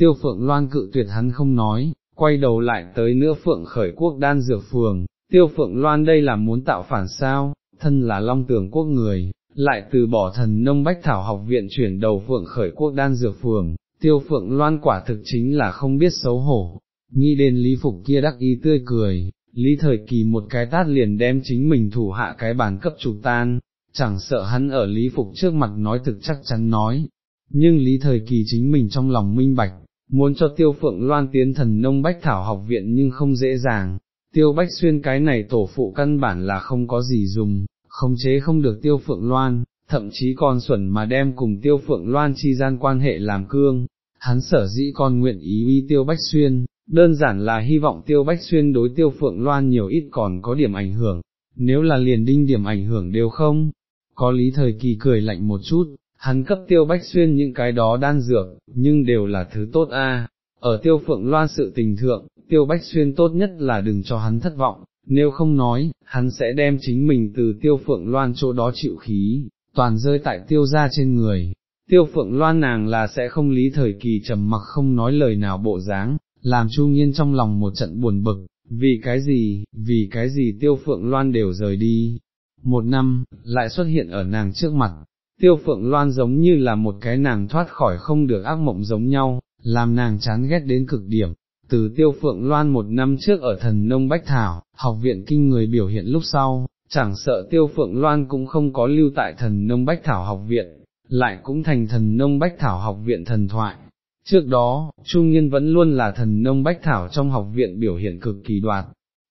tiêu phượng loan cự tuyệt hắn không nói, quay đầu lại tới nữa phượng khởi quốc đan dược phường, tiêu phượng loan đây là muốn tạo phản sao, thân là long tường quốc người, lại từ bỏ thần nông bách thảo học viện chuyển đầu phượng khởi quốc đan dược phường, tiêu phượng loan quả thực chính là không biết xấu hổ, nghĩ đến lý phục kia đắc ý tươi cười, lý thời kỳ một cái tát liền đem chính mình thủ hạ cái bàn cấp trục tan, chẳng sợ hắn ở lý phục trước mặt nói thực chắc chắn nói, nhưng lý thời kỳ chính mình trong lòng minh bạch, muốn cho tiêu phượng loan tiến thần nông bách thảo học viện nhưng không dễ dàng, tiêu bách xuyên cái này tổ phụ căn bản là không có gì dùng, không chế không được tiêu phượng loan, thậm chí còn xuẩn mà đem cùng tiêu phượng loan chi gian quan hệ làm cương, hắn sở dĩ còn nguyện ý uy tiêu bách xuyên, đơn giản là hy vọng tiêu bách xuyên đối tiêu phượng loan nhiều ít còn có điểm ảnh hưởng, nếu là liền đinh điểm ảnh hưởng đều không, có lý thời kỳ cười lạnh một chút, hắn cấp tiêu bách xuyên những cái đó đan dược, nhưng đều là thứ tốt a. Ở tiêu phượng loan sự tình thượng, tiêu bách xuyên tốt nhất là đừng cho hắn thất vọng, nếu không nói, hắn sẽ đem chính mình từ tiêu phượng loan chỗ đó chịu khí, toàn rơi tại tiêu ra trên người. Tiêu phượng loan nàng là sẽ không lý thời kỳ trầm mặc không nói lời nào bộ dáng, làm chu nghiên trong lòng một trận buồn bực, vì cái gì, vì cái gì tiêu phượng loan đều rời đi. Một năm, lại xuất hiện ở nàng trước mặt, tiêu phượng loan giống như là một cái nàng thoát khỏi không được ác mộng giống nhau, làm nàng chán ghét đến cực điểm. Từ tiêu phượng loan một năm trước ở thần nông Bách Thảo, học viện kinh người biểu hiện lúc sau, chẳng sợ tiêu phượng loan cũng không có lưu tại thần nông Bách Thảo học viện, lại cũng thành thần nông Bách Thảo học viện thần thoại. Trước đó, Trung Nhiên vẫn luôn là thần nông Bách Thảo trong học viện biểu hiện cực kỳ đoạt.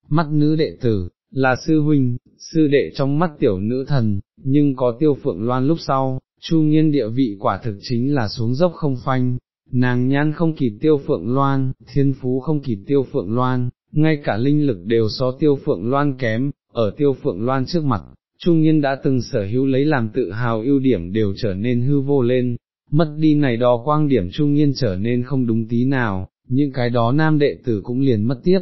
Mắt nữ đệ tử, là sư huynh, sư đệ trong mắt tiểu nữ thần, nhưng có tiêu phượng loan lúc sau, chu nghiên địa vị quả thực chính là xuống dốc không phanh, nàng nhan không kịp tiêu phượng loan, thiên phú không kịp tiêu phượng loan, ngay cả linh lực đều so tiêu phượng loan kém, ở tiêu phượng loan trước mặt, trung nghiên đã từng sở hữu lấy làm tự hào ưu điểm đều trở nên hư vô lên, mất đi này đó quang điểm trung nghiên trở nên không đúng tí nào, những cái đó nam đệ tử cũng liền mất tiếp.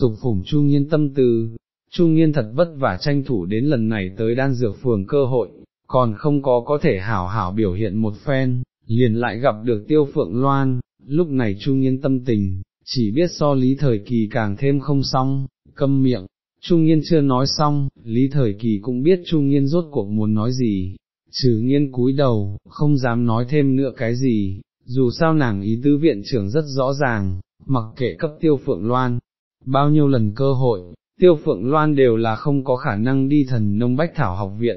Tục phủng trung nghiên tâm tư, Trung Nghiên thật vất vả tranh thủ đến lần này tới đan dược phường cơ hội, còn không có có thể hảo hảo biểu hiện một phen, liền lại gặp được tiêu phượng loan, lúc này Trung Nghiên tâm tình, chỉ biết so lý thời kỳ càng thêm không xong, câm miệng, Trung Nghiên chưa nói xong, lý thời kỳ cũng biết Trung Nghiên rốt cuộc muốn nói gì, trừ nghiên cúi đầu, không dám nói thêm nữa cái gì, dù sao nàng ý tứ viện trưởng rất rõ ràng, mặc kệ cấp tiêu phượng loan, bao nhiêu lần cơ hội, tiêu phượng loan đều là không có khả năng đi thần nông bách thảo học viện.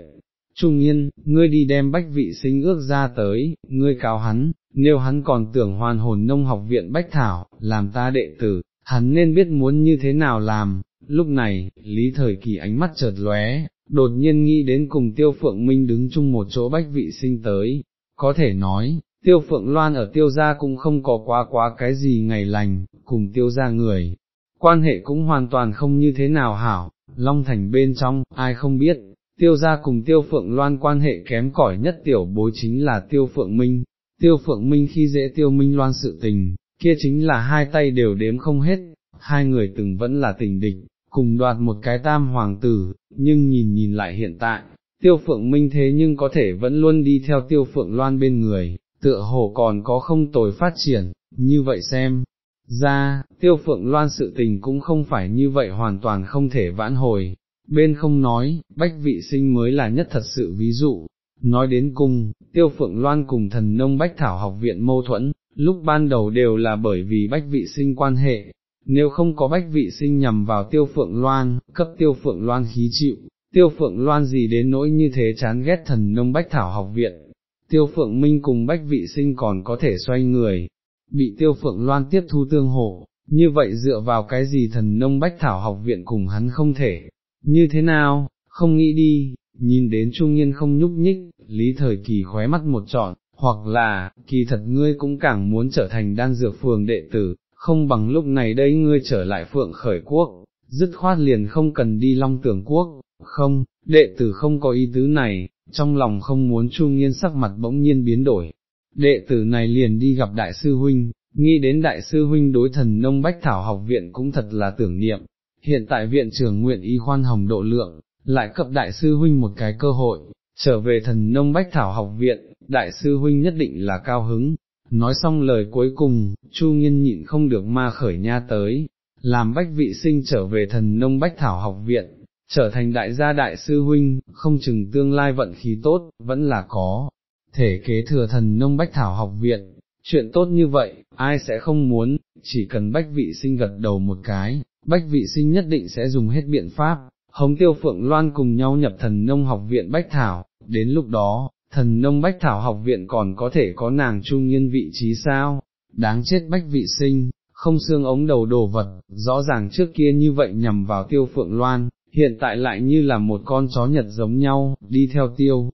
Trung nhiên, ngươi đi đem bách vị sinh ước ra tới, ngươi cáo hắn, nếu hắn còn tưởng hoàn hồn nông học viện bách thảo, làm ta đệ tử, hắn nên biết muốn như thế nào làm. Lúc này, lý thời kỳ ánh mắt chợt lóe, đột nhiên nghĩ đến cùng tiêu phượng minh đứng chung một chỗ bách vị sinh tới, có thể nói, tiêu phượng loan ở tiêu gia cũng không có quá quá cái gì ngày lành, cùng tiêu gia người, quan hệ cũng hoàn toàn không như thế nào hảo, Long Thành bên trong, ai không biết, tiêu gia cùng tiêu phượng loan quan hệ kém cỏi nhất tiểu bối chính là tiêu phượng minh, tiêu phượng minh khi dễ tiêu minh loan sự tình, kia chính là hai tay đều đếm không hết, hai người từng vẫn là tình địch, cùng đoạt một cái tam hoàng tử, nhưng nhìn nhìn lại hiện tại, tiêu phượng minh thế nhưng có thể vẫn luôn đi theo tiêu phượng loan bên người, tựa hồ còn có không tồi phát triển, như vậy xem, ra, tiêu phượng loan sự tình cũng không phải như vậy hoàn toàn không thể vãn hồi, bên không nói, bách vị sinh mới là nhất thật sự ví dụ. Nói đến cùng, tiêu phượng loan cùng thần nông bách thảo học viện mâu thuẫn, lúc ban đầu đều là bởi vì bách vị sinh quan hệ, nếu không có bách vị sinh nhằm vào tiêu phượng loan, cấp tiêu phượng loan khí chịu, tiêu phượng loan gì đến nỗi như thế chán ghét thần nông bách thảo học viện, tiêu phượng minh cùng bách vị sinh còn có thể xoay người, bị tiêu phượng loan tiếp thu tương hổ, như vậy dựa vào cái gì thần nông bách thảo học viện cùng hắn không thể, như thế nào, không nghĩ đi, nhìn đến trung nhiên không nhúc nhích, lý thời kỳ khóe mắt một trọn, hoặc là, kỳ thật ngươi cũng càng muốn trở thành đan dược phường đệ tử, không bằng lúc này đây ngươi trở lại phượng khởi quốc, dứt khoát liền không cần đi long tưởng quốc, không, đệ tử không có ý tứ này, trong lòng không muốn trung nhiên sắc mặt bỗng nhiên biến đổi, đệ tử này liền đi gặp đại sư huynh, nghĩ đến đại sư huynh đối thần nông bách thảo học viện cũng thật là tưởng niệm, hiện tại viện trưởng nguyện y khoan hồng độ lượng, lại cập đại sư huynh một cái cơ hội, trở về thần nông bách thảo học viện, đại sư huynh nhất định là cao hứng, nói xong lời cuối cùng, Chu Nghiên nhịn không được ma khởi nha tới, làm bách vị sinh trở về thần nông bách thảo học viện, trở thành đại gia đại sư huynh, không chừng tương lai vận khí tốt, vẫn là có, thể kế thừa thần nông bách thảo học viện, chuyện tốt như vậy, ai sẽ không muốn, chỉ cần bách vị sinh gật đầu một cái, bách vị sinh nhất định sẽ dùng hết biện pháp, hống tiêu phượng loan cùng nhau nhập thần nông học viện bách thảo, đến lúc đó, thần nông bách thảo học viện còn có thể có nàng trung nhân vị trí sao, đáng chết bách vị sinh, không xương ống đầu đồ vật, rõ ràng trước kia như vậy nhằm vào tiêu phượng loan, hiện tại lại như là một con chó nhật giống nhau, đi theo tiêu.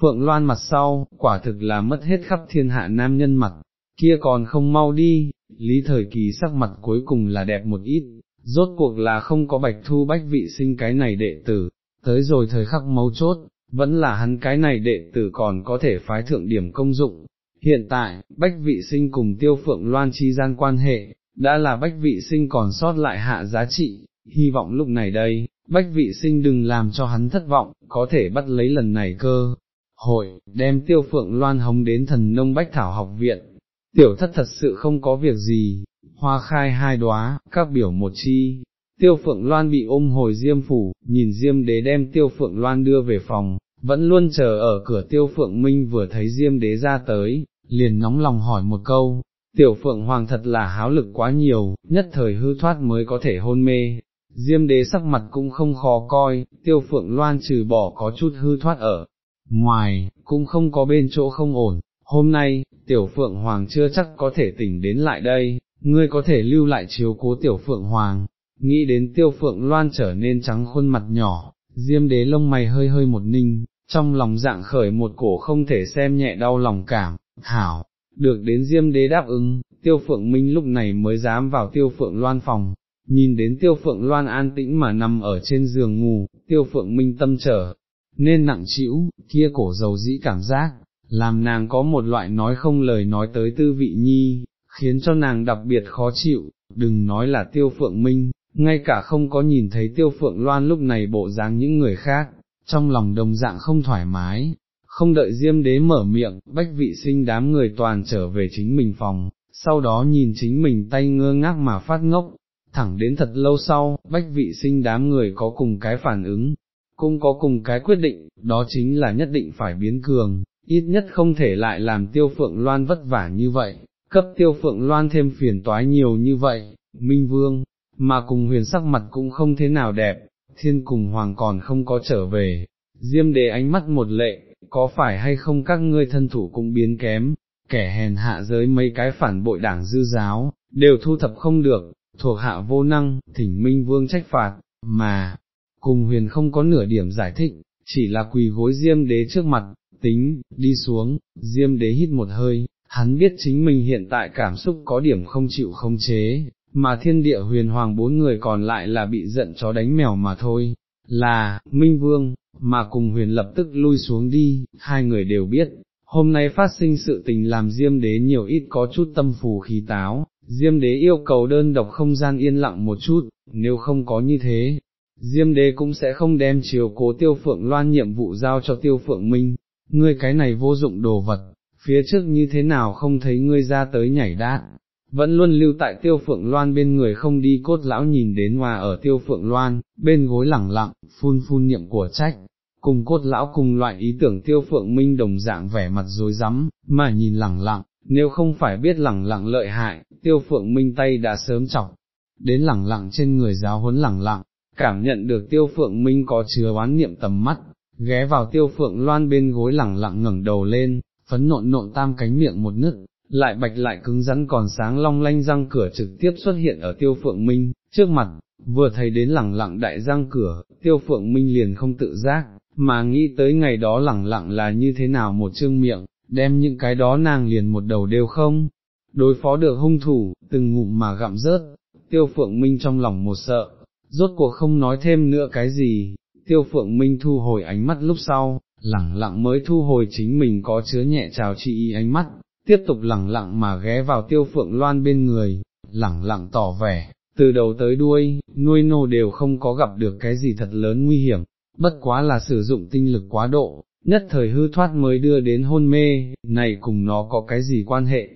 Phượng Loan mặt sau, quả thực là mất hết khắp thiên hạ nam nhân mặt, kia còn không mau đi, lý thời kỳ sắc mặt cuối cùng là đẹp một ít, rốt cuộc là không có bạch thu bách vị sinh cái này đệ tử, tới rồi thời khắc mấu chốt, vẫn là hắn cái này đệ tử còn có thể phái thượng điểm công dụng. Hiện tại, bách vị sinh cùng tiêu phượng loan chi gian quan hệ, đã là bách vị sinh còn sót lại hạ giá trị, hy vọng lúc này đây, bách vị sinh đừng làm cho hắn thất vọng, có thể bắt lấy lần này cơ. Hội, đem tiêu phượng loan hống đến thần nông bách thảo học viện, tiểu thất thật sự không có việc gì, hoa khai hai đóa, các biểu một chi, tiêu phượng loan bị ôm hồi diêm phủ, nhìn diêm đế đem tiêu phượng loan đưa về phòng, vẫn luôn chờ ở cửa tiêu phượng minh vừa thấy diêm đế ra tới, liền nóng lòng hỏi một câu, tiểu phượng hoàng thật là háo lực quá nhiều, nhất thời hư thoát mới có thể hôn mê. Diêm đế sắc mặt cũng không khó coi, tiêu phượng loan trừ bỏ có chút hư thoát ở, ngoài, cũng không có bên chỗ không ổn, hôm nay, tiểu phượng hoàng chưa chắc có thể tỉnh đến lại đây, ngươi có thể lưu lại chiếu cố tiểu phượng hoàng, nghĩ đến tiêu phượng loan trở nên trắng khuôn mặt nhỏ, diêm đế lông mày hơi hơi một ninh, trong lòng dạng khởi một cổ không thể xem nhẹ đau lòng cảm, hảo, được đến diêm đế đáp ứng, tiêu phượng minh lúc này mới dám vào tiêu phượng loan phòng, nhìn đến tiêu phượng loan an tĩnh mà nằm ở trên giường ngủ, tiêu phượng minh tâm trở, nên nặng chịu, kia cổ dầu dĩ cảm giác, làm nàng có một loại nói không lời nói tới tư vị nhi, khiến cho nàng đặc biệt khó chịu, đừng nói là tiêu phượng minh, ngay cả không có nhìn thấy tiêu phượng loan lúc này bộ dáng những người khác, trong lòng đồng dạng không thoải mái, không đợi diêm đế mở miệng, bách vị sinh đám người toàn trở về chính mình phòng, sau đó nhìn chính mình tay ngơ ngác mà phát ngốc, thẳng đến thật lâu sau, bách vị sinh đám người có cùng cái phản ứng, cũng có cùng cái quyết định, đó chính là nhất định phải biến cường, ít nhất không thể lại làm tiêu phượng loan vất vả như vậy, cấp tiêu phượng loan thêm phiền toái nhiều như vậy, minh vương, mà cùng huyền sắc mặt cũng không thế nào đẹp, thiên cùng hoàng còn không có trở về, diêm đề ánh mắt một lệ, có phải hay không các ngươi thân thủ cũng biến kém, kẻ hèn hạ giới mấy cái phản bội đảng dư giáo, đều thu thập không được, thuộc hạ vô năng, thỉnh minh vương trách phạt, mà, cùng huyền không có nửa điểm giải thích, chỉ là quỳ gối diêm đế trước mặt, tính, đi xuống, diêm đế hít một hơi, hắn biết chính mình hiện tại cảm xúc có điểm không chịu không chế, mà thiên địa huyền hoàng bốn người còn lại là bị giận chó đánh mèo mà thôi, là, Minh Vương, mà cùng huyền lập tức lui xuống đi, hai người đều biết, hôm nay phát sinh sự tình làm Diêm Đế nhiều ít có chút tâm phù khí táo, Diêm Đế yêu cầu đơn độc không gian yên lặng một chút, nếu không có như thế, Diêm Đế cũng sẽ không đem chiều cố tiêu phượng loan nhiệm vụ giao cho tiêu phượng minh, ngươi cái này vô dụng đồ vật, phía trước như thế nào không thấy ngươi ra tới nhảy đát, vẫn luôn lưu tại tiêu phượng loan bên người không đi cốt lão nhìn đến hòa ở tiêu phượng loan, bên gối lẳng lặng, phun phun niệm của trách, cùng cốt lão cùng loại ý tưởng tiêu phượng minh đồng dạng vẻ mặt dối rắm mà nhìn lẳng lặng, nếu không phải biết lẳng lặng lợi hại, tiêu phượng minh tay đã sớm chọc, đến lẳng lặng trên người giáo huấn lẳng lặng, cảm nhận được tiêu phượng minh có chứa oán niệm tầm mắt, ghé vào tiêu phượng loan bên gối lẳng lặng ngẩng đầu lên, phấn nộn nộn tam cánh miệng một nứt, lại bạch lại cứng rắn còn sáng long lanh răng cửa trực tiếp xuất hiện ở tiêu phượng minh, trước mặt, vừa thấy đến lẳng lặng đại răng cửa, tiêu phượng minh liền không tự giác, mà nghĩ tới ngày đó lẳng lặng là như thế nào một chương miệng, đem những cái đó nàng liền một đầu đều không, đối phó được hung thủ, từng ngụm mà gặm rớt, tiêu phượng minh trong lòng một sợ, rốt cuộc không nói thêm nữa cái gì, tiêu phượng minh thu hồi ánh mắt lúc sau, lẳng lặng mới thu hồi chính mình có chứa nhẹ chào chị y ánh mắt, tiếp tục lẳng lặng mà ghé vào tiêu phượng loan bên người, lẳng lặng tỏ vẻ, từ đầu tới đuôi, nuôi nô đều không có gặp được cái gì thật lớn nguy hiểm, bất quá là sử dụng tinh lực quá độ, nhất thời hư thoát mới đưa đến hôn mê, này cùng nó có cái gì quan hệ,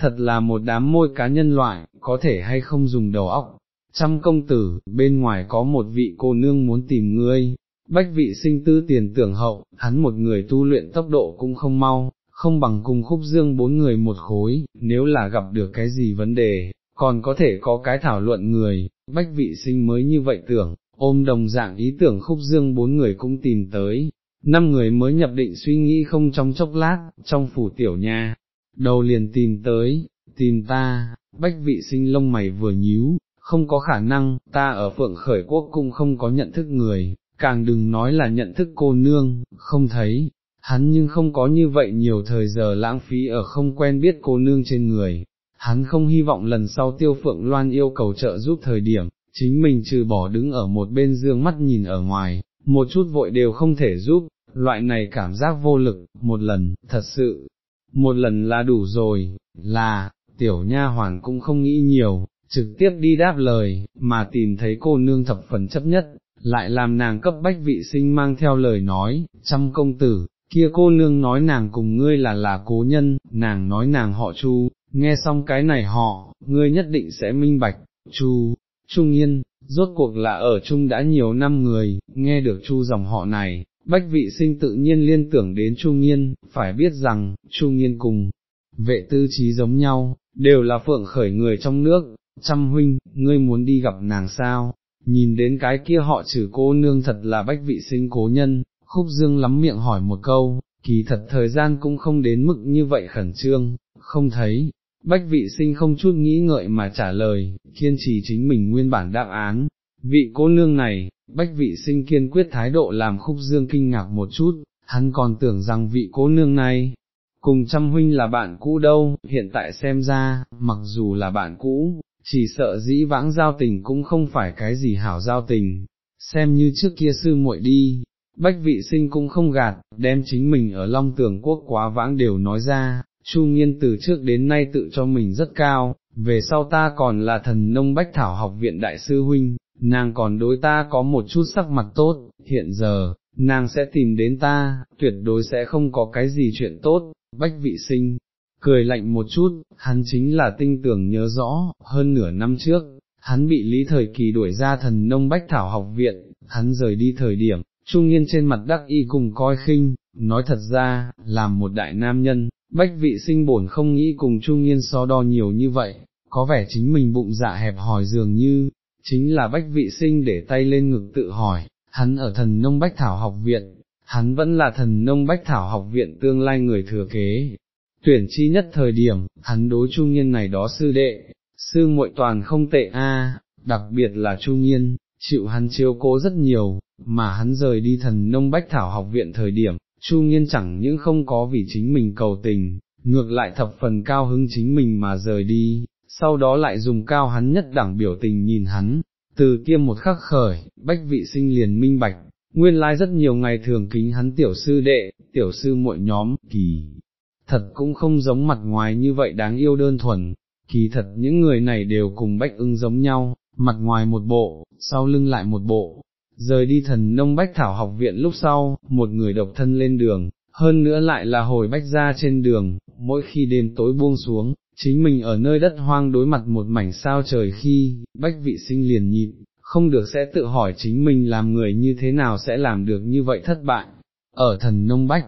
thật là một đám môi cá nhân loại, có thể hay không dùng đầu óc. Trăm công tử, bên ngoài có một vị cô nương muốn tìm ngươi, bách vị sinh tư tiền tưởng hậu, hắn một người tu luyện tốc độ cũng không mau, không bằng cùng khúc dương bốn người một khối, nếu là gặp được cái gì vấn đề, còn có thể có cái thảo luận người, bách vị sinh mới như vậy tưởng, ôm đồng dạng ý tưởng khúc dương bốn người cũng tìm tới, năm người mới nhập định suy nghĩ không trong chốc lát, trong phủ tiểu nha, đầu liền tìm tới, tìm ta, bách vị sinh lông mày vừa nhíu, không có khả năng, ta ở phượng khởi quốc cung không có nhận thức người, càng đừng nói là nhận thức cô nương, không thấy, hắn nhưng không có như vậy nhiều thời giờ lãng phí ở không quen biết cô nương trên người, hắn không hy vọng lần sau tiêu phượng loan yêu cầu trợ giúp thời điểm, chính mình trừ bỏ đứng ở một bên dương mắt nhìn ở ngoài, một chút vội đều không thể giúp, loại này cảm giác vô lực, một lần, thật sự, một lần là đủ rồi, là, tiểu nha hoàn cũng không nghĩ nhiều, trực tiếp đi đáp lời, mà tìm thấy cô nương thập phần chấp nhất, lại làm nàng cấp bách vị sinh mang theo lời nói, trăm công tử, kia cô nương nói nàng cùng ngươi là là cố nhân, nàng nói nàng họ chu, nghe xong cái này họ, ngươi nhất định sẽ minh bạch, chu, trung yên, rốt cuộc là ở chung đã nhiều năm người, nghe được chu dòng họ này, bách vị sinh tự nhiên liên tưởng đến trung nghiên, phải biết rằng, trung nghiên cùng, vệ tư trí giống nhau, đều là phượng khởi người trong nước, trăm huynh, ngươi muốn đi gặp nàng sao, nhìn đến cái kia họ trừ cô nương thật là bách vị sinh cố nhân, khúc dương lắm miệng hỏi một câu, kỳ thật thời gian cũng không đến mức như vậy khẩn trương, không thấy, bách vị sinh không chút nghĩ ngợi mà trả lời, kiên trì chính mình nguyên bản đáp án, vị cô nương này, bách vị sinh kiên quyết thái độ làm khúc dương kinh ngạc một chút, hắn còn tưởng rằng vị cô nương này, cùng trăm huynh là bạn cũ đâu, hiện tại xem ra, mặc dù là bạn cũ, chỉ sợ dĩ vãng giao tình cũng không phải cái gì hảo giao tình, xem như trước kia sư muội đi, bách vị sinh cũng không gạt, đem chính mình ở Long Tường Quốc quá vãng đều nói ra, Chu Nghiên từ trước đến nay tự cho mình rất cao, về sau ta còn là thần nông bách thảo học viện đại sư huynh, nàng còn đối ta có một chút sắc mặt tốt, hiện giờ, nàng sẽ tìm đến ta, tuyệt đối sẽ không có cái gì chuyện tốt, bách vị sinh. Cười lạnh một chút, hắn chính là tinh tưởng nhớ rõ, hơn nửa năm trước, hắn bị lý thời kỳ đuổi ra thần nông bách thảo học viện, hắn rời đi thời điểm, trung niên trên mặt đắc y cùng coi khinh, nói thật ra, làm một đại nam nhân, bách vị sinh bổn không nghĩ cùng trung niên so đo nhiều như vậy, có vẻ chính mình bụng dạ hẹp hòi dường như, chính là bách vị sinh để tay lên ngực tự hỏi, hắn ở thần nông bách thảo học viện, hắn vẫn là thần nông bách thảo học viện tương lai người thừa kế. Tuyển chi nhất thời điểm, hắn đối trung nhiên này đó sư đệ, sư muội toàn không tệ a, đặc biệt là trung nhiên chịu hắn chiếu cố rất nhiều, mà hắn rời đi thần nông bách thảo học viện thời điểm, Chu nhiên chẳng những không có vì chính mình cầu tình, ngược lại thập phần cao hứng chính mình mà rời đi, sau đó lại dùng cao hắn nhất đẳng biểu tình nhìn hắn, từ kia một khắc khởi, bách vị sinh liền minh bạch, nguyên lai rất nhiều ngày thường kính hắn tiểu sư đệ, tiểu sư muội nhóm, kỳ, thật cũng không giống mặt ngoài như vậy đáng yêu đơn thuần, kỳ thật những người này đều cùng bách ưng giống nhau, mặt ngoài một bộ, sau lưng lại một bộ, rời đi thần nông bách thảo học viện lúc sau, một người độc thân lên đường, hơn nữa lại là hồi bách ra trên đường, mỗi khi đêm tối buông xuống, chính mình ở nơi đất hoang đối mặt một mảnh sao trời khi, bách vị sinh liền nhịn, không được sẽ tự hỏi chính mình làm người như thế nào sẽ làm được như vậy thất bại, ở thần nông bách.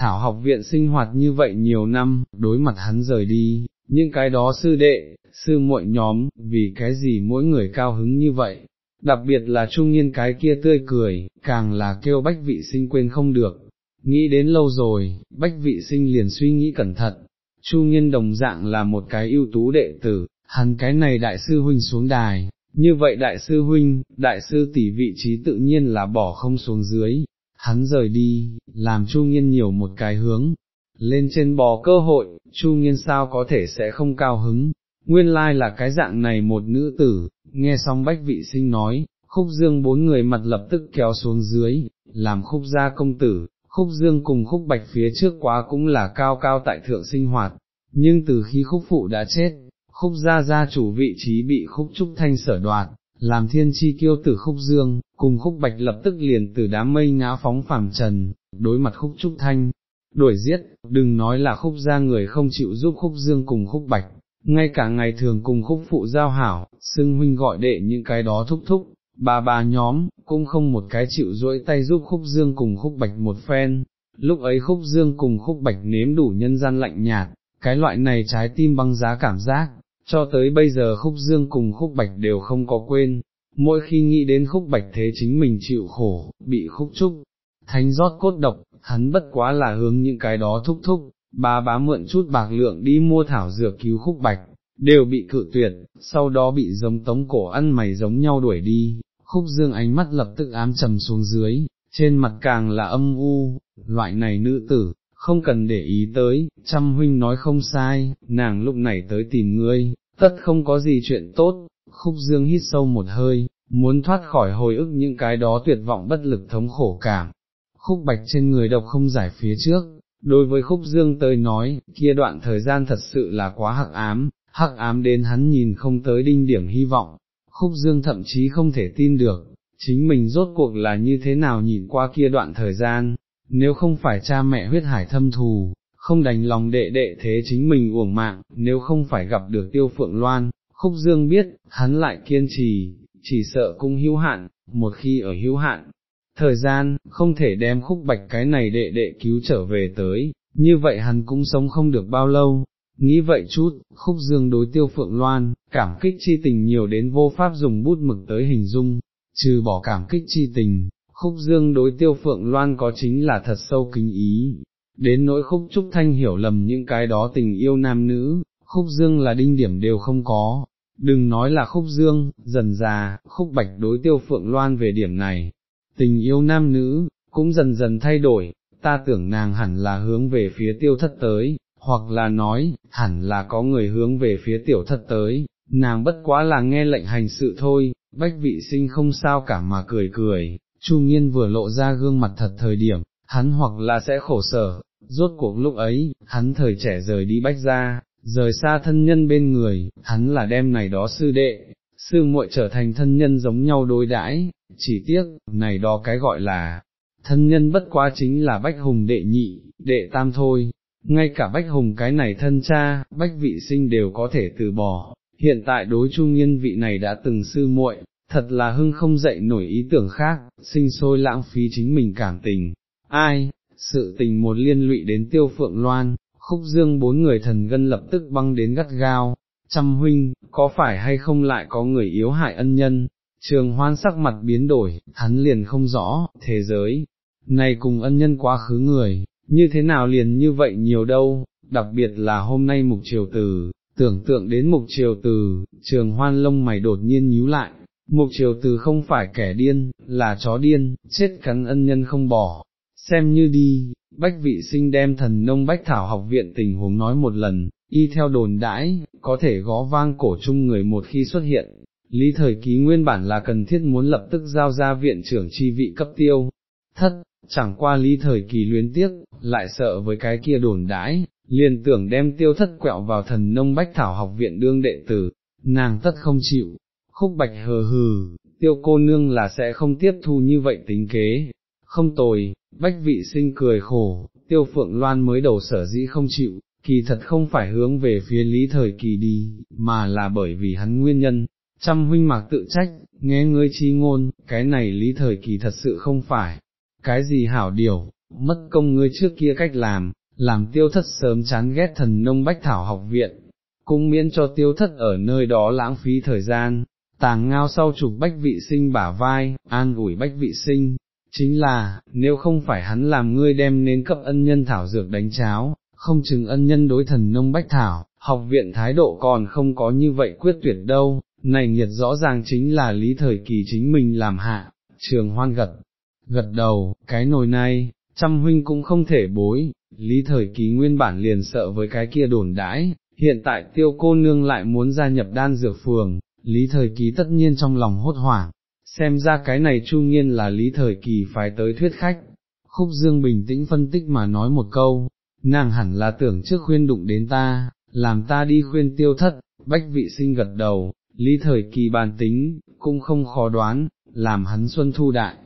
Thảo học viện sinh hoạt như vậy nhiều năm, đối mặt hắn rời đi, những cái đó sư đệ, sư muội nhóm, vì cái gì mỗi người cao hứng như vậy, đặc biệt là trung niên cái kia tươi cười, càng là kêu bách vị sinh quên không được, nghĩ đến lâu rồi, bách vị sinh liền suy nghĩ cẩn thận, Chu Nghiên đồng dạng là một cái ưu tú đệ tử, hắn cái này đại sư huynh xuống đài, như vậy đại sư huynh, đại sư tỷ vị trí tự nhiên là bỏ không xuống dưới, hắn rời đi, làm Chu Nghiên nhiều một cái hướng, lên trên bò cơ hội, Chu Nghiên sao có thể sẽ không cao hứng, nguyên lai là cái dạng này một nữ tử, nghe xong bách vị sinh nói, khúc dương bốn người mặt lập tức kéo xuống dưới, làm khúc gia công tử, khúc dương cùng khúc bạch phía trước quá cũng là cao cao tại thượng sinh hoạt, nhưng từ khi khúc phụ đã chết, khúc gia gia chủ vị trí bị khúc trúc thanh sở đoạt, làm thiên chi kiêu tử khúc dương, cùng khúc bạch lập tức liền từ đám mây ngã phóng phàm trần, đối mặt khúc trúc thanh, đuổi giết, đừng nói là khúc gia người không chịu giúp khúc dương cùng khúc bạch, ngay cả ngày thường cùng khúc phụ giao hảo, xưng huynh gọi đệ những cái đó thúc thúc, bà bà nhóm, cũng không một cái chịu duỗi tay giúp khúc dương cùng khúc bạch một phen, lúc ấy khúc dương cùng khúc bạch nếm đủ nhân gian lạnh nhạt, cái loại này trái tim băng giá cảm giác, cho tới bây giờ khúc dương cùng khúc bạch đều không có quên, mỗi khi nghĩ đến khúc bạch thế chính mình chịu khổ, bị khúc trúc, thánh rót cốt độc, hắn bất quá là hướng những cái đó thúc thúc, bà bá mượn chút bạc lượng đi mua thảo dược cứu khúc bạch, đều bị cự tuyệt, sau đó bị giống tống cổ ăn mày giống nhau đuổi đi, khúc dương ánh mắt lập tức ám trầm xuống dưới, trên mặt càng là âm u, loại này nữ tử, không cần để ý tới, trăm huynh nói không sai, nàng lúc này tới tìm ngươi, tất không có gì chuyện tốt, khúc dương hít sâu một hơi, muốn thoát khỏi hồi ức những cái đó tuyệt vọng bất lực thống khổ cảm, khúc bạch trên người độc không giải phía trước, đối với khúc dương tới nói, kia đoạn thời gian thật sự là quá hắc ám, hắc ám đến hắn nhìn không tới đinh điểm hy vọng, khúc dương thậm chí không thể tin được, chính mình rốt cuộc là như thế nào nhìn qua kia đoạn thời gian, nếu không phải cha mẹ huyết hải thâm thù, không đành lòng đệ đệ thế chính mình uổng mạng, nếu không phải gặp được tiêu phượng loan, khúc dương biết, hắn lại kiên trì, chỉ sợ cũng hữu hạn, một khi ở hữu hạn, thời gian, không thể đem khúc bạch cái này đệ đệ cứu trở về tới, như vậy hắn cũng sống không được bao lâu. Nghĩ vậy chút, khúc dương đối tiêu phượng loan, cảm kích chi tình nhiều đến vô pháp dùng bút mực tới hình dung, trừ bỏ cảm kích chi tình, khúc dương đối tiêu phượng loan có chính là thật sâu kính ý, đến nỗi khúc trúc thanh hiểu lầm những cái đó tình yêu nam nữ, khúc dương là đinh điểm đều không có, đừng nói là khúc dương, dần già, khúc bạch đối tiêu phượng loan về điểm này, tình yêu nam nữ, cũng dần dần thay đổi, ta tưởng nàng hẳn là hướng về phía tiêu thất tới, hoặc là nói, hẳn là có người hướng về phía tiểu thất tới, nàng bất quá là nghe lệnh hành sự thôi, bách vị sinh không sao cả mà cười cười, Chu Nghiên vừa lộ ra gương mặt thật thời điểm, hắn hoặc là sẽ khổ sở, rốt cuộc lúc ấy, hắn thời trẻ rời đi bách ra, rời xa thân nhân bên người, hắn là đem này đó sư đệ, sư muội trở thành thân nhân giống nhau đối đãi, chỉ tiếc, này đó cái gọi là, thân nhân bất quá chính là bách hùng đệ nhị, đệ tam thôi, ngay cả bách hùng cái này thân cha, bách vị sinh đều có thể từ bỏ, hiện tại đối Chu nghiên vị này đã từng sư muội, thật là hưng không dậy nổi ý tưởng khác, sinh sôi lãng phí chính mình cảm tình, ai, sự tình một liên lụy đến tiêu phượng loan, khúc dương bốn người thần gân lập tức băng đến gắt gao, trăm huynh, có phải hay không lại có người yếu hại ân nhân, trường hoan sắc mặt biến đổi, hắn liền không rõ, thế giới, này cùng ân nhân quá khứ người, như thế nào liền như vậy nhiều đâu, đặc biệt là hôm nay mục triều từ, tưởng tượng đến mục triều từ, trường hoan lông mày đột nhiên nhíu lại, mục triều từ không phải kẻ điên, là chó điên, chết cắn ân nhân không bỏ, xem như đi, bách vị sinh đem thần nông bách thảo học viện tình huống nói một lần, y theo đồn đãi, có thể gó vang cổ chung người một khi xuất hiện, lý thời ký nguyên bản là cần thiết muốn lập tức giao ra viện trưởng chi vị cấp tiêu, thất, chẳng qua lý thời kỳ luyến tiếc, lại sợ với cái kia đồn đãi, liền tưởng đem tiêu thất quẹo vào thần nông bách thảo học viện đương đệ tử, nàng tất không chịu, khúc bạch hờ hừ, tiêu cô nương là sẽ không tiếp thu như vậy tính kế, không tồi, bách vị sinh cười khổ, tiêu phượng loan mới đầu sở dĩ không chịu, kỳ thật không phải hướng về phía lý thời kỳ đi, mà là bởi vì hắn nguyên nhân, trăm huynh mạc tự trách, nghe ngươi chi ngôn, cái này lý thời kỳ thật sự không phải, cái gì hảo điều, mất công ngươi trước kia cách làm, làm tiêu thất sớm chán ghét thần nông bách thảo học viện, cũng miễn cho tiêu thất ở nơi đó lãng phí thời gian, tàng ngao sau chụp bách vị sinh bả vai, an ủi bách vị sinh, chính là, nếu không phải hắn làm ngươi đem nên cấp ân nhân thảo dược đánh cháo, không chừng ân nhân đối thần nông bách thảo, học viện thái độ còn không có như vậy quyết tuyệt đâu, này nhiệt rõ ràng chính là lý thời kỳ chính mình làm hạ, trường hoan gật, gật đầu, cái nồi này, trăm huynh cũng không thể bối, lý thời kỳ nguyên bản liền sợ với cái kia đồn đãi, hiện tại tiêu cô nương lại muốn gia nhập đan dược phường, lý thời kỳ tất nhiên trong lòng hốt hoảng, xem ra cái này chu nghiên là lý thời kỳ phải tới thuyết khách, khúc dương bình tĩnh phân tích mà nói một câu, nàng hẳn là tưởng trước khuyên đụng đến ta, làm ta đi khuyên tiêu thất, bách vị sinh gật đầu, lý thời kỳ bàn tính, cũng không khó đoán, làm hắn xuân thu đại.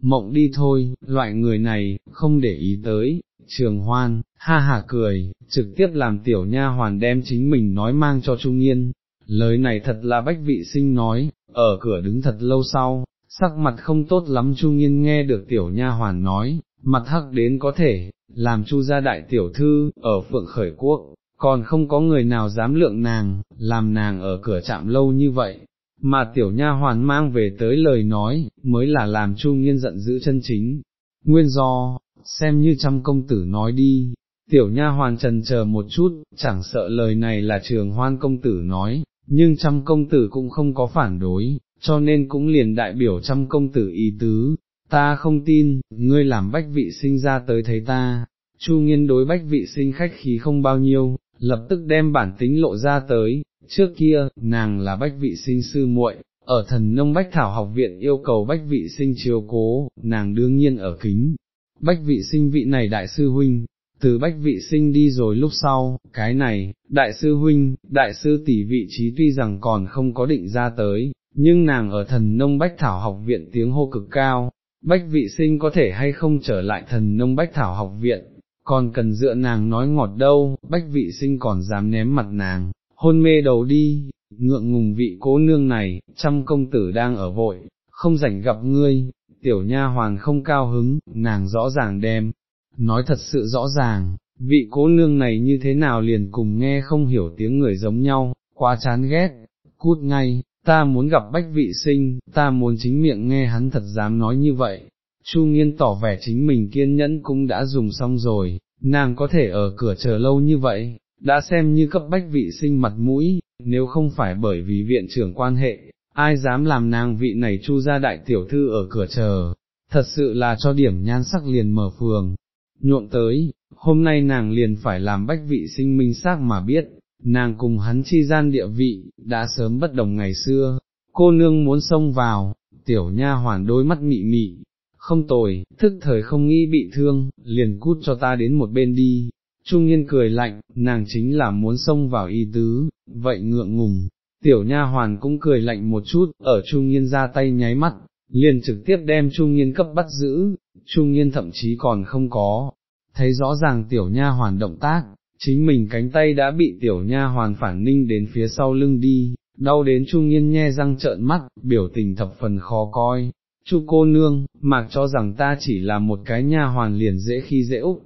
mộng đi thôi, loại người này, không để ý tới, trường hoan, ha ha cười, trực tiếp làm tiểu nha hoàn đem chính mình nói mang cho Trung Nghiên, lời này thật là bách vị sinh nói, ở cửa đứng thật lâu sau, sắc mặt không tốt lắm chu Nghiên nghe được tiểu nha hoàn nói, mặt hắc đến có thể, làm Chu gia đại tiểu thư, ở phượng khởi quốc, còn không có người nào dám lượng nàng, làm nàng ở cửa chạm lâu như vậy, mà tiểu nha hoàn mang về tới lời nói, mới là làm Chu Nghiên giận dữ chân chính. Nguyên do, xem như trăm công tử nói đi, tiểu nha hoàn trần chờ một chút, chẳng sợ lời này là trường hoan công tử nói, nhưng trăm công tử cũng không có phản đối, cho nên cũng liền đại biểu trăm công tử ý tứ, ta không tin, ngươi làm bách vị sinh ra tới thấy ta, chu nghiên đối bách vị sinh khách khí không bao nhiêu, lập tức đem bản tính lộ ra tới, trước kia, nàng là bách vị sinh sư muội, ở thần nông bách thảo học viện yêu cầu bách vị sinh chiếu cố, nàng đương nhiên ở kính, bách vị sinh vị này đại sư huynh, từ bách vị sinh đi rồi lúc sau, cái này, đại sư huynh, đại sư tỷ vị trí tuy rằng còn không có định ra tới, nhưng nàng ở thần nông bách thảo học viện tiếng hô cực cao, bách vị sinh có thể hay không trở lại thần nông bách thảo học viện, còn cần dựa nàng nói ngọt đâu, bách vị sinh còn dám ném mặt nàng, hôn mê đầu đi, ngượng ngùng vị cố nương này, trăm công tử đang ở vội, không rảnh gặp ngươi, tiểu nha hoàn không cao hứng, nàng rõ ràng đem, nói thật sự rõ ràng, vị cố nương này như thế nào liền cùng nghe không hiểu tiếng người giống nhau, quá chán ghét, cút ngay, ta muốn gặp bách vị sinh, ta muốn chính miệng nghe hắn thật dám nói như vậy. Chu Nghiên tỏ vẻ chính mình kiên nhẫn cũng đã dùng xong rồi, nàng có thể ở cửa chờ lâu như vậy, đã xem như cấp bách vị sinh mặt mũi, nếu không phải bởi vì viện trưởng quan hệ, ai dám làm nàng vị này chu ra đại tiểu thư ở cửa chờ, thật sự là cho điểm nhan sắc liền mở phường, nhuộm tới, hôm nay nàng liền phải làm bách vị sinh minh xác mà biết, nàng cùng hắn chi gian địa vị, đã sớm bất đồng ngày xưa, cô nương muốn xông vào, tiểu nha hoàn đôi mắt mị mị, không tồi, thức thời không nghĩ bị thương, liền cút cho ta đến một bên đi. Trung Nhiên cười lạnh, nàng chính là muốn xông vào y tứ, vậy ngượng ngùng, tiểu nha hoàn cũng cười lạnh một chút, ở Trung Nhiên ra tay nháy mắt, liền trực tiếp đem Trung Nhiên cấp bắt giữ, Trung Nhiên thậm chí còn không có, thấy rõ ràng tiểu nha hoàn động tác, chính mình cánh tay đã bị tiểu nha hoàn phản ninh đến phía sau lưng đi, đau đến Trung Nhiên nhe răng trợn mắt, biểu tình thập phần khó coi. Chu cô nương, mạc cho rằng ta chỉ là một cái nha hoàn liền dễ khi dễ úc,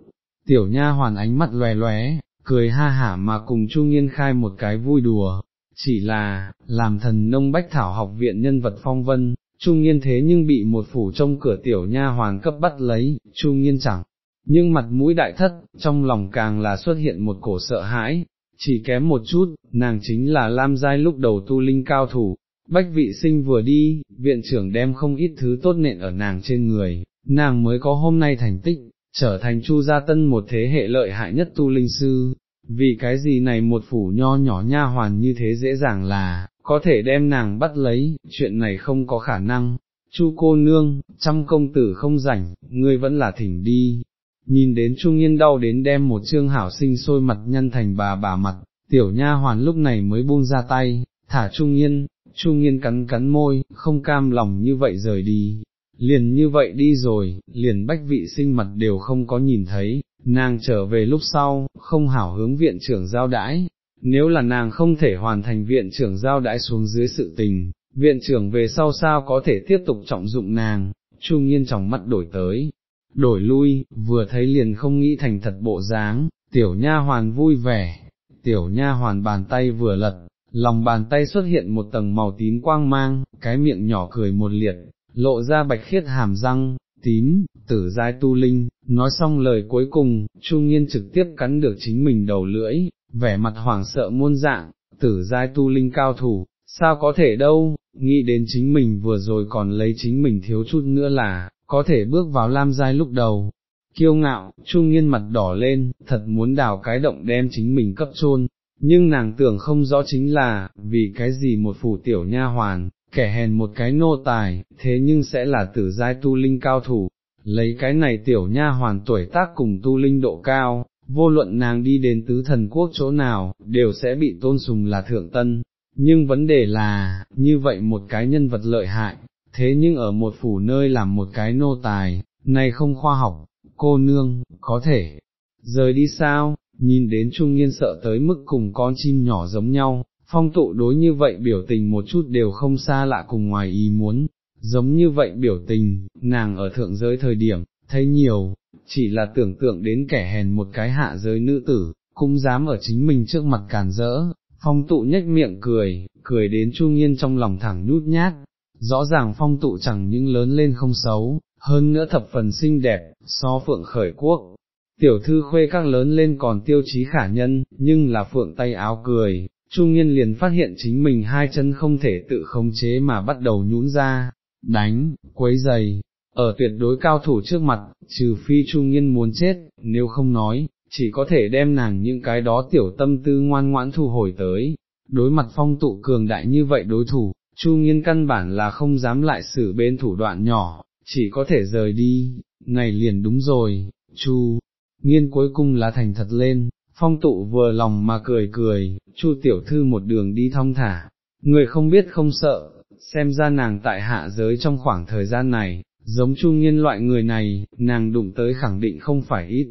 tiểu nha hoàn ánh mắt lòe lóe, cười ha hả mà cùng Trung Nhiên khai một cái vui đùa, chỉ là, làm thần nông bách thảo học viện nhân vật phong vân, Trung nghiên thế nhưng bị một phủ trong cửa tiểu nha hoàn cấp bắt lấy, Trung nghiên chẳng, nhưng mặt mũi đại thất, trong lòng càng là xuất hiện một cổ sợ hãi, chỉ kém một chút, nàng chính là Lam Giai lúc đầu tu linh cao thủ, bách vị sinh vừa đi, viện trưởng đem không ít thứ tốt nện ở nàng trên người, nàng mới có hôm nay thành tích, trở thành chu gia tân một thế hệ lợi hại nhất tu linh sư, vì cái gì này một phủ nho nhỏ nha hoàn như thế dễ dàng là, có thể đem nàng bắt lấy, chuyện này không có khả năng. Chu cô nương, trăm công tử không rảnh, ngươi vẫn là thỉnh đi, nhìn đến Trung Nhiên đau đến đem một trương hảo sinh sôi mặt nhân thành bà bà mặt, tiểu nha hoàn lúc này mới buông ra tay, thả Trung Nhiên, Trung Nhiên cắn cắn môi, không cam lòng như vậy rời đi, liền như vậy đi rồi, liền bách vị sinh mặt đều không có nhìn thấy, nàng trở về lúc sau, không hảo hướng viện trưởng giao đãi, nếu là nàng không thể hoàn thành viện trưởng giao đãi xuống dưới sự tình, viện trưởng về sau sao có thể tiếp tục trọng dụng nàng, Chu Nhiên trong mắt đổi tới, đổi lui, vừa thấy liền không nghĩ thành thật bộ dáng, tiểu nha hoàn vui vẻ, tiểu nha hoàn bàn tay vừa lật, lòng bàn tay xuất hiện một tầng màu tím quang mang, cái miệng nhỏ cười một liệt, lộ ra bạch khiết hàm răng, tím, tử giai tu linh, nói xong lời cuối cùng, Chu nhiên trực tiếp cắn được chính mình đầu lưỡi, vẻ mặt hoảng sợ muôn dạng, tử giai tu linh cao thủ, sao có thể đâu, nghĩ đến chính mình vừa rồi còn lấy chính mình thiếu chút nữa là, có thể bước vào lam giai lúc đầu. Kiêu ngạo, trung nhiên mặt đỏ lên, thật muốn đào cái động đem chính mình cấp chôn, nhưng nàng tưởng không rõ chính là, vì cái gì một phủ tiểu nha hoàn, kẻ hèn một cái nô tài, thế nhưng sẽ là tử giai tu linh cao thủ, lấy cái này tiểu nha hoàn tuổi tác cùng tu linh độ cao, vô luận nàng đi đến tứ thần quốc chỗ nào, đều sẽ bị tôn sùng là thượng tân, nhưng vấn đề là, như vậy một cái nhân vật lợi hại, thế nhưng ở một phủ nơi làm một cái nô tài, này không khoa học, cô nương, có thể, rời đi sao, nhìn đến trung niên sợ tới mức cùng con chim nhỏ giống nhau, phong tụ đối như vậy biểu tình một chút đều không xa lạ cùng ngoài ý muốn, giống như vậy biểu tình, nàng ở thượng giới thời điểm, thấy nhiều, chỉ là tưởng tượng đến kẻ hèn một cái hạ giới nữ tử, cũng dám ở chính mình trước mặt càn rỡ, phong tụ nhếch miệng cười, cười đến chu nghiên trong lòng thẳng nhút nhát, rõ ràng phong tụ chẳng những lớn lên không xấu, hơn nữa thập phần xinh đẹp, so phượng khởi quốc. Tiểu thư khuê các lớn lên còn tiêu chí khả nhân, nhưng là phượng tay áo cười, Trung Nghiên liền phát hiện chính mình hai chân không thể tự khống chế mà bắt đầu nhũn ra, đánh, quấy giày, ở tuyệt đối cao thủ trước mặt, trừ phi Trung Nghiên muốn chết, nếu không nói, chỉ có thể đem nàng những cái đó tiểu tâm tư ngoan ngoãn thu hồi tới. Đối mặt phong tụ cường đại như vậy đối thủ, Chu Nghiên căn bản là không dám lại xử bên thủ đoạn nhỏ, chỉ có thể rời đi, này liền đúng rồi, Chu Nghiên cuối cùng là thành thật lên, phong tụ vừa lòng mà cười cười, Chu tiểu thư một đường đi thong thả, người không biết không sợ, xem ra nàng tại hạ giới trong khoảng thời gian này, giống trung nghiên loại người này, nàng đụng tới khẳng định không phải ít.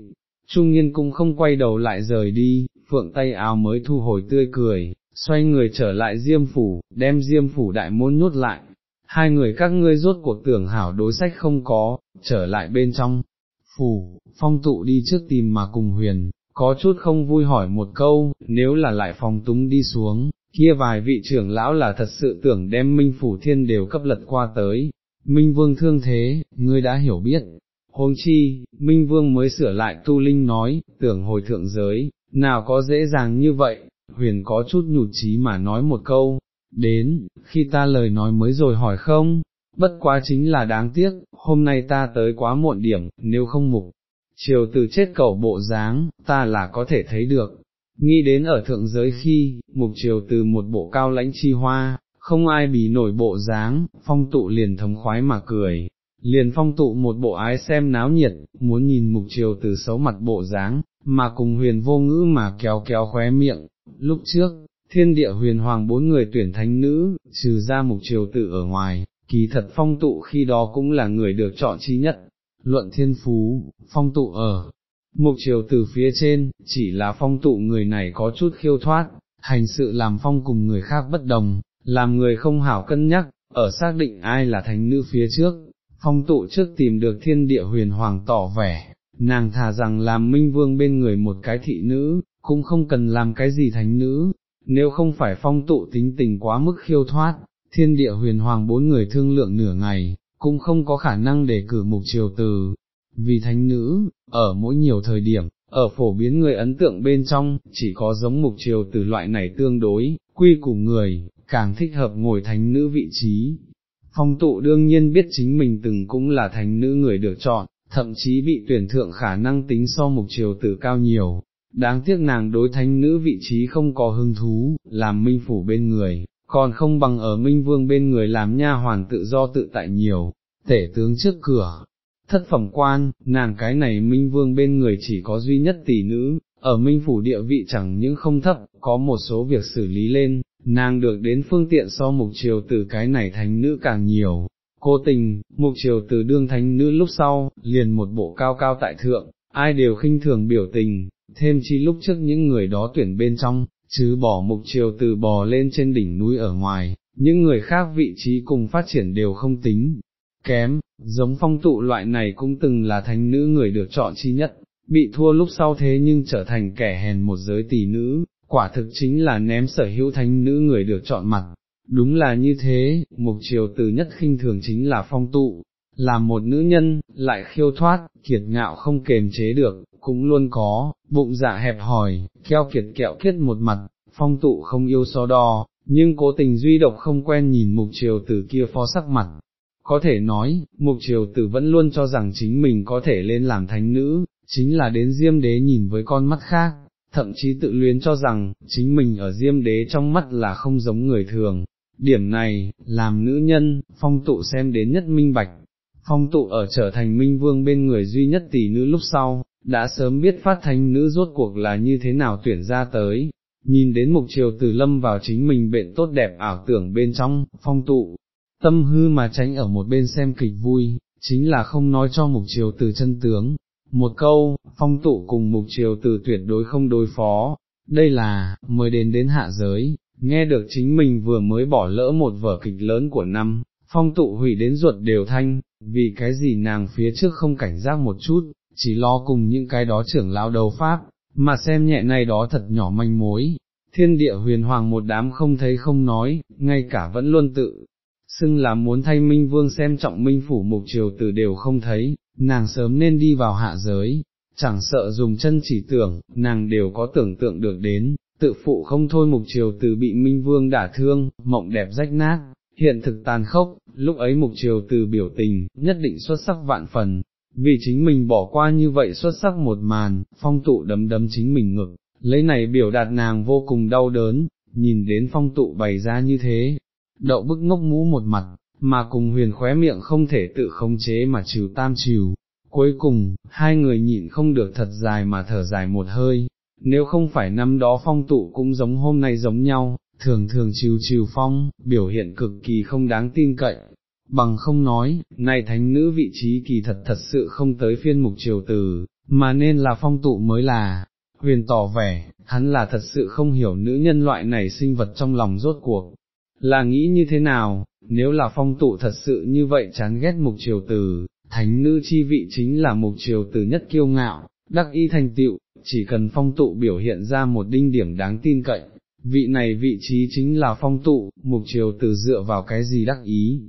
Trung nghiên cũng không quay đầu lại rời đi, phượng tay áo mới thu hồi tươi cười, xoay người trở lại diêm phủ, đem diêm phủ đại môn nhốt lại. Hai người các ngươi rốt cuộc tưởng hảo đối sách không có, trở lại bên trong. Phủ, phong tụ đi trước tìm mà cùng huyền, có chút không vui hỏi một câu, nếu là lại phòng túng đi xuống, kia vài vị trưởng lão là thật sự tưởng đem Minh Phủ Thiên đều cấp lật qua tới, Minh Vương thương thế, ngươi đã hiểu biết. Huống chi, Minh Vương mới sửa lại tu linh nói, tưởng hồi thượng giới, nào có dễ dàng như vậy, huyền có chút nhụt chí mà nói một câu, đến, khi ta lời nói mới rồi hỏi không, bất quá chính là đáng tiếc, hôm nay ta tới quá muộn điểm, nếu không mục, chiều từ chết cầu bộ dáng, ta là có thể thấy được. Nghĩ đến ở thượng giới khi, mục chiều từ một bộ cao lãnh chi hoa, không ai bị nổi bộ dáng, phong tụ liền thống khoái mà cười, liền phong tụ một bộ ái xem náo nhiệt, muốn nhìn mục chiều từ xấu mặt bộ dáng, mà cùng huyền vô ngữ mà kéo kéo khóe miệng, lúc trước, thiên địa huyền hoàng bốn người tuyển thánh nữ, trừ ra mục chiều tự ở ngoài, kỳ thật phong tụ khi đó cũng là người được chọn chi nhất, luận thiên phú, phong tụ ở, mục chiều từ phía trên, chỉ là phong tụ người này có chút khiêu thoát, hành sự làm phong cùng người khác bất đồng, làm người không hảo cân nhắc, ở xác định ai là thánh nữ phía trước, phong tụ trước tìm được thiên địa huyền hoàng tỏ vẻ, nàng thà rằng làm minh vương bên người một cái thị nữ, cũng không cần làm cái gì thánh nữ, nếu không phải phong tụ tính tình quá mức khiêu thoát, thiên địa huyền hoàng bốn người thương lượng nửa ngày, cũng không có khả năng để cử mục triều từ, vì thánh nữ, ở mỗi nhiều thời điểm, ở phổ biến người ấn tượng bên trong, chỉ có giống mục triều từ loại này tương đối, quy củ người, càng thích hợp ngồi thánh nữ vị trí. Phong tụ đương nhiên biết chính mình từng cũng là thánh nữ người được chọn, thậm chí bị tuyển thượng khả năng tính so mục triều tử cao nhiều, đáng tiếc nàng đối thánh nữ vị trí không có hứng thú, làm minh phủ bên người, còn không bằng ở minh vương bên người làm nha hoàn tự do tự tại nhiều, tể tướng trước cửa. Thất phẩm quan, nàng cái này minh vương bên người chỉ có duy nhất tỷ nữ, ở minh phủ địa vị chẳng những không thấp, có một số việc xử lý lên, nàng được đến phương tiện so mục triều từ cái này thánh nữ càng nhiều. Cố tình, mục triều từ đương thánh nữ lúc sau, liền một bộ cao cao tại thượng, ai đều khinh thường biểu tình, thêm chi lúc trước những người đó tuyển bên trong, chứ bỏ mục triều từ bò lên trên đỉnh núi ở ngoài, những người khác vị trí cùng phát triển đều không tính, kém, giống phong tụ loại này cũng từng là thánh nữ người được chọn chi nhất, bị thua lúc sau thế nhưng trở thành kẻ hèn một giới tỷ nữ, quả thực chính là ném sở hữu thánh nữ người được chọn mặt. Đúng là như thế, mục triều từ nhất khinh thường chính là phong tụ, là một nữ nhân, lại khiêu thoát, kiệt ngạo không kềm chế được, cũng luôn có, bụng dạ hẹp hòi, keo kiệt kẹo kiết một mặt, phong tụ không yêu so đo, nhưng cố tình duy độc không quen nhìn mục triều từ kia phó sắc mặt. Có thể nói, mục triều tử vẫn luôn cho rằng chính mình có thể lên làm thánh nữ, chính là đến diêm đế nhìn với con mắt khác, thậm chí tự luyến cho rằng, chính mình ở diêm đế trong mắt là không giống người thường. Điểm này, làm nữ nhân, phong tụ xem đến nhất minh bạch, phong tụ ở trở thành minh vương bên người duy nhất tỷ nữ lúc sau, đã sớm biết phát thanh nữ rốt cuộc là như thế nào tuyển ra tới, nhìn đến mục triều từ lâm vào chính mình bệnh tốt đẹp ảo tưởng bên trong, phong tụ, tâm hư mà tránh ở một bên xem kịch vui, chính là không nói cho mục triều từ chân tướng. Một câu, phong tụ cùng mục triều từ tuyệt đối không đối phó, đây là, mới đến đến hạ giới, nghe được chính mình vừa mới bỏ lỡ một vở kịch lớn của năm, phong tụ hủy đến ruột đều thanh, vì cái gì nàng phía trước không cảnh giác một chút, chỉ lo cùng những cái đó trưởng lão đầu pháp, mà xem nhẹ này đó thật nhỏ manh mối. Thiên địa huyền hoàng một đám không thấy không nói, ngay cả vẫn luôn tự, xưng là muốn thay Minh Vương xem trọng Minh Phủ Mục Triều tử đều không thấy, nàng sớm nên đi vào hạ giới, chẳng sợ dùng chân chỉ tưởng, nàng đều có tưởng tượng được đến, tự phụ không thôi Mục Triều tử bị Minh Vương đả thương, mộng đẹp rách nát, hiện thực tàn khốc, lúc ấy Mục Triều tử biểu tình, nhất định xuất sắc vạn phần. Vì chính mình bỏ qua như vậy xuất sắc một màn, phong tụ đấm đấm chính mình ngực, lấy này biểu đạt nàng vô cùng đau đớn, nhìn đến phong tụ bày ra như thế, đậu bức ngốc mũ một mặt, mà cùng huyền khóe miệng không thể tự khống chế mà trừ tam trừ. Cuối cùng, hai người nhịn không được thật dài mà thở dài một hơi, nếu không phải năm đó phong tụ cũng giống hôm nay giống nhau, thường thường trừ trừ phong, biểu hiện cực kỳ không đáng tin cậy. Bằng không nói, này thánh nữ vị trí kỳ thật thật sự không tới phiên mục triều từ, mà nên là phong tụ mới là, huyền tỏ vẻ, hắn là thật sự không hiểu nữ nhân loại này sinh vật trong lòng rốt cuộc, là nghĩ như thế nào, nếu là phong tụ thật sự như vậy chán ghét mục triều tử, thánh nữ chi vị chính là mục triều tử nhất kiêu ngạo, đắc y thành tựu, chỉ cần phong tụ biểu hiện ra một đinh điểm đáng tin cậy, vị này vị trí chính là phong tụ, mục triều tử dựa vào cái gì đắc ý,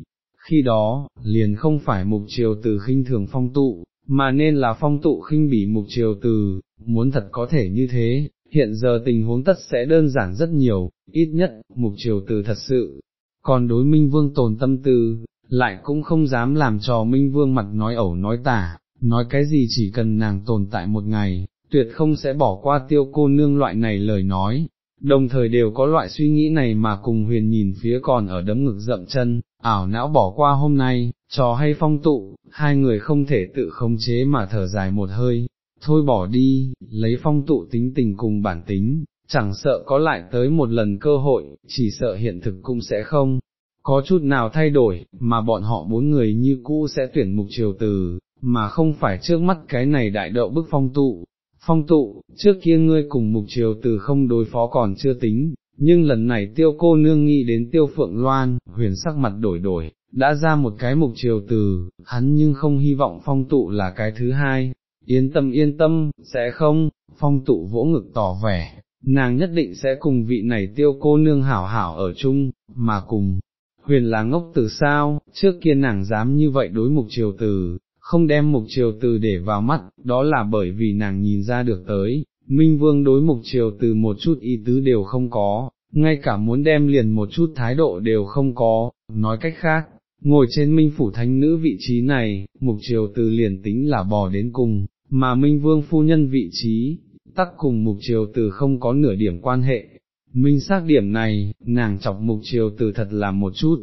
khi đó, liền không phải mục triều tử khinh thường phong tụ, mà nên là phong tụ khinh bỉ mục triều tử, muốn thật có thể như thế, hiện giờ tình huống tất sẽ đơn giản rất nhiều, ít nhất, mục triều từ thật sự, còn đối minh vương tồn tâm tư, lại cũng không dám làm trò minh vương mặt nói ẩu nói tả, nói cái gì chỉ cần nàng tồn tại một ngày, tuyệt không sẽ bỏ qua tiêu cô nương loại này lời nói, đồng thời đều có loại suy nghĩ này mà cùng huyền nhìn phía còn ở đấm ngực dậm chân, ảo não bỏ qua hôm nay, trò hay phong tụ, hai người không thể tự khống chế mà thở dài một hơi, thôi bỏ đi, lấy phong tụ tính tình cùng bản tính, chẳng sợ có lại tới một lần cơ hội, chỉ sợ hiện thực cũng sẽ không, có chút nào thay đổi, mà bọn họ bốn người như cũ sẽ tuyển mục triều từ, mà không phải trước mắt cái này đại đậu bức phong tụ. Phong tụ, trước kia ngươi cùng mục triều từ không đối phó còn chưa tính, nhưng lần này tiêu cô nương nghĩ đến tiêu phượng loan, huyền sắc mặt đổi đổi, đã ra một cái mục triều từ, hắn nhưng không hy vọng phong tụ là cái thứ hai, yên tâm yên tâm, sẽ không, phong tụ vỗ ngực tỏ vẻ, nàng nhất định sẽ cùng vị này tiêu cô nương hảo hảo ở chung, mà cùng, huyền là ngốc từ sao, trước kia nàng dám như vậy đối mục triều từ, không đem mục triều từ để vào mắt, đó là bởi vì nàng nhìn ra được tới, Minh Vương đối mục triều từ một chút ý tứ đều không có, ngay cả muốn đem liền một chút thái độ đều không có, nói cách khác, ngồi trên Minh Phủ Thánh Nữ vị trí này, mục triều từ liền tính là bò đến cùng, mà Minh Vương phu nhân vị trí, tắc cùng mục triều từ không có nửa điểm quan hệ. Minh xác điểm này, nàng chọc mục triều từ thật là một chút,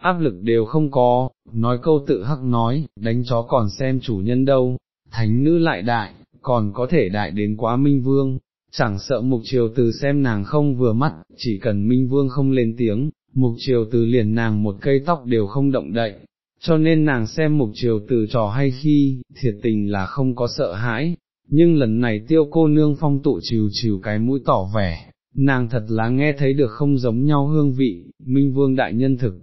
áp lực đều không có, nói câu tự hắc nói, đánh chó còn xem chủ nhân đâu, thánh nữ lại đại, còn có thể đại đến quá Minh Vương, chẳng sợ mục triều từ xem nàng không vừa mắt, chỉ cần Minh Vương không lên tiếng, mục triều từ liền nàng một cây tóc đều không động đậy, cho nên nàng xem mục triều từ trò hay khi, thiệt tình là không có sợ hãi, nhưng lần này tiêu cô nương phong tụ chiều chiều cái mũi tỏ vẻ, nàng thật là nghe thấy được không giống nhau hương vị, minh vương đại nhân thực,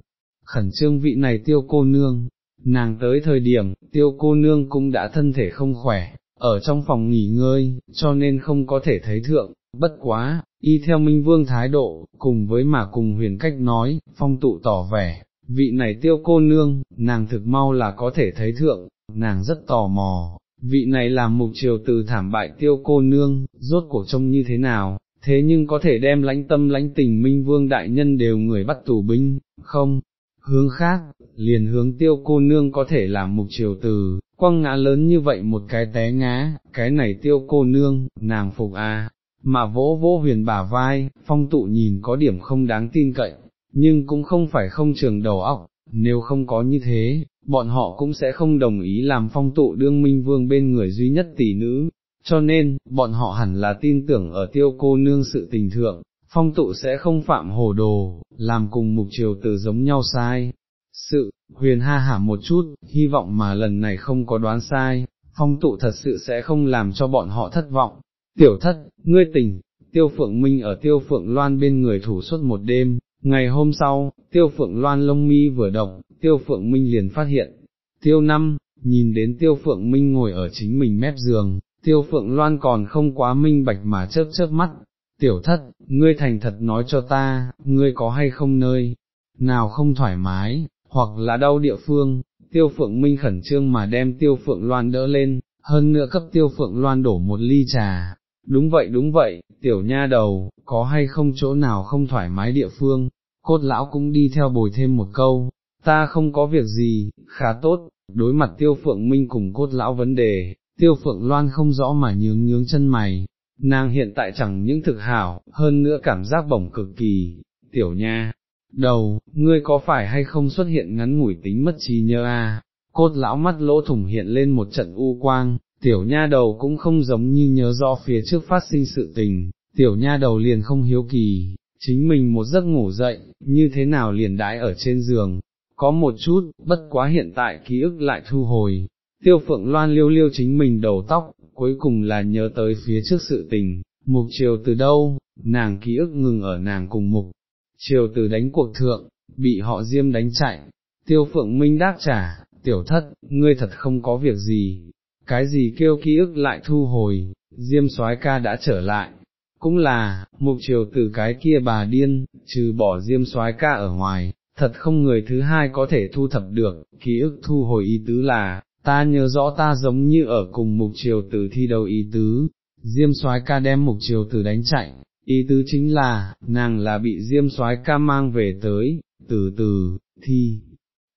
khẩn trương vị này tiêu cô nương, nàng tới thời điểm, tiêu cô nương cũng đã thân thể không khỏe, ở trong phòng nghỉ ngơi, cho nên không có thể thấy thượng, bất quá, y theo minh vương thái độ, cùng với mà cùng huyền cách nói, phong tụ tỏ vẻ, vị này tiêu cô nương, nàng thực mau là có thể thấy thượng, nàng rất tò mò, vị này làm mục triều từ thảm bại tiêu cô nương, rốt cuộc trông như thế nào, thế nhưng có thể đem lãnh tâm lãnh tình minh vương đại nhân đều người bắt tù binh, không, hướng khác, liền hướng tiêu cô nương có thể làm mục triều từ, quăng ngã lớn như vậy một cái té ngã, cái này tiêu cô nương, nàng phục à, mà vỗ vỗ huyền bả vai, phong tụ nhìn có điểm không đáng tin cậy, nhưng cũng không phải không trường đầu óc, nếu không có như thế, bọn họ cũng sẽ không đồng ý làm phong tụ đương minh vương bên người duy nhất tỷ nữ, cho nên, bọn họ hẳn là tin tưởng ở tiêu cô nương sự tình thượng, phong tụ sẽ không phạm hồ đồ, làm cùng mục triều từ giống nhau sai. sự, huyền ha hả một chút, hy vọng mà lần này không có đoán sai, phong tụ thật sự sẽ không làm cho bọn họ thất vọng. Tiểu thất, ngươi tỉnh, tiêu phượng minh ở tiêu phượng loan bên người thủ suốt một đêm, ngày hôm sau, tiêu phượng loan lông mi vừa động, tiêu phượng minh liền phát hiện, tiêu năm, nhìn đến tiêu phượng minh ngồi ở chính mình mép giường, tiêu phượng loan còn không quá minh bạch mà chớp chớp mắt, tiểu thất, ngươi thành thật nói cho ta, ngươi có hay không nơi, nào không thoải mái, hoặc là đau địa phương, tiêu phượng minh khẩn trương mà đem tiêu phượng loan đỡ lên, hơn nữa cấp tiêu phượng loan đổ một ly trà. Đúng vậy đúng vậy, tiểu nha đầu, có hay không chỗ nào không thoải mái địa phương, cốt lão cũng đi theo bồi thêm một câu, ta không có việc gì, khá tốt, đối mặt tiêu phượng minh cùng cốt lão vấn đề, tiêu phượng loan không rõ mà nhướng nhướng chân mày, nàng hiện tại chẳng những thực hảo, hơn nữa cảm giác bổng cực kỳ, tiểu nha, đầu, ngươi có phải hay không xuất hiện ngắn ngủi tính mất trí nhớ a? cốt lão mắt lỗ thủng hiện lên một trận u quang, tiểu nha đầu cũng không giống như nhớ rõ phía trước phát sinh sự tình, tiểu nha đầu liền không hiếu kỳ, chính mình một giấc ngủ dậy, như thế nào liền đãi ở trên giường, có một chút, bất quá hiện tại ký ức lại thu hồi, tiêu phượng loan liêu liêu chính mình đầu tóc, cuối cùng là nhớ tới phía trước sự tình, mục chiều từ đâu, nàng ký ức ngừng ở nàng cùng mục, chiều từ đánh cuộc thượng, bị họ diêm đánh chạy, tiêu phượng minh đáp trả, tiểu thất, ngươi thật không có việc gì, cái gì kêu ký ức lại thu hồi, diêm soái ca đã trở lại, cũng là, mục triều từ cái kia bà điên, trừ bỏ diêm soái ca ở ngoài, thật không người thứ hai có thể thu thập được, ký ức thu hồi ý tứ là, ta nhớ rõ ta giống như ở cùng mục triều tử thi đầu ý tứ, diêm soái ca đem mục triều tử đánh chạy, ý tứ chính là, nàng là bị diêm soái ca mang về tới, từ từ, thi,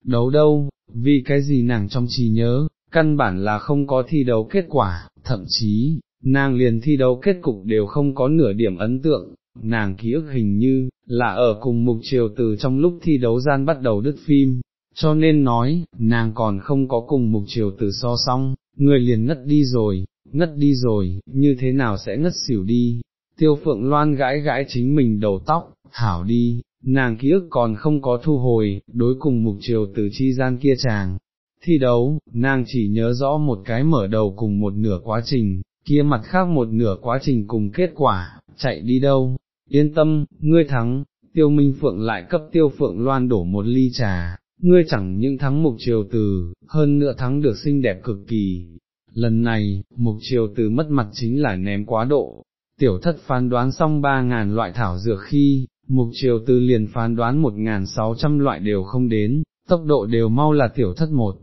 đấu đâu, vì cái gì nàng trong trí nhớ, căn bản là không có thi đấu kết quả, thậm chí, nàng liền thi đấu kết cục đều không có nửa điểm ấn tượng, nàng ký ức hình như, là ở cùng mục triều từ trong lúc thi đấu gian bắt đầu đứt phim, cho nên nói, nàng còn không có cùng mục triều từ so xong, người liền ngất đi rồi, ngất đi rồi, như thế nào sẽ ngất xỉu đi, tiêu phượng loan gãi gãi chính mình đầu tóc, hảo đi, nàng ký ức còn không có thu hồi, đối cùng mục triều từ chi gian kia chàng. Thi đấu, nàng chỉ nhớ rõ một cái mở đầu cùng một nửa quá trình, kia mặt khác một nửa quá trình cùng kết quả, chạy đi đâu, yên tâm, ngươi thắng, tiêu minh phượng lại cấp tiêu phượng loan đổ một ly trà, ngươi chẳng những thắng mục triều từ, hơn nữa thắng được xinh đẹp cực kỳ. Lần này, mục triều từ mất mặt chính là ném quá độ, tiểu thất phán đoán xong ba ngàn loại thảo dược khi, mục triều từ liền phán đoán một ngàn sáu trăm loại đều không đến, tốc độ đều mau là tiểu thất một.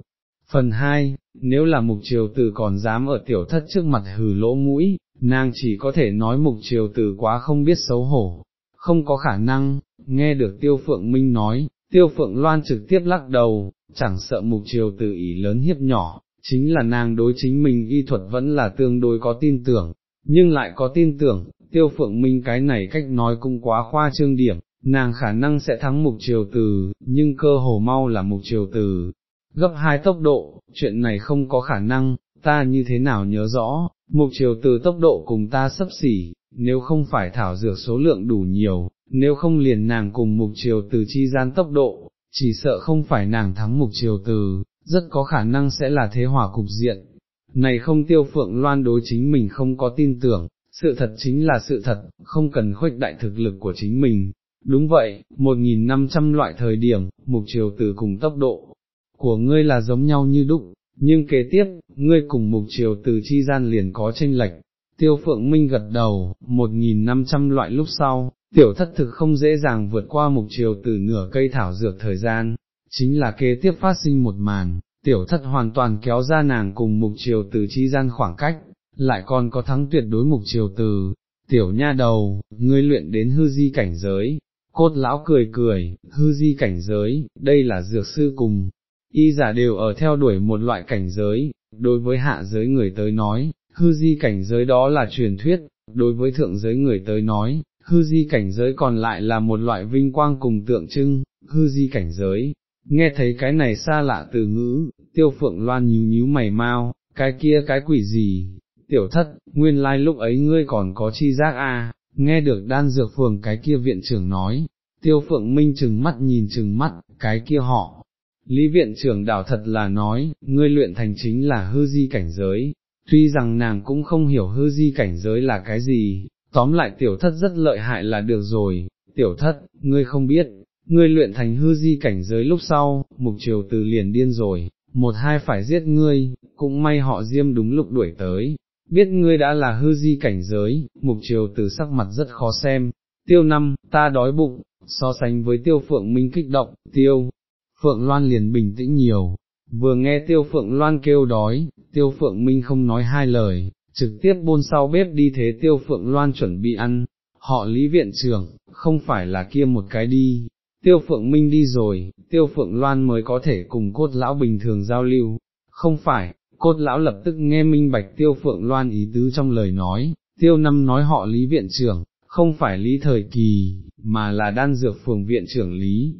Phần hai, nếu là mục triều tử còn dám ở tiểu thất trước mặt hừ lỗ mũi, nàng chỉ có thể nói mục triều tử quá không biết xấu hổ, không có khả năng, nghe được tiêu phượng minh nói, tiêu phượng loan trực tiếp lắc đầu, chẳng sợ mục triều tử ý lớn hiếp nhỏ, chính là nàng đối chính mình y thuật vẫn là tương đối có tin tưởng, nhưng lại có tin tưởng, tiêu phượng minh cái này cách nói cũng quá khoa trương điểm, nàng khả năng sẽ thắng mục triều từ, nhưng cơ hồ mau là mục triều từ, gấp hai tốc độ, chuyện này không có khả năng, ta như thế nào nhớ rõ, mục triều từ tốc độ cùng ta sấp xỉ, nếu không phải thảo dược số lượng đủ nhiều, nếu không liền nàng cùng mục triều từ chi gian tốc độ, chỉ sợ không phải nàng thắng mục triều từ, rất có khả năng sẽ là thế hòa cục diện. Này không tiêu phượng loan đối chính mình không có tin tưởng, sự thật chính là sự thật, không cần khuếch đại thực lực của chính mình. Đúng vậy, 1.500 loại thời điểm, mục triều từ cùng tốc độ của ngươi là giống nhau như đúc, nhưng kế tiếp, ngươi cùng mục triều từ chi gian liền có tranh lệch. Tiêu phượng minh gật đầu, 1.500 loại lúc sau, tiểu thất thực không dễ dàng vượt qua mục triều từ nửa cây thảo dược thời gian, chính là kế tiếp phát sinh một màn, tiểu thất hoàn toàn kéo ra nàng cùng mục triều từ chi gian khoảng cách, lại còn có thắng tuyệt đối mục triều từ, tiểu nha đầu, ngươi luyện đến hư di cảnh giới, cốt lão cười cười, hư di cảnh giới, đây là dược sư cùng, y giả đều ở theo đuổi một loại cảnh giới, đối với hạ giới người tới nói, hư di cảnh giới đó là truyền thuyết, đối với thượng giới người tới nói, hư di cảnh giới còn lại là một loại vinh quang cùng tượng trưng, hư di cảnh giới. Nghe thấy cái này xa lạ từ ngữ, tiêu phượng loan nhíu nhíu mày mau, cái kia cái quỷ gì, tiểu thất, nguyên lai lúc ấy ngươi còn có chi giác à? nghe được đan dược phường cái kia viện trưởng nói, tiêu phượng minh chừng mắt nhìn chừng mắt, cái kia họ, Lý viện trưởng đảo thật là nói, ngươi luyện thành chính là hư di cảnh giới, tuy rằng nàng cũng không hiểu hư di cảnh giới là cái gì, tóm lại tiểu thất rất lợi hại là được rồi, tiểu thất, ngươi không biết, ngươi luyện thành hư di cảnh giới lúc sau, mục triều từ liền điên rồi, một hai phải giết ngươi, cũng may họ diêm đúng lúc đuổi tới, biết ngươi đã là hư di cảnh giới, mục triều từ sắc mặt rất khó xem, tiêu năm, ta đói bụng, so sánh với tiêu phượng minh kích động, tiêu, phượng loan liền bình tĩnh nhiều, vừa nghe tiêu phượng loan kêu đói, tiêu phượng minh không nói hai lời, trực tiếp buôn sau bếp đi thế tiêu phượng loan chuẩn bị ăn, họ lý viện trưởng, không phải là kia một cái đi, tiêu phượng minh đi rồi, tiêu phượng loan mới có thể cùng cốt lão bình thường giao lưu, không phải, cốt lão lập tức nghe minh bạch tiêu phượng loan ý tứ trong lời nói, tiêu năm nói họ lý viện trưởng, không phải lý thời kỳ, mà là đan dược phường viện trưởng lý,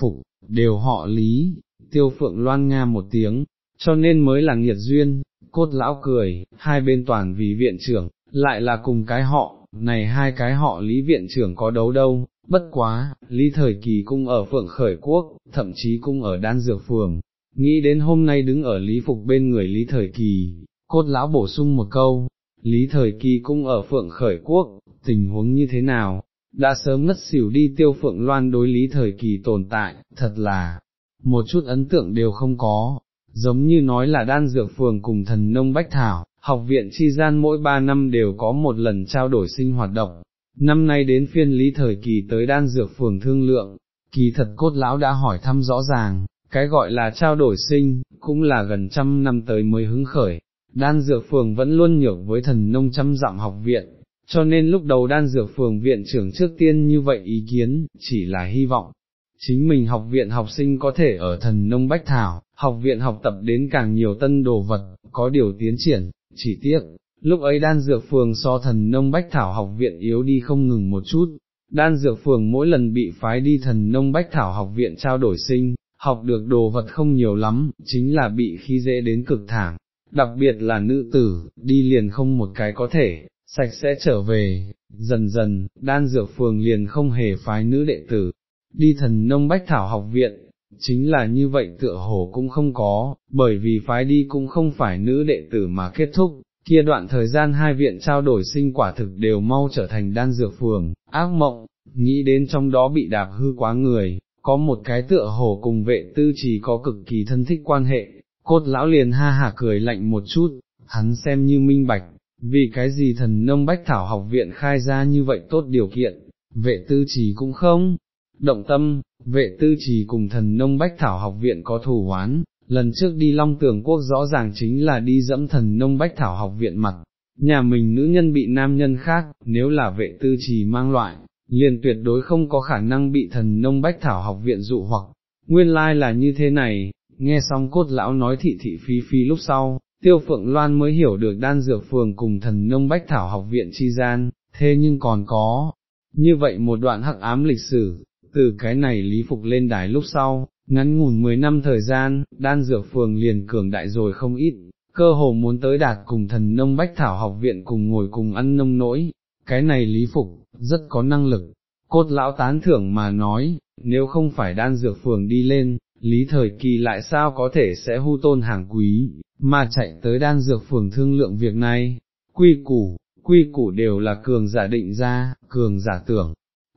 phục, đều họ lý, tiêu phượng loan nga một tiếng, cho nên mới là nghiệt duyên, cốt lão cười, hai bên toàn vì viện trưởng, lại là cùng cái họ, này hai cái họ lý viện trưởng có đấu đâu, bất quá, lý thời kỳ cung ở phượng khởi quốc, thậm chí cung ở đan dược phường, nghĩ đến hôm nay đứng ở lý phục bên người lý thời kỳ, cốt lão bổ sung một câu, lý thời kỳ cung ở phượng khởi quốc, tình huống như thế nào, đã sớm ngất xỉu đi tiêu phượng loan đối lý thời kỳ tồn tại, thật là, một chút ấn tượng đều không có, giống như nói là đan dược phường cùng thần nông bách thảo, học viện chi gian mỗi ba năm đều có một lần trao đổi sinh hoạt động, năm nay đến phiên lý thời kỳ tới đan dược phường thương lượng, kỳ thật cốt lão đã hỏi thăm rõ ràng, cái gọi là trao đổi sinh, cũng là gần trăm năm tới mới hứng khởi, đan dược phường vẫn luôn nhược với thần nông trăm dặm học viện, cho nên lúc đầu đan dược phường viện trưởng trước tiên như vậy ý kiến, chỉ là hy vọng, chính mình học viện học sinh có thể ở thần nông bách thảo, học viện học tập đến càng nhiều tân đồ vật, có điều tiến triển, chỉ tiếc, lúc ấy đan dược phường so thần nông bách thảo học viện yếu đi không ngừng một chút, đan dược phường mỗi lần bị phái đi thần nông bách thảo học viện trao đổi sinh, học được đồ vật không nhiều lắm, chính là bị khi dễ đến cực thảm, đặc biệt là nữ tử, đi liền không một cái có thể, sạch sẽ trở về, dần dần, đan dược phường liền không hề phái nữ đệ tử, đi thần nông bách thảo học viện, chính là như vậy tựa hồ cũng không có, bởi vì phái đi cũng không phải nữ đệ tử mà kết thúc, kia đoạn thời gian hai viện trao đổi sinh quả thực đều mau trở thành đan dược phường, ác mộng, nghĩ đến trong đó bị đạp hư quá người, có một cái tựa hồ cùng vệ tư chỉ có cực kỳ thân thích quan hệ, cốt lão liền ha hả cười lạnh một chút, hắn xem như minh bạch, vì cái gì thần nông bách thảo học viện khai ra như vậy tốt điều kiện, vệ tư trì cũng không, động tâm, vệ tư trì cùng thần nông bách thảo học viện có thủ hoán, lần trước đi Long Tường Quốc rõ ràng chính là đi dẫm thần nông bách thảo học viện mặt, nhà mình nữ nhân bị nam nhân khác, nếu là vệ tư trì mang loại, liền tuyệt đối không có khả năng bị thần nông bách thảo học viện dụ hoặc, nguyên lai là như thế này, nghe xong cốt lão nói thị thị phi phi lúc sau, tiêu phượng loan mới hiểu được đan dược phường cùng thần nông bách thảo học viện chi gian, thế nhưng còn có, như vậy một đoạn hắc ám lịch sử, từ cái này lý phục lên đài lúc sau, ngắn ngủn 10 năm thời gian, đan dược phường liền cường đại rồi không ít, cơ hồ muốn tới đạt cùng thần nông bách thảo học viện cùng ngồi cùng ăn nông nỗi, cái này lý phục, rất có năng lực, cốt lão tán thưởng mà nói, nếu không phải đan dược phường đi lên, lý thời kỳ lại sao có thể sẽ hưu tôn hàng quý, mà chạy tới đan dược phường thương lượng việc này, quy củ, quy củ đều là cường giả định ra, cường giả tưởng,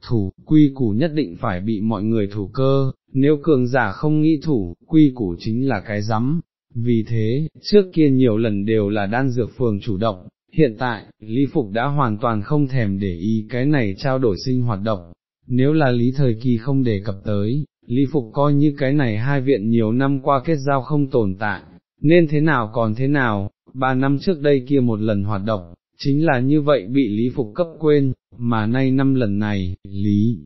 thủ, quy củ nhất định phải bị mọi người thủ cơ, nếu cường giả không nghĩ thủ, quy củ chính là cái rắm. Vì thế, trước kia nhiều lần đều là đan dược phường chủ động, hiện tại, Lý Phục đã hoàn toàn không thèm để ý cái này trao đổi sinh hoạt động, nếu là Lý Thời Kỳ không đề cập tới, Lý Phục coi như cái này hai viện nhiều năm qua kết giao không tồn tại, nên thế nào còn thế nào, ba năm trước đây kia một lần hoạt động, chính là như vậy bị Lý Phục cấp quên, mà nay năm lần này, Lý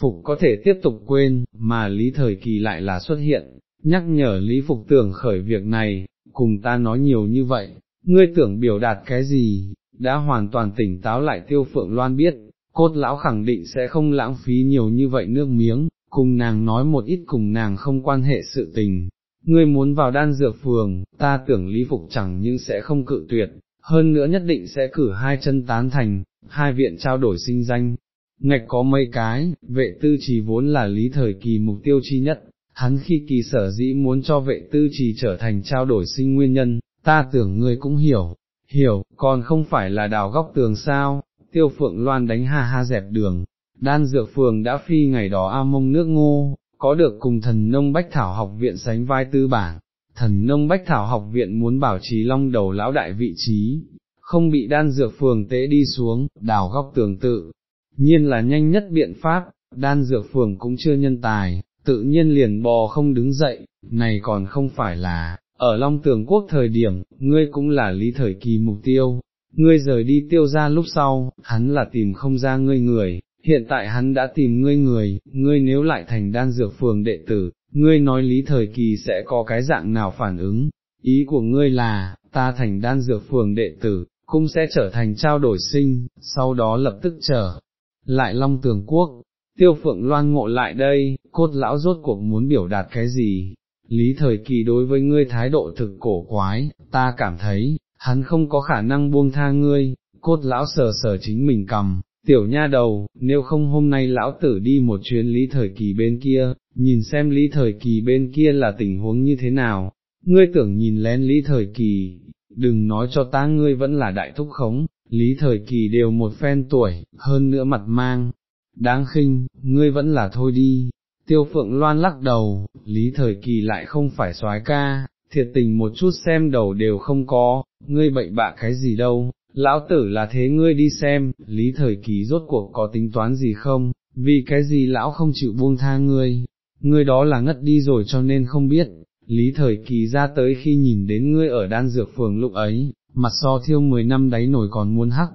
Phục có thể tiếp tục quên, mà Lý Thời Kỳ lại là xuất hiện, nhắc nhở Lý Phục tưởng khởi việc này, cùng ta nói nhiều như vậy, ngươi tưởng biểu đạt cái gì, đã hoàn toàn tỉnh táo lại tiêu phượng loan biết, cốt lão khẳng định sẽ không lãng phí nhiều như vậy nước miếng, cùng nàng nói một ít cùng nàng không quan hệ sự tình. Ngươi muốn vào đan dược phường, ta tưởng Lý Phục chẳng nhưng sẽ không cự tuyệt, hơn nữa nhất định sẽ cử hai chân tán thành, hai viện trao đổi sinh danh, ngạch có mấy cái, vệ tư trì vốn là lý thời kỳ mục tiêu chi nhất, hắn khi kỳ sở dĩ muốn cho vệ tư trì trở thành trao đổi sinh nguyên nhân, ta tưởng ngươi cũng hiểu, hiểu, còn không phải là đào góc tường sao, tiêu phượng loan đánh ha ha dẹp đường, đan dược phường đã phi ngày đó a mông nước ngô, có được cùng thần nông bách thảo học viện sánh vai tư bản, thần nông bách thảo học viện muốn bảo trì long đầu lão đại vị trí, không bị đan dược phường tế đi xuống, đào góc tường tự, nhiên là nhanh nhất biện pháp, đan dược phường cũng chưa nhân tài, tự nhiên liền bò không đứng dậy, này còn không phải là, ở Long Tường Quốc thời điểm, ngươi cũng là lý thời kỳ mục tiêu, ngươi rời đi tiêu ra lúc sau, hắn là tìm không ra ngươi người, hiện tại hắn đã tìm ngươi người, ngươi nếu lại thành đan dược phường đệ tử, ngươi nói lý thời kỳ sẽ có cái dạng nào phản ứng, ý của ngươi là, ta thành đan dược phường đệ tử, cũng sẽ trở thành trao đổi sinh, sau đó lập tức trở lại Long Tường Quốc. Tiêu phượng loan ngộ lại đây, cốt lão rốt cuộc muốn biểu đạt cái gì, lý thời kỳ đối với ngươi thái độ thực cổ quái, ta cảm thấy, hắn không có khả năng buông tha ngươi, cốt lão sờ sờ chính mình cầm, tiểu nha đầu, nếu không hôm nay lão tử đi một chuyến lý thời kỳ bên kia, nhìn xem lý thời kỳ bên kia là tình huống như thế nào, ngươi tưởng nhìn lén lý thời kỳ, đừng nói cho ta ngươi vẫn là đại thúc khống, lý thời kỳ đều một phen tuổi, hơn nữa mặt mang, đáng khinh, ngươi vẫn là thôi đi. Tiêu phượng loan lắc đầu, lý thời kỳ lại không phải soái ca, thiệt tình một chút xem đầu đều không có, ngươi bậy bạ cái gì đâu, lão tử là thế ngươi đi xem, lý thời kỳ rốt cuộc có tính toán gì không, vì cái gì lão không chịu buông tha ngươi, ngươi đó là ngất đi rồi cho nên không biết, lý thời kỳ ra tới khi nhìn đến ngươi ở đan dược phường lúc ấy, mặt so thiêu mười năm đáy nổi còn muốn hắc,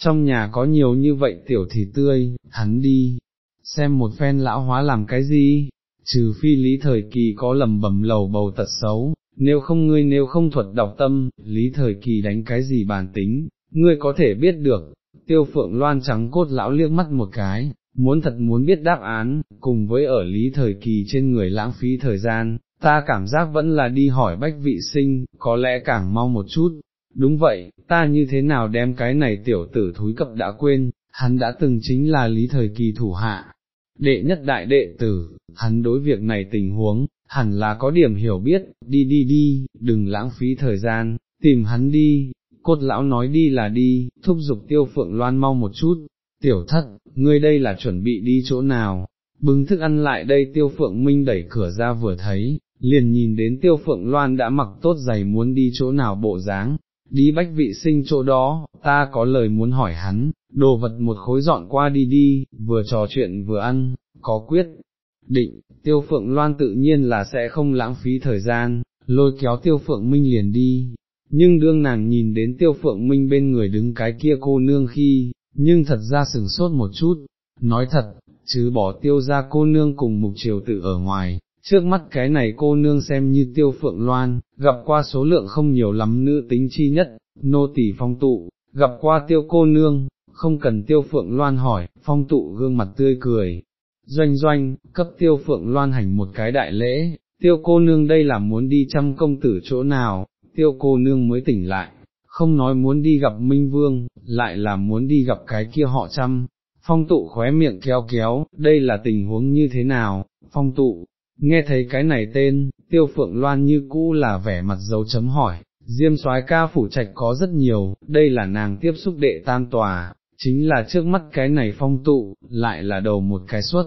trong nhà có nhiều như vậy tiểu thì tươi, hắn đi, xem một phen lão hóa làm cái gì, trừ phi lý thời kỳ có lầm bầm lầu bầu tật xấu, nếu không ngươi nếu không thuật đọc tâm, lý thời kỳ đánh cái gì bản tính, ngươi có thể biết được, tiêu phượng loan trắng cốt lão liếc mắt một cái, muốn thật muốn biết đáp án, cùng với ở lý thời kỳ trên người lãng phí thời gian, ta cảm giác vẫn là đi hỏi bách vị sinh, có lẽ càng mau một chút. Đúng vậy, ta như thế nào đem cái này tiểu tử thúi cập đã quên, hắn đã từng chính là lý thời kỳ thủ hạ, đệ nhất đại đệ tử, hắn đối việc này tình huống, hẳn là có điểm hiểu biết, đi đi đi, đừng lãng phí thời gian, tìm hắn đi, cốt lão nói đi là đi, thúc giục tiêu phượng loan mau một chút, tiểu thất, ngươi đây là chuẩn bị đi chỗ nào, bưng thức ăn lại đây tiêu phượng minh đẩy cửa ra vừa thấy, liền nhìn đến tiêu phượng loan đã mặc tốt giày muốn đi chỗ nào bộ dáng, đi bách vị sinh chỗ đó, ta có lời muốn hỏi hắn, đồ vật một khối dọn qua đi đi, vừa trò chuyện vừa ăn, có quyết định, tiêu phượng loan tự nhiên là sẽ không lãng phí thời gian, lôi kéo tiêu phượng minh liền đi, nhưng đương nàng nhìn đến tiêu phượng minh bên người đứng cái kia cô nương khi, nhưng thật ra sừng sốt một chút, nói thật, chứ bỏ tiêu ra cô nương cùng mục triều tự ở ngoài, trước mắt cái này cô nương xem như tiêu phượng loan, gặp qua số lượng không nhiều lắm nữ tính chi nhất, nô tỳ phong tụ, gặp qua tiêu cô nương, không cần tiêu phượng loan hỏi, phong tụ gương mặt tươi cười, doanh doanh, cấp tiêu phượng loan hành một cái đại lễ, tiêu cô nương đây là muốn đi chăm công tử chỗ nào, tiêu cô nương mới tỉnh lại, không nói muốn đi gặp Minh Vương, lại là muốn đi gặp cái kia họ chăm, phong tụ khóe miệng kéo kéo, đây là tình huống như thế nào, phong tụ, nghe thấy cái này tên, tiêu phượng loan như cũ là vẻ mặt dấu chấm hỏi, diêm soái ca phủ trạch có rất nhiều, đây là nàng tiếp xúc đệ tam tòa, chính là trước mắt cái này phong tụ, lại là đầu một cái suất.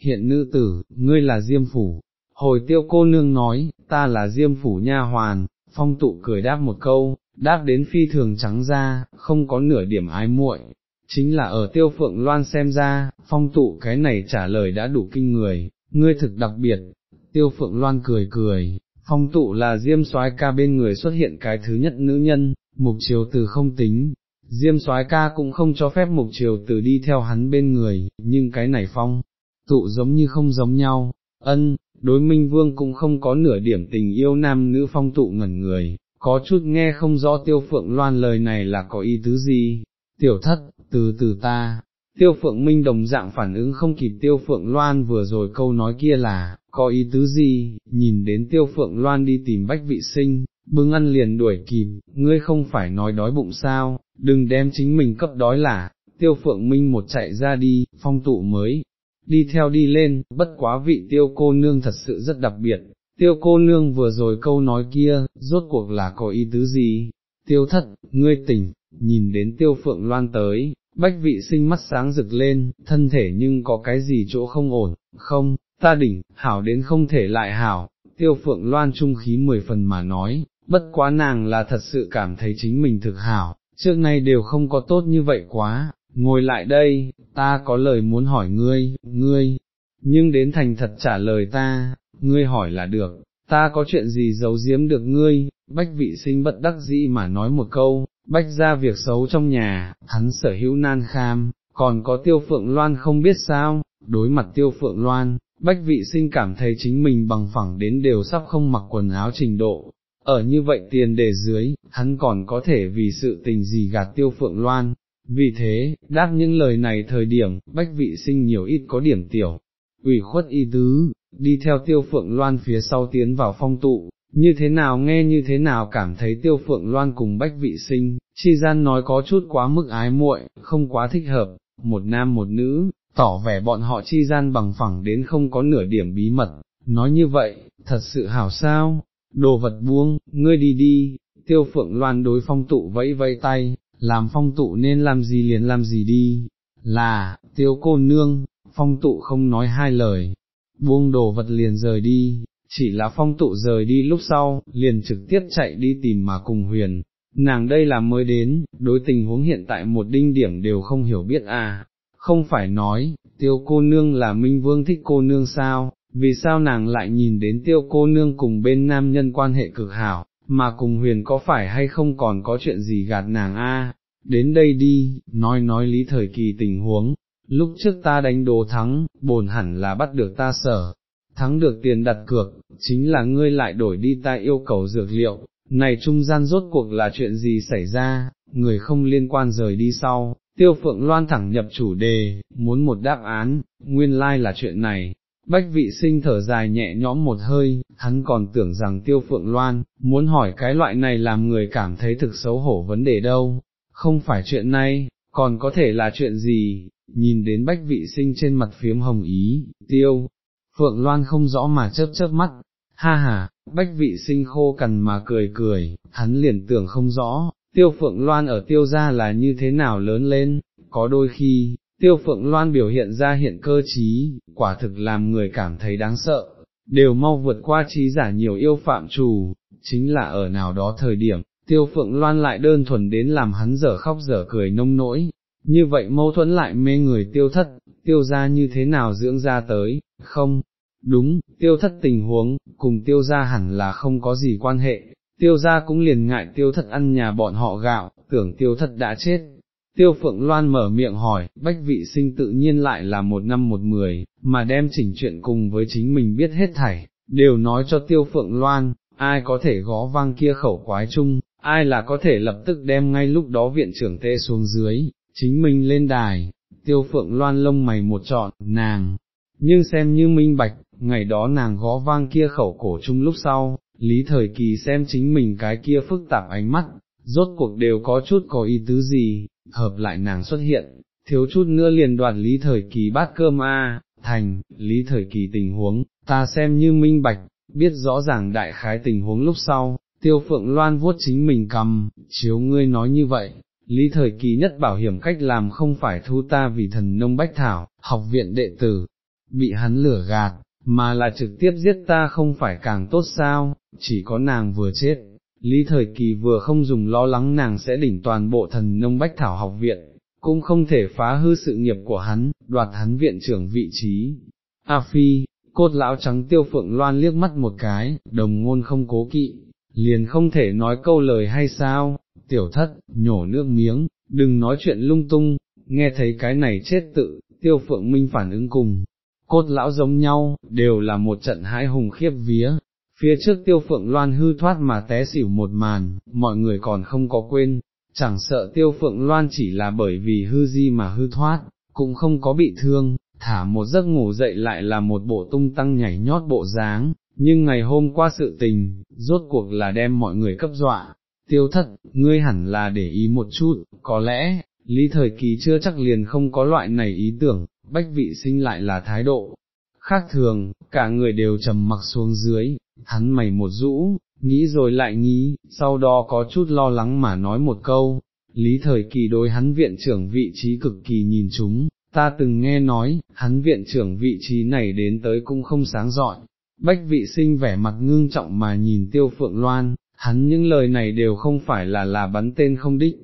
Hiện nữ tử, ngươi là diêm phủ, hồi tiêu cô nương nói, ta là diêm phủ nha hoàn, phong tụ cười đáp một câu, đáp đến phi thường trắng ra, không có nửa điểm ái muội. Chính là ở tiêu phượng loan xem ra, phong tụ cái này trả lời đã đủ kinh người, ngươi thực đặc biệt, tiêu phượng loan cười cười, phong tụ là diêm soái ca bên người xuất hiện cái thứ nhất nữ nhân, mục chiều từ không tính, diêm soái ca cũng không cho phép mục chiều từ đi theo hắn bên người, nhưng cái này phong, tụ giống như không giống nhau, ân, đối minh vương cũng không có nửa điểm tình yêu nam nữ phong tụ ngẩn người, có chút nghe không rõ tiêu phượng loan lời này là có ý tứ gì, tiểu thất, từ từ ta, tiêu phượng minh đồng dạng phản ứng không kịp. Tiêu phượng loan vừa rồi câu nói kia là, có ý tứ gì, nhìn đến tiêu phượng loan đi tìm bách vị sinh, bưng ăn liền đuổi kịp, ngươi không phải nói đói bụng sao, đừng đem chính mình cấp đói là, tiêu phượng minh một chạy ra đi, phong tụ mới, đi theo đi lên, bất quá vị tiêu cô nương thật sự rất đặc biệt, tiêu cô nương vừa rồi câu nói kia, rốt cuộc là có ý tứ gì, tiêu thất, ngươi tỉnh, nhìn đến tiêu phượng loan tới, bách vị sinh mắt sáng rực lên, thân thể nhưng có cái gì chỗ không ổn, không, ta đỉnh, hảo đến không thể lại hảo, tiêu phượng loan trung khí mười phần mà nói, bất quá nàng là thật sự cảm thấy chính mình thực hảo, trước nay đều không có tốt như vậy quá, ngồi lại đây, ta có lời muốn hỏi ngươi, ngươi, nhưng đến thành thật trả lời ta, ngươi hỏi là được, ta có chuyện gì giấu giếm được ngươi, bách vị sinh bất đắc dĩ mà nói một câu, bách ra việc xấu trong nhà, hắn sở hữu nan kham, còn có tiêu phượng loan không biết sao, đối mặt tiêu phượng loan, bách vị sinh cảm thấy chính mình bằng phẳng đến đều sắp không mặc quần áo trình độ. Ở như vậy tiền đề dưới, hắn còn có thể vì sự tình gì gạt tiêu phượng loan, vì thế, đáp những lời này thời điểm, bách vị sinh nhiều ít có điểm tiểu, ủy khuất y tứ, đi theo tiêu phượng loan phía sau tiến vào phong tụ, như thế nào nghe như thế nào cảm thấy tiêu phượng loan cùng bách vị sinh, chi gian nói có chút quá mức ái muội, không quá thích hợp, một nam một nữ, tỏ vẻ bọn họ chi gian bằng phẳng đến không có nửa điểm bí mật, nói như vậy, thật sự hảo sao, đồ vật buông, ngươi đi đi, tiêu phượng loan đối phong tụ vẫy vẫy tay, làm phong tụ nên làm gì liền làm gì đi, là, tiêu cô nương, phong tụ không nói hai lời, buông đồ vật liền rời đi, chỉ là phong tụ rời đi lúc sau, liền trực tiếp chạy đi tìm mà cùng huyền, nàng đây là mới đến, đối tình huống hiện tại một đinh điểm đều không hiểu biết à, không phải nói, tiêu cô nương là minh vương thích cô nương sao, vì sao nàng lại nhìn đến tiêu cô nương cùng bên nam nhân quan hệ cực hảo, mà cùng huyền có phải hay không còn có chuyện gì gạt nàng a? đến đây đi, nói nói lý thời kỳ tình huống, lúc trước ta đánh đồ thắng, bồn hẳn là bắt được ta sở, thắng được tiền đặt cược, chính là ngươi lại đổi đi ta yêu cầu dược liệu, này trung gian rốt cuộc là chuyện gì xảy ra, người không liên quan rời đi sau, tiêu phượng loan thẳng nhập chủ đề, muốn một đáp án, nguyên lai like là chuyện này. Bách vị sinh thở dài nhẹ nhõm một hơi, hắn còn tưởng rằng tiêu phượng loan, muốn hỏi cái loại này làm người cảm thấy thực xấu hổ vấn đề đâu, không phải chuyện này, còn có thể là chuyện gì, nhìn đến bách vị sinh trên mặt phiếm hồng ý, tiêu, Phượng Loan không rõ mà chớp chớp mắt, ha ha, bách vị sinh khô cằn mà cười cười, hắn liền tưởng không rõ, tiêu Phượng Loan ở tiêu gia là như thế nào lớn lên, có đôi khi, tiêu Phượng Loan biểu hiện ra hiện cơ trí, quả thực làm người cảm thấy đáng sợ, đều mau vượt qua trí giả nhiều yêu phạm trù, chính là ở nào đó thời điểm, tiêu Phượng Loan lại đơn thuần đến làm hắn dở khóc dở cười nông nỗi, như vậy mâu thuẫn lại mê người tiêu thất, tiêu ra như thế nào dưỡng ra tới, không, đúng, tiêu thất tình huống, cùng tiêu ra hẳn là không có gì quan hệ, tiêu ra cũng liền ngại tiêu thất ăn nhà bọn họ gạo, tưởng tiêu thất đã chết. Tiêu Phượng Loan mở miệng hỏi, bách vị sinh tự nhiên lại là một năm một mười, mà đem chỉnh chuyện cùng với chính mình biết hết thảy, đều nói cho Tiêu Phượng Loan, ai có thể gó vang kia khẩu quái chung, ai là có thể lập tức đem ngay lúc đó viện trưởng tê xuống dưới, chính mình lên đài, Tiêu Phượng Loan lông mày một trọn, nàng, nhưng xem như minh bạch, ngày đó nàng gõ vang kia khẩu cổ chung lúc sau, lý thời kỳ xem chính mình cái kia phức tạp ánh mắt, rốt cuộc đều có chút có ý tứ gì, hợp lại nàng xuất hiện, thiếu chút nữa liền đoạt lý thời kỳ bát cơm a thành, lý thời kỳ tình huống, ta xem như minh bạch, biết rõ ràng đại khái tình huống lúc sau, tiêu phượng loan vuốt chính mình cầm, chiếu ngươi nói như vậy. Lý thời kỳ nhất bảo hiểm cách làm không phải thu ta vì thần nông bách thảo, học viện đệ tử, bị hắn lửa gạt, mà là trực tiếp giết ta không phải càng tốt sao, chỉ có nàng vừa chết, lý thời kỳ vừa không dùng lo lắng nàng sẽ đỉnh toàn bộ thần nông bách thảo học viện, cũng không thể phá hư sự nghiệp của hắn, đoạt hắn viện trưởng vị trí. A Phi, cốt lão trắng tiêu phượng loan liếc mắt một cái, đồng ngôn không cố kỵ, liền không thể nói câu lời hay sao, tiểu thất, nhổ nước miếng, đừng nói chuyện lung tung, nghe thấy cái này chết tự, tiêu phượng minh phản ứng cùng, cốt lão giống nhau, đều là một trận hãi hùng khiếp vía. Phía trước tiêu phượng loan hư thoát mà té xỉu một màn, mọi người còn không có quên, chẳng sợ tiêu phượng loan chỉ là bởi vì hư di mà hư thoát, cũng không có bị thương, thả một giấc ngủ dậy lại là một bộ tung tăng nhảy nhót bộ dáng, nhưng ngày hôm qua sự tình, rốt cuộc là đem mọi người cấp dọa, tiêu thất, ngươi hẳn là để ý một chút, có lẽ, lý thời kỳ chưa chắc liền không có loại này ý tưởng, bách vị sinh lại là thái độ. Khác thường, cả người đều trầm mặc xuống dưới, hắn mày một rũ, nghĩ rồi lại nghĩ, sau đó có chút lo lắng mà nói một câu, lý thời kỳ đối hắn viện trưởng vị trí cực kỳ nhìn chúng, ta từng nghe nói, hắn viện trưởng vị trí này đến tới cũng không sáng rọi. Bách vị sinh vẻ mặt ngưng trọng mà nhìn tiêu phượng loan, hắn những lời này đều không phải là là bắn tên không đích,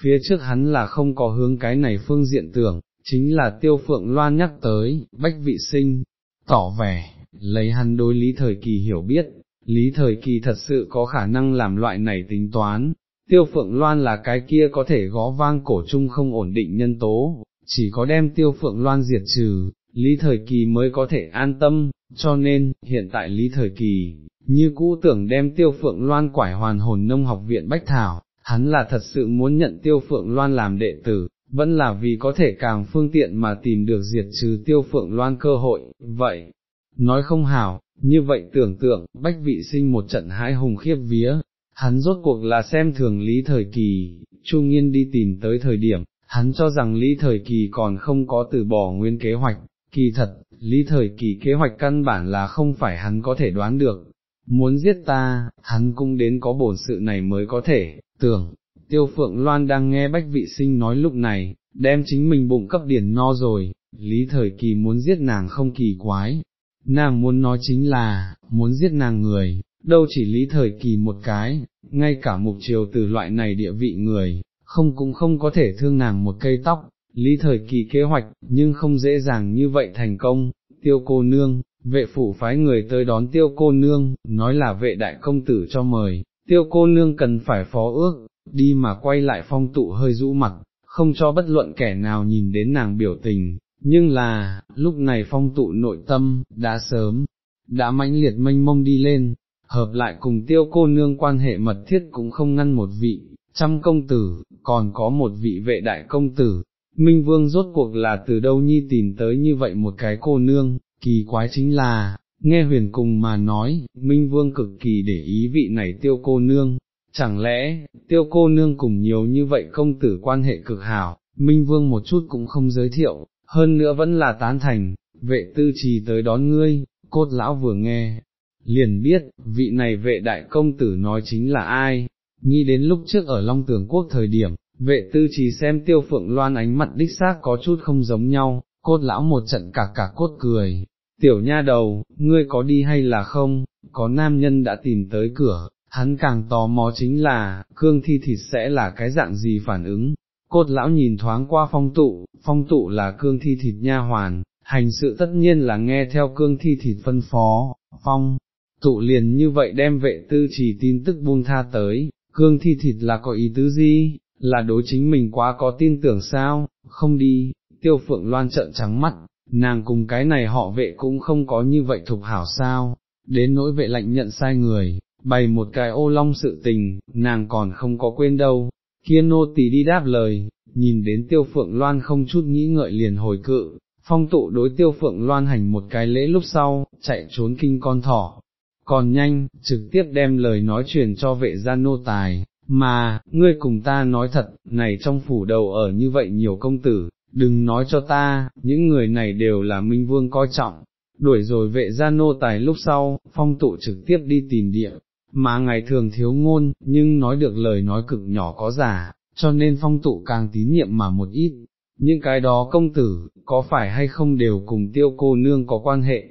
phía trước hắn là không có hướng cái này phương diện tưởng, chính là tiêu phượng loan nhắc tới, bách vị sinh, tỏ vẻ, lấy hắn đối lý thời kỳ hiểu biết, lý thời kỳ thật sự có khả năng làm loại này tính toán, tiêu phượng loan là cái kia có thể gõ vang cổ chung không ổn định nhân tố, chỉ có đem tiêu phượng loan diệt trừ, lý thời kỳ mới có thể an tâm, cho nên, hiện tại lý thời kỳ, như cũ tưởng đem tiêu phượng loan quải hoàn hồn nông học viện Bách Thảo, hắn là thật sự muốn nhận tiêu phượng loan làm đệ tử, vẫn là vì có thể càng phương tiện mà tìm được diệt trừ tiêu phượng loan cơ hội, vậy, nói không hảo, như vậy tưởng tượng, bách vị sinh một trận hãi hùng khiếp vía, hắn rốt cuộc là xem thường lý thời kỳ, trung nghiên đi tìm tới thời điểm, hắn cho rằng lý thời kỳ còn không có từ bỏ nguyên kế hoạch, kỳ thật, lý thời kỳ kế hoạch căn bản là không phải hắn có thể đoán được, muốn giết ta, hắn cũng đến có bổn sự này mới có thể, tưởng, tiêu phượng loan đang nghe bách vị sinh nói lúc này, đem chính mình bụng cấp điển no rồi, lý thời kỳ muốn giết nàng không kỳ quái, nàng muốn nói chính là, muốn giết nàng người, đâu chỉ lý thời kỳ một cái, ngay cả mục triều từ loại này địa vị người, không cũng không có thể thương nàng một cây tóc, lý thời kỳ kế hoạch, nhưng không dễ dàng như vậy thành công, tiêu cô nương, vệ phủ phái người tới đón tiêu cô nương, nói là vệ đại công tử cho mời, tiêu cô nương cần phải phó ước, đi mà quay lại phong tụ hơi rũ mặt, không cho bất luận kẻ nào nhìn đến nàng biểu tình, nhưng là, lúc này phong tụ nội tâm, đã sớm, đã mãnh liệt mênh mông đi lên, hợp lại cùng tiêu cô nương quan hệ mật thiết cũng không ngăn một vị, trăm công tử, còn có một vị vệ đại công tử, Minh Vương rốt cuộc là từ đâu nhi tìm tới như vậy một cái cô nương, kỳ quái chính là, nghe huyền cùng mà nói, Minh Vương cực kỳ để ý vị này tiêu cô nương, chẳng lẽ, tiêu cô nương cùng nhiều như vậy công tử quan hệ cực hảo, Minh Vương một chút cũng không giới thiệu, hơn nữa vẫn là tán thành, vệ tư trì tới đón ngươi, cốt lão vừa nghe, liền biết, vị này vệ đại công tử nói chính là ai, nghĩ đến lúc trước ở Long Tường Quốc thời điểm, vệ tư trì xem tiêu phượng loan ánh mặt đích xác có chút không giống nhau, cốt lão một trận cả cả cốt cười, tiểu nha đầu, ngươi có đi hay là không, có nam nhân đã tìm tới cửa, hắn càng tò mò chính là, cương thi thịt sẽ là cái dạng gì phản ứng. Cốt lão nhìn thoáng qua phong tụ, phong tụ là cương thi thịt nha hoàn, hành sự tất nhiên là nghe theo cương thi thịt phân phó, phong, tụ liền như vậy đem vệ tư chỉ tin tức buông tha tới, cương thi thịt là có ý tứ gì, là đối chính mình quá có tin tưởng sao, không đi, tiêu phượng loan trợn trắng mắt, nàng cùng cái này họ vệ cũng không có như vậy thục hảo sao, đến nỗi vệ lạnh nhận sai người, bày một cái ô long sự tình, nàng còn không có quên đâu, kia nô tỳ đi đáp lời, nhìn đến tiêu phượng loan không chút nghĩ ngợi liền hồi cự, phong tụ đối tiêu phượng loan hành một cái lễ lúc sau, chạy trốn kinh con thỏ, còn nhanh, trực tiếp đem lời nói truyền cho vệ gia nô tài, mà, ngươi cùng ta nói thật, này trong phủ đầu ở như vậy nhiều công tử, đừng nói cho ta, những người này đều là minh vương coi trọng, đuổi rồi vệ gia nô tài lúc sau, phong tụ trực tiếp đi tìm địa, mà ngày thường thiếu ngôn, nhưng nói được lời nói cực nhỏ có giả, cho nên phong tụ càng tín nhiệm mà một ít, những cái đó công tử, có phải hay không đều cùng tiêu cô nương có quan hệ,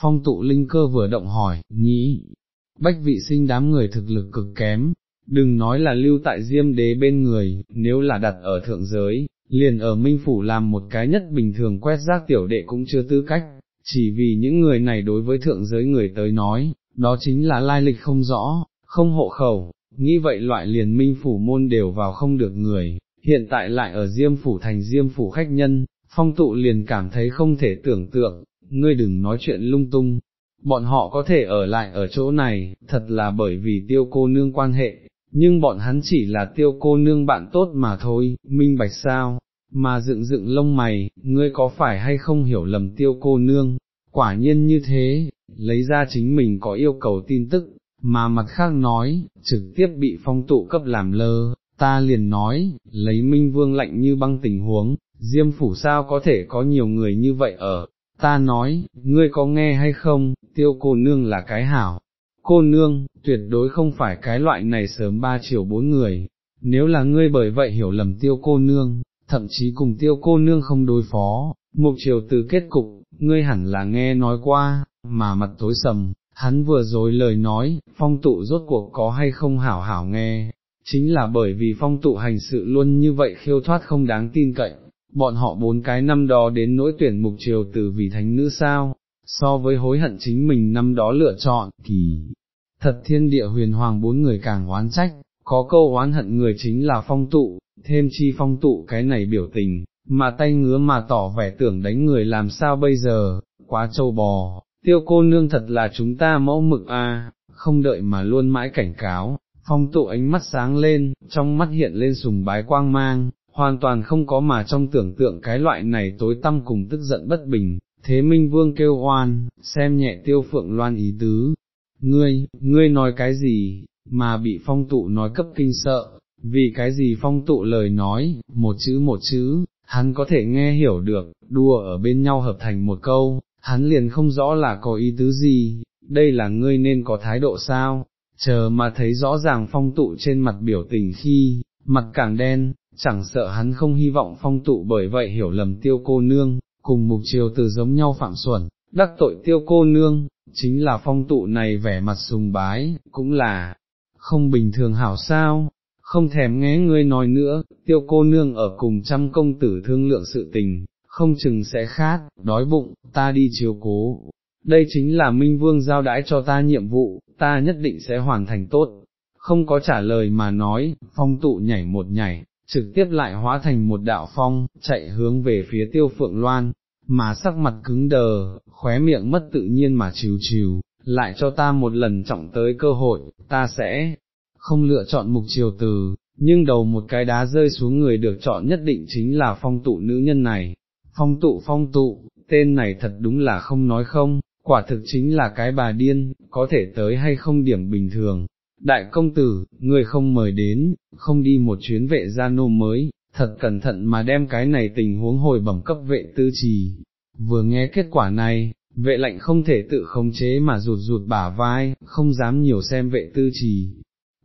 phong tụ linh cơ vừa động hỏi, nghĩ, bách vị sinh đám người thực lực cực kém, đừng nói là lưu tại diêm đế bên người, nếu là đặt ở thượng giới, liền ở minh phủ làm một cái nhất bình thường quét rác tiểu đệ cũng chưa tư cách, chỉ vì những người này đối với thượng giới người tới nói, đó chính là lai lịch không rõ, không hộ khẩu, nghĩ vậy loại liền minh phủ môn đều vào không được người, hiện tại lại ở diêm phủ thành diêm phủ khách nhân, phong tụ liền cảm thấy không thể tưởng tượng, ngươi đừng nói chuyện lung tung, bọn họ có thể ở lại ở chỗ này, thật là bởi vì tiêu cô nương quan hệ, nhưng bọn hắn chỉ là tiêu cô nương bạn tốt mà thôi, minh bạch sao, mà dựng dựng lông mày, ngươi có phải hay không hiểu lầm tiêu cô nương, quả nhiên như thế, lấy ra chính mình có yêu cầu tin tức, mà mặt khác nói, trực tiếp bị phong tụ cấp làm lơ, ta liền nói, lấy minh vương lạnh như băng tình huống, diêm phủ sao có thể có nhiều người như vậy ở, ta nói, ngươi có nghe hay không, tiêu cô nương là cái hảo, cô nương, tuyệt đối không phải cái loại này sớm ba chiều bốn người, nếu là ngươi bởi vậy hiểu lầm tiêu cô nương, thậm chí cùng tiêu cô nương không đối phó, mục chiều từ kết cục, ngươi hẳn là nghe nói qua, mà mặt tối sầm, hắn vừa rồi lời nói, phong tụ rốt cuộc có hay không hảo hảo nghe, chính là bởi vì phong tụ hành sự luôn như vậy khiêu thoát không đáng tin cậy, bọn họ bốn cái năm đó đến nỗi tuyển mục triều từ vì thánh nữ sao, so với hối hận chính mình năm đó lựa chọn, kỳ, thật thiên địa huyền hoàng bốn người càng oán trách, có câu oán hận người chính là phong tụ, thêm chi phong tụ cái này biểu tình, mà tay ngứa mà tỏ vẻ tưởng đánh người làm sao bây giờ, quá trâu bò, tiêu cô nương thật là chúng ta mẫu mực a, không đợi mà luôn mãi cảnh cáo, phong tụ ánh mắt sáng lên, trong mắt hiện lên sùng bái quang mang, hoàn toàn không có mà trong tưởng tượng cái loại này tối tăm cùng tức giận bất bình, thế minh vương kêu oan, xem nhẹ tiêu phượng loan ý tứ, ngươi, ngươi nói cái gì, mà bị phong tụ nói cấp kinh sợ, vì cái gì phong tụ lời nói, một chữ một chữ, hắn có thể nghe hiểu được, đua ở bên nhau hợp thành một câu, hắn liền không rõ là có ý tứ gì, đây là ngươi nên có thái độ sao, chờ mà thấy rõ ràng phong tụ trên mặt biểu tình khi, mặt càng đen, chẳng sợ hắn không hy vọng phong tụ bởi vậy hiểu lầm tiêu cô nương, cùng mục chiều từ giống nhau phạm xuẩn, đắc tội tiêu cô nương, chính là phong tụ này vẻ mặt sùng bái, cũng là, không bình thường hảo sao, không thèm nghe ngươi nói nữa, tiêu cô nương ở cùng trăm công tử thương lượng sự tình, không chừng sẽ khát, đói bụng, ta đi chiếu cố. Đây chính là Minh Vương giao đãi cho ta nhiệm vụ, ta nhất định sẽ hoàn thành tốt. Không có trả lời mà nói, phong tụ nhảy một nhảy, trực tiếp lại hóa thành một đạo phong, chạy hướng về phía tiêu phượng loan, mà sắc mặt cứng đờ, khóe miệng mất tự nhiên mà chiều chiều, lại cho ta một lần trọng tới cơ hội, ta sẽ không lựa chọn mục triều từ, nhưng đầu một cái đá rơi xuống người được chọn nhất định chính là phong tụ nữ nhân này, phong tụ phong tụ, tên này thật đúng là không nói không, quả thực chính là cái bà điên, có thể tới hay không điểm bình thường. Đại công tử, người không mời đến, không đi một chuyến vệ gia nô mới, thật cẩn thận mà đem cái này tình huống hồi bẩm cấp vệ tư trì. Vừa nghe kết quả này, vệ lạnh không thể tự khống chế mà rụt rụt bả vai, không dám nhiều xem vệ tư trì.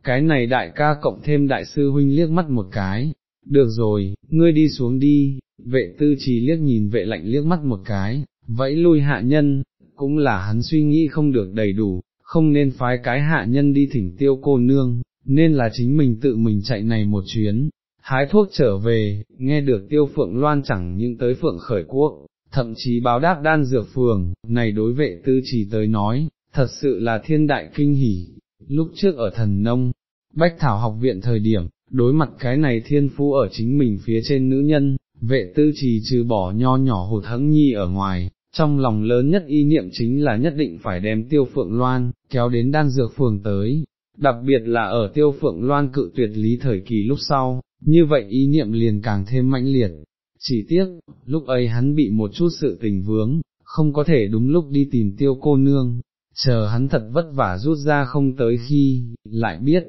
Cái này đại ca cộng thêm đại sư huynh liếc mắt một cái, được rồi, ngươi đi xuống đi, vệ tư trì liếc nhìn vệ lạnh liếc mắt một cái, vẫy lui hạ nhân, cũng là hắn suy nghĩ không được đầy đủ, không nên phái cái hạ nhân đi thỉnh tiêu cô nương, nên là chính mình tự mình chạy này một chuyến, hái thuốc trở về, nghe được tiêu phượng loan chẳng những tới phượng khởi quốc, thậm chí báo đáp đan dược phường, này đối vệ tư trì tới nói, thật sự là thiên đại kinh hỉ, lúc trước ở thần nông, bách thảo học viện thời điểm, đối mặt cái này thiên phú ở chính mình phía trên nữ nhân, vệ tư trì trừ bỏ nho nhỏ hụt hẫng nhi ở ngoài, trong lòng lớn nhất ý niệm chính là nhất định phải đem tiêu phượng loan, kéo đến đan dược phường tới, đặc biệt là ở tiêu phượng loan cự tuyệt lý thời kỳ lúc sau, như vậy ý niệm liền càng thêm mãnh liệt. Chỉ tiếc, lúc ấy hắn bị một chút sự tình vướng, không có thể đúng lúc đi tìm tiêu cô nương, chờ hắn thật vất vả rút ra không tới khi, lại biết,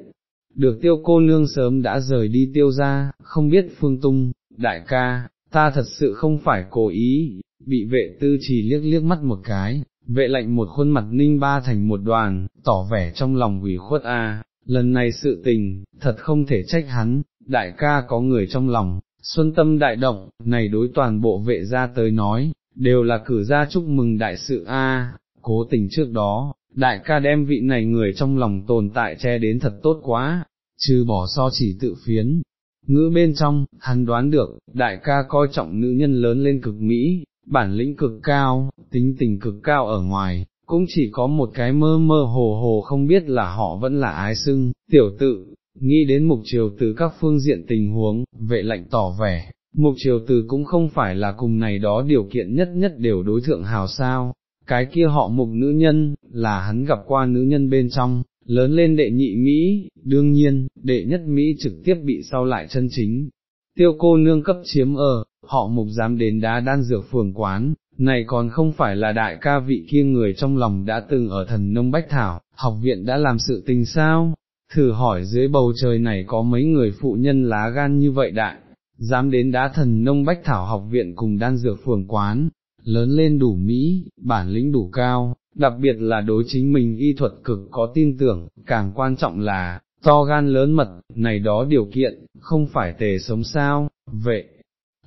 được tiêu cô nương sớm đã rời đi tiêu ra, không biết phương tung, đại ca, ta thật sự không phải cố ý, bị vệ tư chỉ liếc liếc mắt một cái, vệ lạnh một khuôn mặt ninh ba thành một đoàn, tỏ vẻ trong lòng ủy khuất a. lần này sự tình, thật không thể trách hắn, đại ca có người trong lòng, xuân tâm đại động, này đối toàn bộ vệ gia tới nói, đều là cử ra chúc mừng đại sự a cố tình trước đó, đại ca đem vị này người trong lòng tồn tại che đến thật tốt quá, trừ bỏ so chỉ tự phiến. Ngữ bên trong, hắn đoán được, đại ca coi trọng nữ nhân lớn lên cực mỹ, bản lĩnh cực cao, tính tình cực cao ở ngoài, cũng chỉ có một cái mơ mơ hồ hồ không biết là họ vẫn là ái sưng, tiểu tự, nghĩ đến mục triều từ các phương diện tình huống, vệ lạnh tỏ vẻ, mục triều từ cũng không phải là cùng này đó điều kiện nhất nhất đều đối thượng hào sao, cái kia họ mục nữ nhân, là hắn gặp qua nữ nhân bên trong, lớn lên đệ nhị Mỹ, đương nhiên, đệ nhất Mỹ trực tiếp bị sau lại chân chính. Tiêu cô nương cấp chiếm ở, họ mục dám đến đá đan dược phường quán, này còn không phải là đại ca vị kia người trong lòng đã từng ở thần nông bách thảo, học viện đã làm sự tình sao, thử hỏi dưới bầu trời này có mấy người phụ nhân lá gan như vậy đại, dám đến đá thần nông bách thảo học viện cùng đan dược phường quán, lớn lên đủ Mỹ, bản lĩnh đủ cao, đặc biệt là đối chính mình y thuật cực có tin tưởng, càng quan trọng là, to gan lớn mật, này đó điều kiện, không phải tề sống sao, vậy,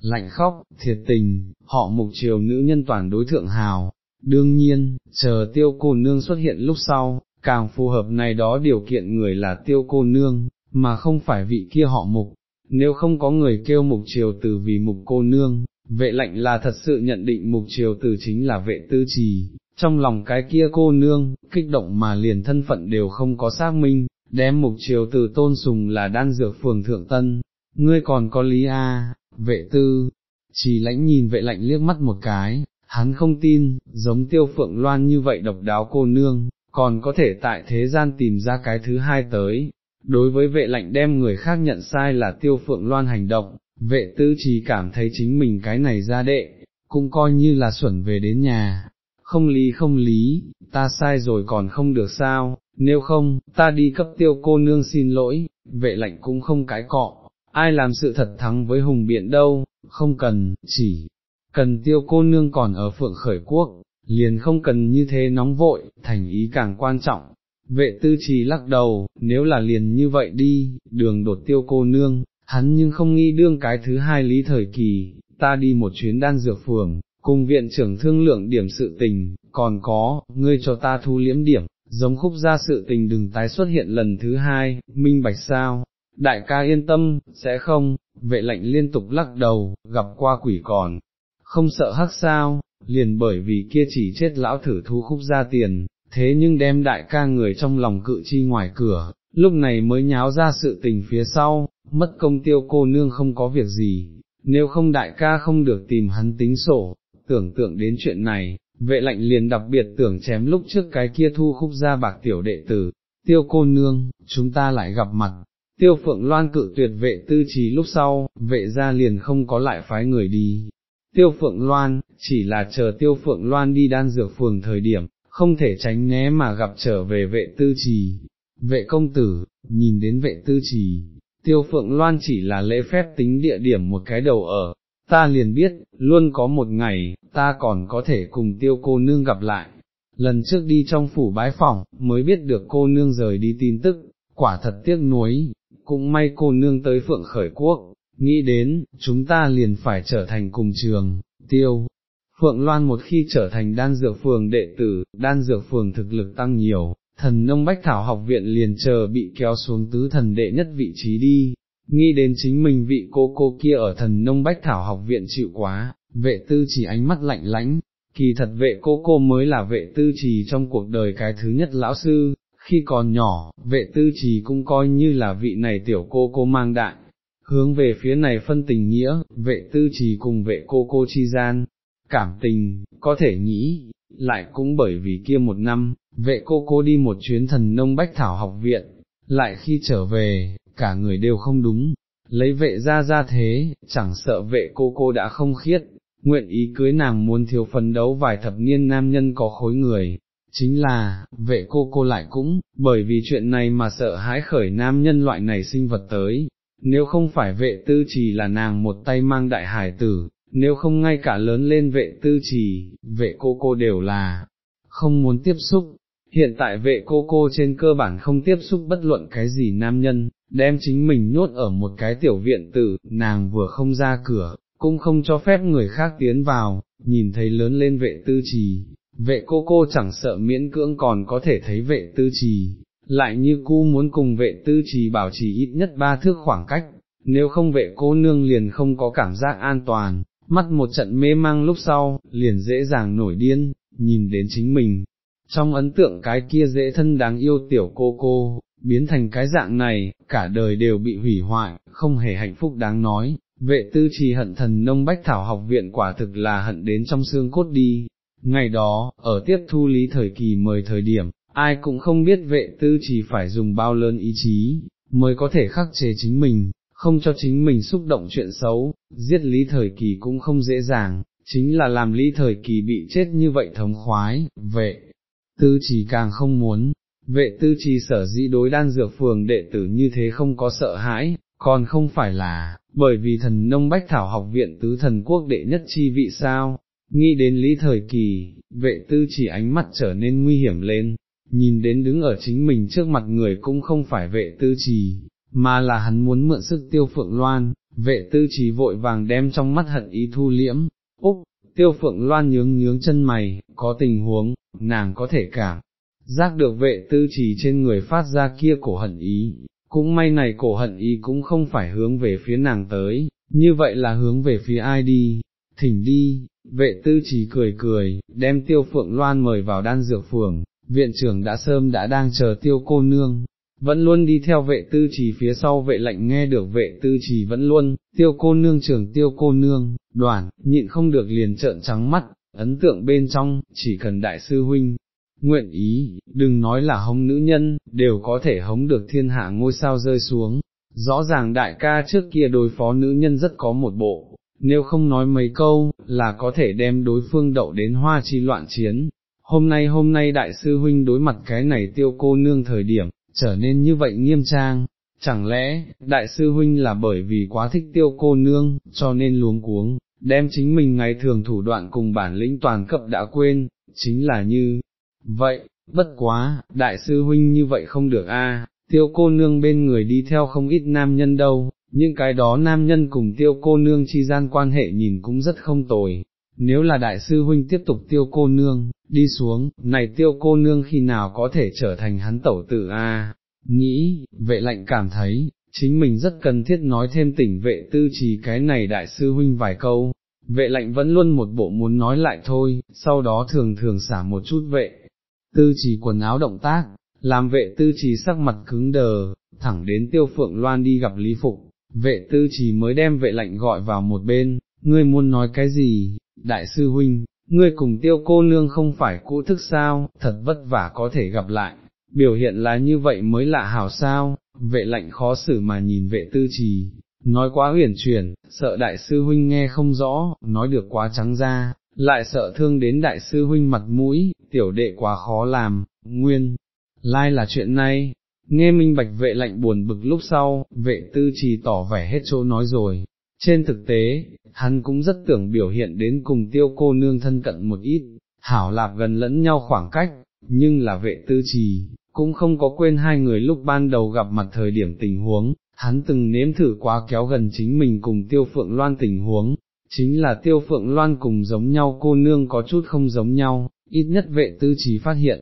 lạnh khóc, thiệt tình, họ mục chiều nữ nhân toàn đối thượng hào, đương nhiên, chờ tiêu cô nương xuất hiện lúc sau, càng phù hợp này đó điều kiện người là tiêu cô nương, mà không phải vị kia họ mục, nếu không có người kêu mục chiều từ vì mục cô nương, vệ lạnh là thật sự nhận định mục triều từ chính là vệ tư trì, trong lòng cái kia cô nương, kích động mà liền thân phận đều không có xác minh, đem mục triều từ tôn sùng là đan dược phường thượng tân, ngươi còn có lý a? Vệ tư, chỉ lãnh nhìn vệ lạnh liếc mắt một cái, hắn không tin, giống tiêu phượng loan như vậy độc đáo cô nương, còn có thể tại thế gian tìm ra cái thứ hai tới. Đối với vệ lạnh đem người khác nhận sai là tiêu phượng loan hành động, vệ tư chỉ cảm thấy chính mình cái này ra đệ, cũng coi như là xuẩn về đến nhà. Không lý không lý, ta sai rồi còn không được sao, nếu không, ta đi cấp tiêu cô nương xin lỗi, vệ lạnh cũng không cái cọ, ai làm sự thật thắng với hùng biện đâu, không cần, chỉ cần tiêu cô nương còn ở phượng khởi quốc, liền không cần như thế nóng vội, thành ý càng quan trọng. Vệ tư trì lắc đầu, nếu là liền như vậy đi, đường đột tiêu cô nương, hắn nhưng không nghĩ đương cái thứ hai lý thời kỳ, ta đi một chuyến đan dược phường, cùng viện trưởng thương lượng điểm sự tình, còn có, ngươi cho ta thu liễm điểm, giống khúc ra sự tình đừng tái xuất hiện lần thứ hai, minh bạch sao, đại ca yên tâm, sẽ không, vệ lệnh liên tục lắc đầu, gặp qua quỷ còn, không sợ hắc sao, liền bởi vì kia chỉ chết lão thử thu khúc ra tiền, thế nhưng đem đại ca người trong lòng cự chi ngoài cửa, lúc này mới nháo ra sự tình phía sau, mất công tiêu cô nương không có việc gì, nếu không đại ca không được tìm hắn tính sổ, tưởng tượng đến chuyện này, vệ lạnh liền đặc biệt tưởng chém lúc trước cái kia thu khúc ra bạc tiểu đệ tử, tiêu cô nương, chúng ta lại gặp mặt. Tiêu phượng loan cự tuyệt vệ tư trí lúc sau, vệ ra liền không có lại phái người đi, tiêu phượng loan, chỉ là chờ tiêu phượng loan đi đan dược phường thời điểm, không thể tránh né mà gặp trở về vệ tư trì. Vệ công tử, nhìn đến vệ tư trì, tiêu phượng loan chỉ là lễ phép tính địa điểm một cái đầu ở, ta liền biết, luôn có một ngày, ta còn có thể cùng tiêu cô nương gặp lại. Lần trước đi trong phủ bái phòng, mới biết được cô nương rời đi tin tức, quả thật tiếc nuối, cũng may cô nương tới phượng khởi quốc, nghĩ đến, chúng ta liền phải trở thành cùng trường, tiêu. Phượng Loan một khi trở thành đan dược phường đệ tử, đan dược phường thực lực tăng nhiều, thần nông bách thảo học viện liền chờ bị kéo xuống tứ thần đệ nhất vị trí đi, nghĩ đến chính mình vị cô cô kia ở thần nông bách thảo học viện chịu quá, vệ tư chỉ ánh mắt lạnh lãnh, kỳ thật vệ cô cô mới là vệ tư trì trong cuộc đời cái thứ nhất lão sư, khi còn nhỏ, vệ tư trì cũng coi như là vị này tiểu cô cô mang đại, hướng về phía này phân tình nghĩa, vệ tư trì cùng vệ cô cô chi gian, cảm tình, có thể nghĩ, lại cũng bởi vì kia một năm, vệ cô cô đi một chuyến thần nông bách thảo học viện, lại khi trở về, cả người đều không đúng, lấy vệ ra ra thế, chẳng sợ vệ cô cô đã không khiết, nguyện ý cưới nàng muốn thiếu phấn đấu vài thập niên nam nhân có khối người, chính là, vệ cô cô lại cũng, bởi vì chuyện này mà sợ hãi khởi nam nhân loại này sinh vật tới, nếu không phải vệ tư trì là nàng một tay mang đại hải tử, nếu không ngay cả lớn lên vệ tư trì, vệ cô cô đều là, không muốn tiếp xúc. Hiện tại vệ cô cô trên cơ bản không tiếp xúc bất luận cái gì nam nhân, đem chính mình nhốt ở một cái tiểu viện tử, nàng vừa không ra cửa, cũng không cho phép người khác tiến vào, nhìn thấy lớn lên vệ tư trì, vệ cô cô chẳng sợ miễn cưỡng còn có thể thấy vệ tư trì, lại như cu muốn cùng vệ tư trì bảo trì ít nhất ba thước khoảng cách, nếu không vệ cô nương liền không có cảm giác an toàn, mắt một trận mê mang lúc sau, liền dễ dàng nổi điên, nhìn đến chính mình. Trong ấn tượng cái kia dễ thân đáng yêu tiểu cô cô, biến thành cái dạng này, cả đời đều bị hủy hoại, không hề hạnh phúc đáng nói, vệ tư trì hận thần nông bách thảo học viện quả thực là hận đến trong xương cốt đi. Ngày đó, ở tiếp thu lý thời kỳ mời thời điểm, ai cũng không biết vệ tư trì phải dùng bao lớn ý chí, mới có thể khắc chế chính mình, không cho chính mình xúc động chuyện xấu, giết lý thời kỳ cũng không dễ dàng, chính là làm lý thời kỳ bị chết như vậy thống khoái, vệ tư chỉ càng không muốn, vệ tư chỉ sở dĩ đối đan dược phường đệ tử như thế không có sợ hãi, còn không phải là, bởi vì thần nông bách thảo học viện tứ thần quốc đệ nhất chi vị sao, nghĩ đến lý thời kỳ, vệ tư chỉ ánh mắt trở nên nguy hiểm lên, nhìn đến đứng ở chính mình trước mặt người cũng không phải vệ tư trì, mà là hắn muốn mượn sức tiêu phượng loan, vệ tư trì vội vàng đem trong mắt hận ý thu liễm, úc, tiêu phượng loan nhướng nhướng chân mày, có tình huống, nàng có thể cảm, giác được vệ tư trì trên người phát ra kia cổ hận ý, cũng may này cổ hận ý cũng không phải hướng về phía nàng tới, như vậy là hướng về phía ai đi, thỉnh đi, vệ tư trì cười cười, đem tiêu phượng loan mời vào đan dược phường, viện trưởng đã sớm đã đang chờ tiêu cô nương, vẫn luôn đi theo vệ tư trì phía sau vệ lệnh nghe được vệ tư trì vẫn luôn, tiêu cô nương trưởng tiêu cô nương, đoàn, nhịn không được liền trợn trắng mắt, ấn tượng bên trong, chỉ cần đại sư huynh, nguyện ý, đừng nói là hống nữ nhân, đều có thể hống được thiên hạ ngôi sao rơi xuống, rõ ràng đại ca trước kia đối phó nữ nhân rất có một bộ, nếu không nói mấy câu, là có thể đem đối phương đậu đến hoa chi loạn chiến. Hôm nay hôm nay đại sư huynh đối mặt cái này tiêu cô nương thời điểm, trở nên như vậy nghiêm trang, chẳng lẽ, đại sư huynh là bởi vì quá thích tiêu cô nương, cho nên luống cuống, đem chính mình ngày thường thủ đoạn cùng bản lĩnh toàn cập đã quên, chính là như, vậy, bất quá, đại sư huynh như vậy không được a. tiêu cô nương bên người đi theo không ít nam nhân đâu, những cái đó nam nhân cùng tiêu cô nương chi gian quan hệ nhìn cũng rất không tồi. Nếu là đại sư huynh tiếp tục tiêu cô nương, đi xuống, này tiêu cô nương khi nào có thể trở thành hắn tẩu tử a? nghĩ, vệ lạnh cảm thấy, chính mình rất cần thiết nói thêm tỉnh vệ tư trì cái này đại sư huynh vài câu, vệ lạnh vẫn luôn một bộ muốn nói lại thôi, sau đó thường thường xả một chút vệ, tư trì quần áo động tác, làm vệ tư trì sắc mặt cứng đờ, thẳng đến tiêu phượng loan đi gặp Lý Phục, vệ tư trì mới đem vệ lạnh gọi vào một bên, ngươi muốn nói cái gì, đại sư huynh, ngươi cùng tiêu cô nương không phải cũ thức sao, thật vất vả có thể gặp lại, biểu hiện là như vậy mới lạ hào sao, vệ lạnh khó xử mà nhìn vệ tư trì, nói quá huyền chuyển, sợ đại sư huynh nghe không rõ, nói được quá trắng ra, lại sợ thương đến đại sư huynh mặt mũi, tiểu đệ quá khó làm, nguyên, lai là chuyện này, nghe minh bạch vệ lạnh buồn bực lúc sau, vệ tư trì tỏ vẻ hết chỗ nói rồi. Trên thực tế, hắn cũng rất tưởng biểu hiện đến cùng tiêu cô nương thân cận một ít, hảo lạp gần lẫn nhau khoảng cách, nhưng là vệ tư trì, cũng không có quên hai người lúc ban đầu gặp mặt thời điểm tình huống, hắn từng nếm thử quá kéo gần chính mình cùng tiêu phượng loan tình huống, chính là tiêu phượng loan cùng giống nhau cô nương có chút không giống nhau, ít nhất vệ tư trí phát hiện,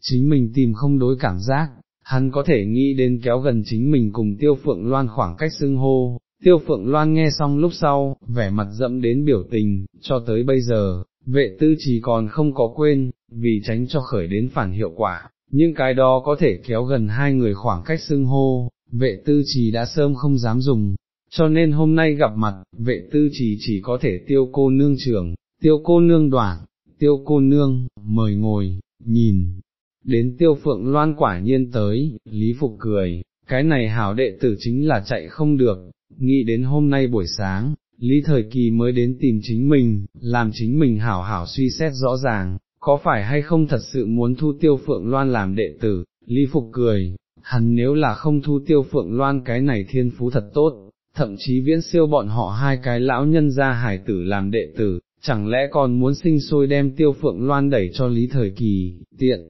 chính mình tìm không đối cảm giác, hắn có thể nghĩ đến kéo gần chính mình cùng tiêu phượng loan khoảng cách xưng hô, tiêu phượng loan nghe xong lúc sau, vẻ mặt dẫm đến biểu tình, cho tới bây giờ, vệ tư Chỉ còn không có quên, vì tránh cho khởi đến phản hiệu quả, nhưng cái đó có thể kéo gần hai người khoảng cách xưng hô, vệ tư trì đã sớm không dám dùng, cho nên hôm nay gặp mặt, vệ tư trì chỉ có thể tiêu cô nương trưởng, tiêu cô nương đoạn, tiêu cô nương, mời ngồi, nhìn, đến tiêu phượng loan quả nhiên tới, lý phục cười, cái này hảo đệ tử chính là chạy không được, nghĩ đến hôm nay buổi sáng, lý thời kỳ mới đến tìm chính mình, làm chính mình hảo hảo suy xét rõ ràng, có phải hay không thật sự muốn thu tiêu phượng loan làm đệ tử, lý phục cười, hắn nếu là không thu tiêu phượng loan cái này thiên phú thật tốt, thậm chí viễn siêu bọn họ hai cái lão nhân ra hải tử làm đệ tử, chẳng lẽ còn muốn sinh sôi đem tiêu phượng loan đẩy cho lý thời kỳ, tiện,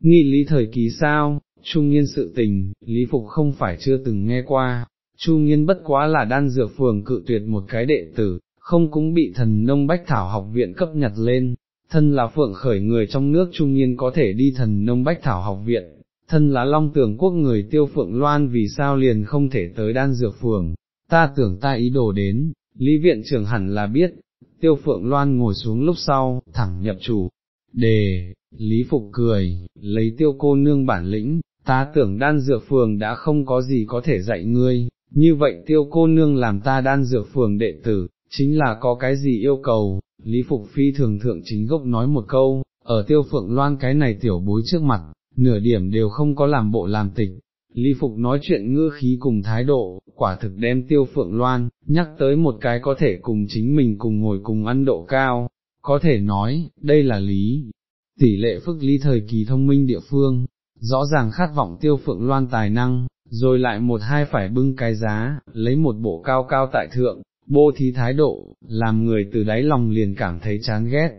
nghi lý thời kỳ sao, trung nhiên sự tình, lý phục không phải chưa từng nghe qua, Chu nhiên bất quá là đan dược phường cự tuyệt một cái đệ tử, không cũng bị thần nông bách thảo học viện cấp nhặt lên, thân là phượng khởi người trong nước trung nhiên có thể đi thần nông bách thảo học viện, thân là long tưởng quốc người tiêu phượng loan vì sao liền không thể tới đan dược phường, ta tưởng ta ý đồ đến, lý viện trưởng hẳn là biết, tiêu phượng loan ngồi xuống lúc sau, thẳng nhập chủ, đề, lý phục cười, lấy tiêu cô nương bản lĩnh, ta tưởng đan dược phường đã không có gì có thể dạy ngươi, như vậy tiêu cô nương làm ta đan dược phường đệ tử, chính là có cái gì yêu cầu, lý phục phi thường thượng chính gốc nói một câu, ở tiêu phượng loan cái này tiểu bối trước mặt, nửa điểm đều không có làm bộ làm tịch, Lý Phục nói chuyện ngư khí cùng thái độ, quả thực đem tiêu phượng loan, nhắc tới một cái có thể cùng chính mình cùng ngồi cùng ăn độ cao, có thể nói, đây là lý, tỷ lệ phức lý thời kỳ thông minh địa phương, rõ ràng khát vọng tiêu phượng loan tài năng, rồi lại một hai phải bưng cái giá, lấy một bộ cao cao tại thượng, bô thí thái độ, làm người từ đáy lòng liền cảm thấy chán ghét.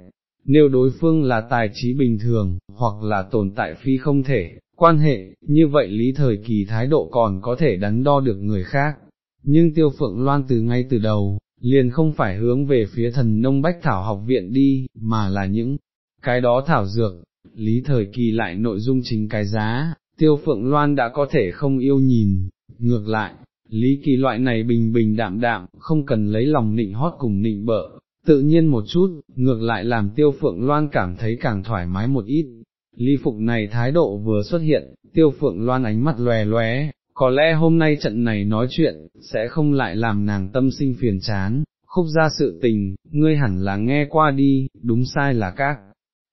Nếu đối phương là tài trí bình thường, hoặc là tồn tại phi không thể, quan hệ, như vậy lý thời kỳ thái độ còn có thể đắn đo được người khác. Nhưng tiêu phượng loan từ ngay từ đầu, liền không phải hướng về phía thần nông bách thảo học viện đi, mà là những cái đó thảo dược, lý thời kỳ lại nội dung chính cái giá, tiêu phượng loan đã có thể không yêu nhìn, ngược lại, lý kỳ loại này bình bình đạm đạm, không cần lấy lòng nịnh hót cùng nịnh bợ, tự nhiên một chút, ngược lại làm tiêu phượng loan cảm thấy càng thoải mái một ít. Lý phục này thái độ vừa xuất hiện, tiêu phượng loan ánh mắt lòe lóe, có lẽ hôm nay trận này nói chuyện, sẽ không lại làm nàng tâm sinh phiền chán, khúc ra sự tình, ngươi hẳn là nghe qua đi, đúng sai là các.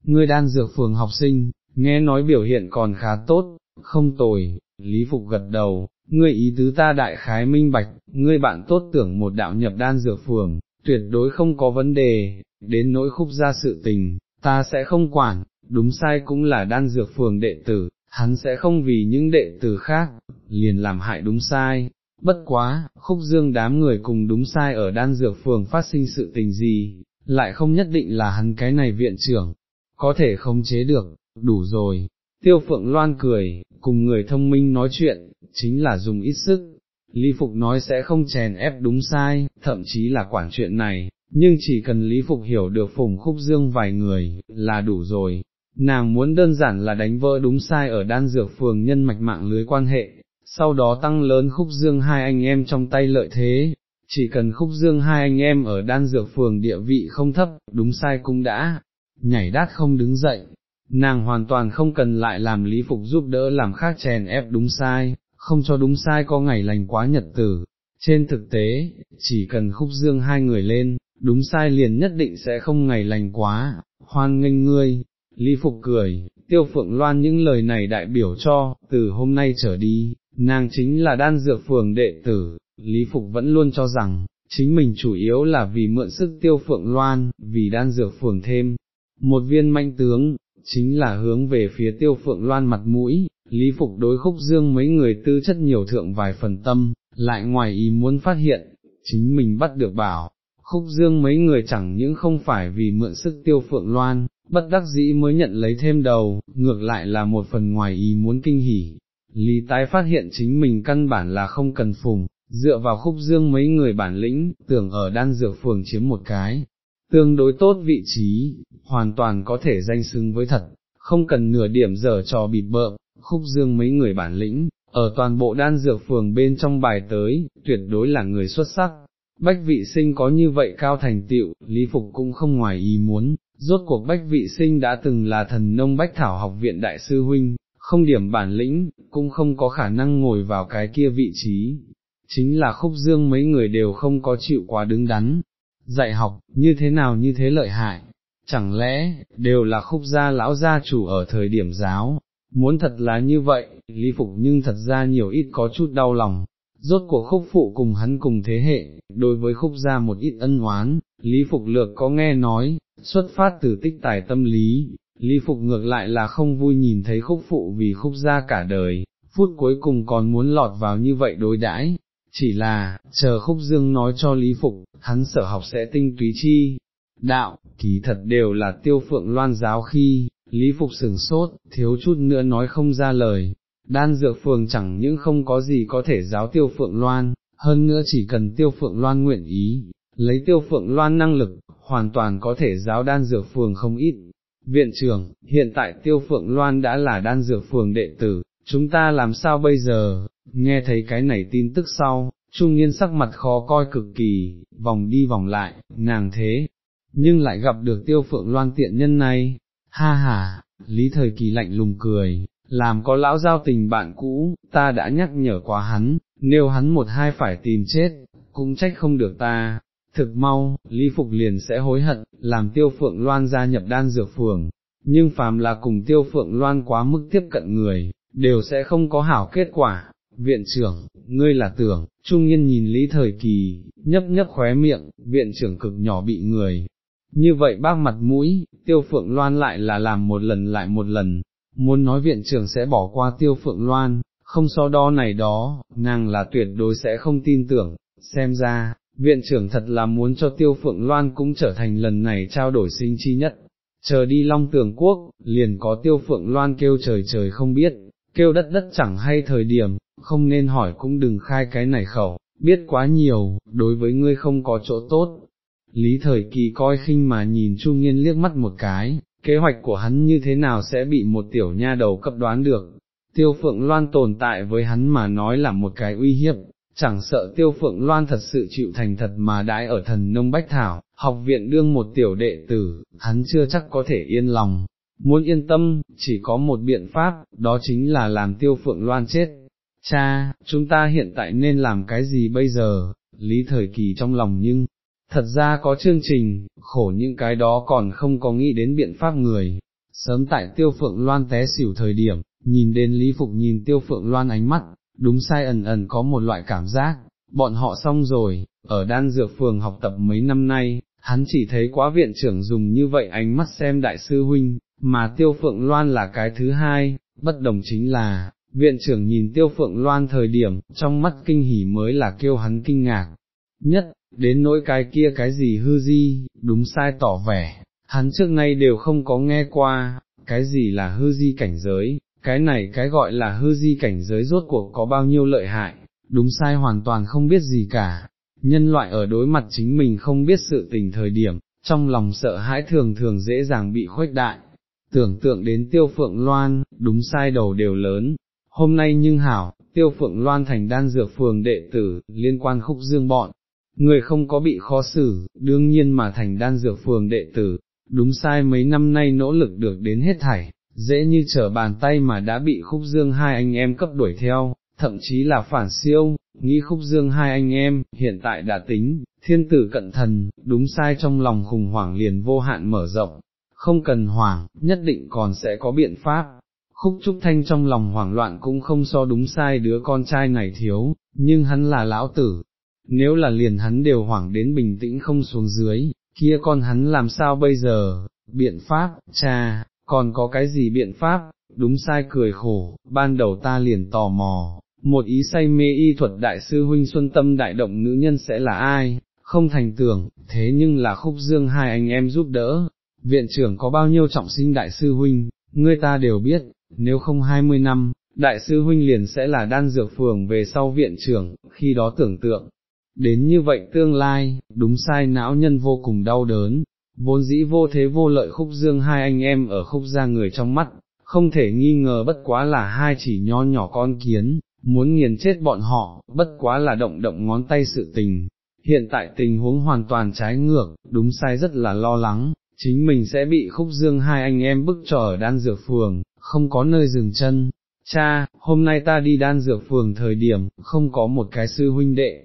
Ngươi đan dược phường học sinh, nghe nói biểu hiện còn khá tốt, không tồi, Lý Phục gật đầu, ngươi ý tứ ta đại khái minh bạch, ngươi bạn tốt tưởng một đạo nhập đan dược phường, tuyệt đối không có vấn đề, đến nỗi khúc ra sự tình, ta sẽ không quản, đúng sai cũng là đan dược phường đệ tử, hắn sẽ không vì những đệ tử khác, liền làm hại đúng sai. Bất quá, khúc dương đám người cùng đúng sai ở đan dược phường phát sinh sự tình gì, lại không nhất định là hắn cái này viện trưởng, có thể không chế được, đủ rồi. Tiêu phượng loan cười, cùng người thông minh nói chuyện, chính là dùng ít sức. Lý Phục nói sẽ không chèn ép đúng sai, thậm chí là quản chuyện này, nhưng chỉ cần Lý Phục hiểu được phùng khúc dương vài người, là đủ rồi, nàng muốn đơn giản là đánh vỡ đúng sai ở đan dược phường nhân mạch mạng lưới quan hệ, sau đó tăng lớn khúc dương hai anh em trong tay lợi thế, chỉ cần khúc dương hai anh em ở đan dược phường địa vị không thấp, đúng sai cũng đã, nhảy đát không đứng dậy, nàng hoàn toàn không cần lại làm lý phục giúp đỡ làm khác chèn ép đúng sai, không cho đúng sai có ngày lành quá nhật tử. Trên thực tế, chỉ cần khúc dương hai người lên, đúng sai liền nhất định sẽ không ngày lành quá, hoan nghênh ngươi, Lý Phục cười, tiêu phượng loan những lời này đại biểu cho, từ hôm nay trở đi, nàng chính là đan dược phường đệ tử, Lý Phục vẫn luôn cho rằng, chính mình chủ yếu là vì mượn sức tiêu phượng loan, vì đan dược phường thêm, một viên manh tướng, chính là hướng về phía tiêu phượng loan mặt mũi, Lý Phục đối khúc dương mấy người tư chất nhiều thượng vài phần tâm, lại ngoài ý muốn phát hiện, chính mình bắt được bảo, khúc dương mấy người chẳng những không phải vì mượn sức tiêu phượng loan, bất đắc dĩ mới nhận lấy thêm đầu, ngược lại là một phần ngoài ý muốn kinh hỉ. Lý tái phát hiện chính mình căn bản là không cần phùng, dựa vào khúc dương mấy người bản lĩnh, tưởng ở đan dược phường chiếm một cái, tương đối tốt vị trí, hoàn toàn có thể danh xứng với thật, không cần nửa điểm giờ trò bịp bợm, khúc dương mấy người bản lĩnh, ở toàn bộ đan dược phường bên trong bài tới, tuyệt đối là người xuất sắc. Bách vị sinh có như vậy cao thành tựu, Lý Phục cũng không ngoài ý muốn, rốt cuộc bách vị sinh đã từng là thần nông bách thảo học viện đại sư huynh, không điểm bản lĩnh, cũng không có khả năng ngồi vào cái kia vị trí. Chính là khúc dương mấy người đều không có chịu quá đứng đắn, dạy học, như thế nào như thế lợi hại, chẳng lẽ, đều là khúc gia lão gia chủ ở thời điểm giáo, muốn thật là như vậy, lý phục nhưng thật ra nhiều ít có chút đau lòng, rốt cuộc khúc phụ cùng hắn cùng thế hệ, đối với khúc gia một ít ân oán, lý phục lược có nghe nói, xuất phát từ tích tài tâm lý, lý phục ngược lại là không vui nhìn thấy khúc phụ vì khúc gia cả đời, phút cuối cùng còn muốn lọt vào như vậy đối đãi. Chỉ là, chờ khúc dương nói cho Lý Phục, hắn sở học sẽ tinh túy chi, đạo, kỳ thật đều là tiêu phượng loan giáo khi, Lý Phục sừng sốt, thiếu chút nữa nói không ra lời, đan dược phường chẳng những không có gì có thể giáo tiêu phượng loan, hơn nữa chỉ cần tiêu phượng loan nguyện ý, lấy tiêu phượng loan năng lực, hoàn toàn có thể giáo đan dược phường không ít. Viện trưởng, hiện tại tiêu phượng loan đã là đan dược phường đệ tử, chúng ta làm sao bây giờ, nghe thấy cái này tin tức sau, trung niên sắc mặt khó coi cực kỳ, vòng đi vòng lại, nàng thế, nhưng lại gặp được tiêu phượng loan tiện nhân này, ha ha, lý thời kỳ lạnh lùng cười, làm có lão giao tình bạn cũ, ta đã nhắc nhở quá hắn, nếu hắn một hai phải tìm chết, cũng trách không được ta. Thực mau, Lý Phục liền sẽ hối hận, làm tiêu phượng loan gia nhập đan dược phường, nhưng phàm là cùng tiêu phượng loan quá mức tiếp cận người, đều sẽ không có hảo kết quả. Viện trưởng, ngươi là tưởng, trung nhân nhìn Lý Thời Kỳ, nhấp nhấp khóe miệng, viện trưởng cực nhỏ bị người, như vậy bác mặt mũi, tiêu phượng loan lại là làm một lần lại một lần, muốn nói viện trưởng sẽ bỏ qua tiêu phượng loan, không so đo này đó, nàng là tuyệt đối sẽ không tin tưởng, xem ra, viện trưởng thật là muốn cho tiêu phượng loan cũng trở thành lần này trao đổi sinh chi nhất, chờ đi long tường quốc, liền có tiêu phượng loan kêu trời trời không biết, kêu đất đất chẳng hay thời điểm, không nên hỏi cũng đừng khai cái này khẩu, biết quá nhiều, đối với ngươi không có chỗ tốt. Lý thời kỳ coi khinh mà nhìn Chu Nghiên liếc mắt một cái, kế hoạch của hắn như thế nào sẽ bị một tiểu nha đầu cấp đoán được. Tiêu Phượng Loan tồn tại với hắn mà nói là một cái uy hiếp, chẳng sợ Tiêu Phượng Loan thật sự chịu thành thật mà đãi ở thần nông bách thảo, học viện đương một tiểu đệ tử, hắn chưa chắc có thể yên lòng. Muốn yên tâm, chỉ có một biện pháp, đó chính là làm Tiêu Phượng Loan chết. Cha, chúng ta hiện tại nên làm cái gì bây giờ? Lý thời kỳ trong lòng nhưng, thật ra có chương trình, khổ những cái đó còn không có nghĩ đến biện pháp người. Sớm tại tiêu phượng loan té xỉu thời điểm, nhìn đến Lý Phục nhìn tiêu phượng loan ánh mắt, đúng sai ẩn ẩn có một loại cảm giác, bọn họ xong rồi, ở đan dược phường học tập mấy năm nay, hắn chỉ thấy quá viện trưởng dùng như vậy ánh mắt xem đại sư huynh, mà tiêu phượng loan là cái thứ hai, bất đồng chính là, viện trưởng nhìn tiêu phượng loan thời điểm, trong mắt kinh hỉ mới là kêu hắn kinh ngạc, nhất, đến nỗi cái kia cái gì hư di, đúng sai tỏ vẻ, hắn trước nay đều không có nghe qua, cái gì là hư di cảnh giới, cái này cái gọi là hư di cảnh giới rốt cuộc có bao nhiêu lợi hại, đúng sai hoàn toàn không biết gì cả, nhân loại ở đối mặt chính mình không biết sự tình thời điểm, trong lòng sợ hãi thường thường dễ dàng bị khuếch đại, tưởng tượng đến tiêu phượng loan, đúng sai đầu đều lớn, hôm nay nhưng hảo, tiêu phượng loan thành đan dược phường đệ tử, liên quan khúc dương bọn, người không có bị khó xử, đương nhiên mà thành đan dược phường đệ tử, đúng sai mấy năm nay nỗ lực được đến hết thảy, dễ như trở bàn tay mà đã bị khúc dương hai anh em cấp đuổi theo, thậm chí là phản siêu, nghĩ khúc dương hai anh em, hiện tại đã tính, thiên tử cận thần, đúng sai trong lòng khủng hoảng liền vô hạn mở rộng, không cần hoảng, nhất định còn sẽ có biện pháp. Khúc Trúc Thanh trong lòng hoảng loạn cũng không so đúng sai đứa con trai này thiếu, nhưng hắn là lão tử, nếu là liền hắn đều hoảng đến bình tĩnh không xuống dưới, kia con hắn làm sao bây giờ, biện pháp, cha, còn có cái gì biện pháp, đúng sai cười khổ, ban đầu ta liền tò mò, một ý say mê y thuật đại sư huynh xuân tâm đại động nữ nhân sẽ là ai, không thành tưởng, thế nhưng là khúc dương hai anh em giúp đỡ, viện trưởng có bao nhiêu trọng sinh đại sư huynh, ngươi ta đều biết, nếu không hai mươi năm, đại sư huynh liền sẽ là đan dược phường về sau viện trưởng, khi đó tưởng tượng, đến như vậy tương lai, đúng sai não nhân vô cùng đau đớn, vốn dĩ vô thế vô lợi khúc dương hai anh em ở khúc ra người trong mắt, không thể nghi ngờ bất quá là hai chỉ nho nhỏ con kiến, muốn nghiền chết bọn họ, bất quá là động động ngón tay sự tình. Hiện tại tình huống hoàn toàn trái ngược, đúng sai rất là lo lắng, chính mình sẽ bị khúc dương hai anh em bức trò ở đan dược phường, không có nơi dừng chân. Cha, hôm nay ta đi đan dược phường thời điểm, không có một cái sư huynh đệ,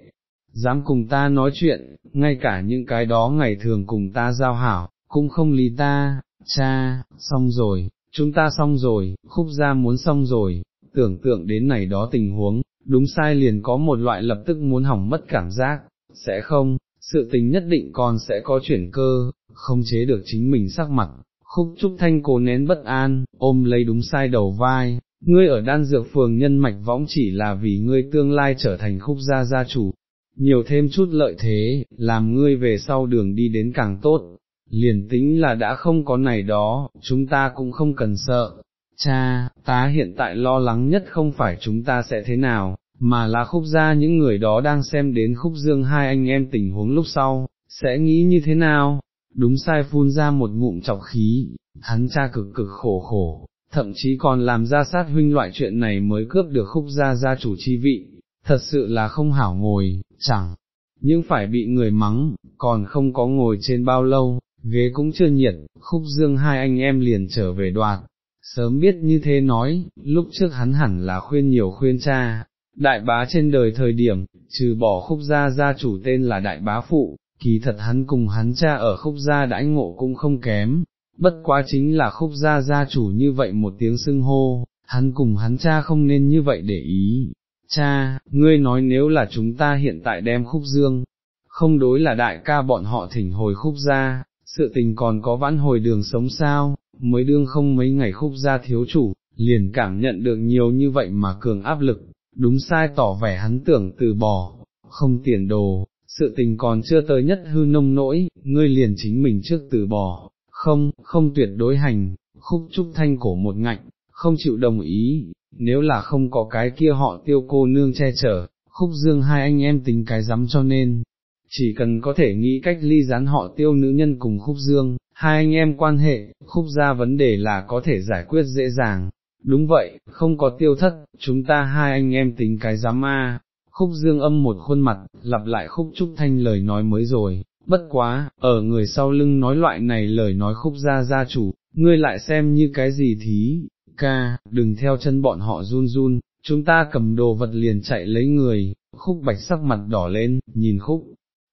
dám cùng ta nói chuyện, ngay cả những cái đó ngày thường cùng ta giao hảo, cũng không lý ta, cha, xong rồi, chúng ta xong rồi, khúc gia muốn xong rồi, tưởng tượng đến này đó tình huống, đúng sai liền có một loại lập tức muốn hỏng mất cảm giác, sẽ không, sự tình nhất định còn sẽ có chuyển cơ, không chế được chính mình sắc mặt. Khúc Trúc Thanh cố nén bất an, ôm lấy đúng sai đầu vai, ngươi ở đan dược phường nhân mạch võng chỉ là vì ngươi tương lai trở thành khúc gia gia chủ, nhiều thêm chút lợi thế, làm ngươi về sau đường đi đến càng tốt, liền tính là đã không có này đó, chúng ta cũng không cần sợ. Cha, ta hiện tại lo lắng nhất không phải chúng ta sẽ thế nào, mà là khúc gia những người đó đang xem đến khúc dương hai anh em tình huống lúc sau, sẽ nghĩ như thế nào, đúng sai phun ra một ngụm chọc khí, hắn cha cực cực khổ khổ, thậm chí còn làm ra sát huynh loại chuyện này mới cướp được khúc gia gia chủ chi vị, thật sự là không hảo ngồi, chẳng, nhưng phải bị người mắng, còn không có ngồi trên bao lâu, ghế cũng chưa nhiệt, khúc dương hai anh em liền trở về đoạt, sớm biết như thế nói, lúc trước hắn hẳn là khuyên nhiều khuyên cha, đại bá trên đời thời điểm, trừ bỏ khúc gia gia chủ tên là đại bá phụ, kỳ thật hắn cùng hắn cha ở khúc gia đãi ngộ cũng không kém, bất quá chính là khúc gia gia chủ như vậy một tiếng xưng hô, hắn cùng hắn cha không nên như vậy để ý, cha, ngươi nói nếu là chúng ta hiện tại đem khúc dương, không đối là đại ca bọn họ thỉnh hồi khúc gia, sự tình còn có vãn hồi đường sống sao, mới đương không mấy ngày khúc gia thiếu chủ, liền cảm nhận được nhiều như vậy mà cường áp lực, đúng sai tỏ vẻ hắn tưởng từ bỏ, không tiền đồ, sự tình còn chưa tới nhất hư nông nỗi, ngươi liền chính mình trước từ bỏ, không, không tuyệt đối hành, khúc trúc thanh cổ một ngạnh, không chịu đồng ý, nếu là không có cái kia họ tiêu cô nương che chở, khúc dương hai anh em tính cái rắm cho nên, chỉ cần có thể nghĩ cách ly gián họ tiêu nữ nhân cùng khúc dương, hai anh em quan hệ, khúc ra vấn đề là có thể giải quyết dễ dàng. Đúng vậy, không có tiêu thất, chúng ta hai anh em tính cái giám a. Khúc dương âm một khuôn mặt, lặp lại khúc trúc thanh lời nói mới rồi, bất quá, ở người sau lưng nói loại này lời nói khúc ra gia chủ, ngươi lại xem như cái gì thí, ca, đừng theo chân bọn họ run run, chúng ta cầm đồ vật liền chạy lấy người, khúc bạch sắc mặt đỏ lên, nhìn khúc.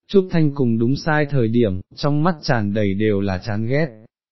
Trúc Thanh cùng đúng sai thời điểm, trong mắt tràn đầy đều là chán ghét,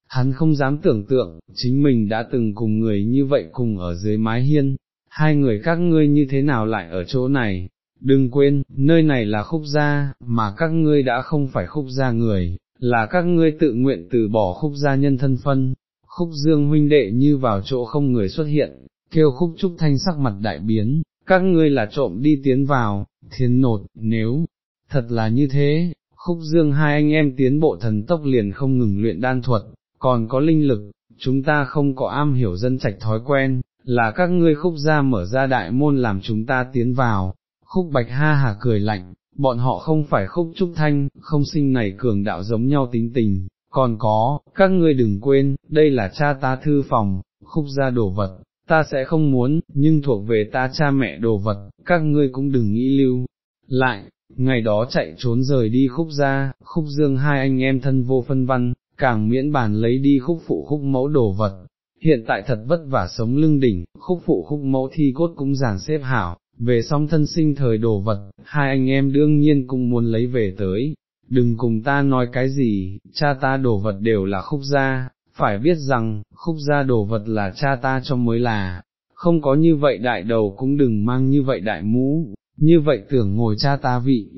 hắn không dám tưởng tượng, chính mình đã từng cùng người như vậy cùng ở dưới mái hiên, hai người các ngươi như thế nào lại ở chỗ này, đừng quên, nơi này là khúc gia, mà các ngươi đã không phải khúc gia người, là các ngươi tự nguyện từ bỏ khúc gia nhân thân phân, khúc dương huynh đệ như vào chỗ không người xuất hiện, kêu khúc trúc thanh sắc mặt đại biến, các ngươi là trộm đi tiến vào, thiên nột, nếu, thật là như thế, khúc dương hai anh em tiến bộ thần tốc liền không ngừng luyện đan thuật, còn có linh lực, chúng ta không có am hiểu dân trạch thói quen, là các ngươi khúc gia mở ra đại môn làm chúng ta tiến vào, khúc bạch ha hà cười lạnh, bọn họ không phải khúc trúc thanh, không sinh này cường đạo giống nhau tính tình, còn có, các ngươi đừng quên, đây là cha ta thư phòng, khúc gia đồ vật, ta sẽ không muốn, nhưng thuộc về ta cha mẹ đồ vật, các ngươi cũng đừng nghĩ lưu. Lại, ngày đó chạy trốn rời đi khúc gia, khúc dương hai anh em thân vô phân văn, càng miễn bàn lấy đi khúc phụ khúc mẫu đồ vật. Hiện tại thật vất vả sống lưng đỉnh, khúc phụ khúc mẫu thi cốt cũng giàn xếp hảo, về xong thân sinh thời đồ vật, hai anh em đương nhiên cũng muốn lấy về tới, đừng cùng ta nói cái gì, cha ta đồ vật đều là khúc gia, phải biết rằng, khúc gia đồ vật là cha ta cho mới là, không có như vậy đại đầu cũng đừng mang như vậy đại mũ, như vậy tưởng ngồi cha ta vị,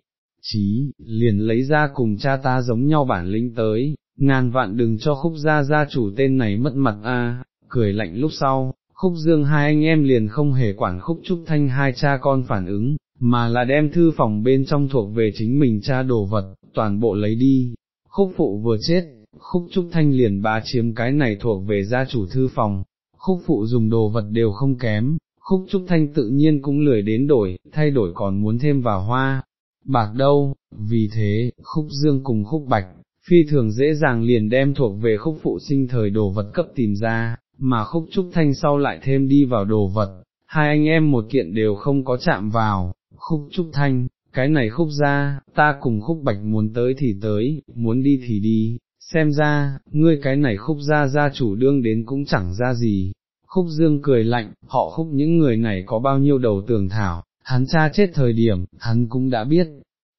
chí, liền lấy ra cùng cha ta giống nhau bản lĩnh tới, ngàn vạn đừng cho khúc gia gia chủ tên này mất mặt a. cười lạnh lúc sau, khúc dương hai anh em liền không hề quản khúc trúc thanh hai cha con phản ứng, mà là đem thư phòng bên trong thuộc về chính mình cha đồ vật, toàn bộ lấy đi, khúc phụ vừa chết, khúc trúc thanh liền bá chiếm cái này thuộc về gia chủ thư phòng, khúc phụ dùng đồ vật đều không kém, khúc trúc thanh tự nhiên cũng lười đến đổi, thay đổi còn muốn thêm vào hoa, bạc đâu, vì thế, khúc dương cùng khúc bạch, phi thường dễ dàng liền đem thuộc về khúc phụ sinh thời đồ vật cấp tìm ra, mà khúc trúc thanh sau lại thêm đi vào đồ vật, hai anh em một kiện đều không có chạm vào, khúc trúc thanh, cái này khúc ra, ta cùng khúc bạch muốn tới thì tới, muốn đi thì đi, xem ra, ngươi cái này khúc ra gia chủ đương đến cũng chẳng ra gì. Khúc dương cười lạnh, họ khúc những người này có bao nhiêu đầu tường thảo, hắn cha chết thời điểm, hắn cũng đã biết,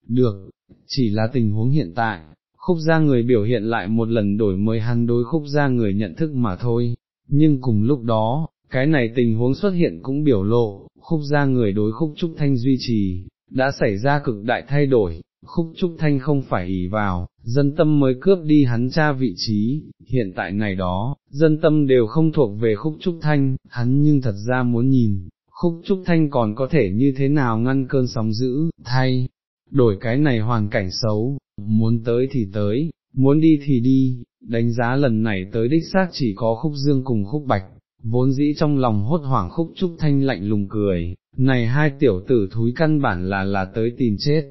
được, chỉ là tình huống hiện tại, khúc gia người biểu hiện lại một lần đổi mới hắn đối khúc gia người nhận thức mà thôi, nhưng cùng lúc đó, cái này tình huống xuất hiện cũng biểu lộ, khúc ra người đối khúc trúc thanh duy trì, đã xảy ra cực đại thay đổi, khúc trúc thanh không phải ỷ vào, dân tâm mới cướp đi hắn cha vị trí, hiện tại này đó, dân tâm đều không thuộc về khúc trúc thanh, hắn nhưng thật ra muốn nhìn, khúc trúc thanh còn có thể như thế nào ngăn cơn sóng dữ, thay, đổi cái này hoàn cảnh xấu, muốn tới thì tới, muốn đi thì đi, đánh giá lần này tới đích xác chỉ có khúc dương cùng khúc bạch, vốn dĩ trong lòng hốt hoảng khúc trúc thanh lạnh lùng cười, này hai tiểu tử thúi căn bản là là tới tìm chết,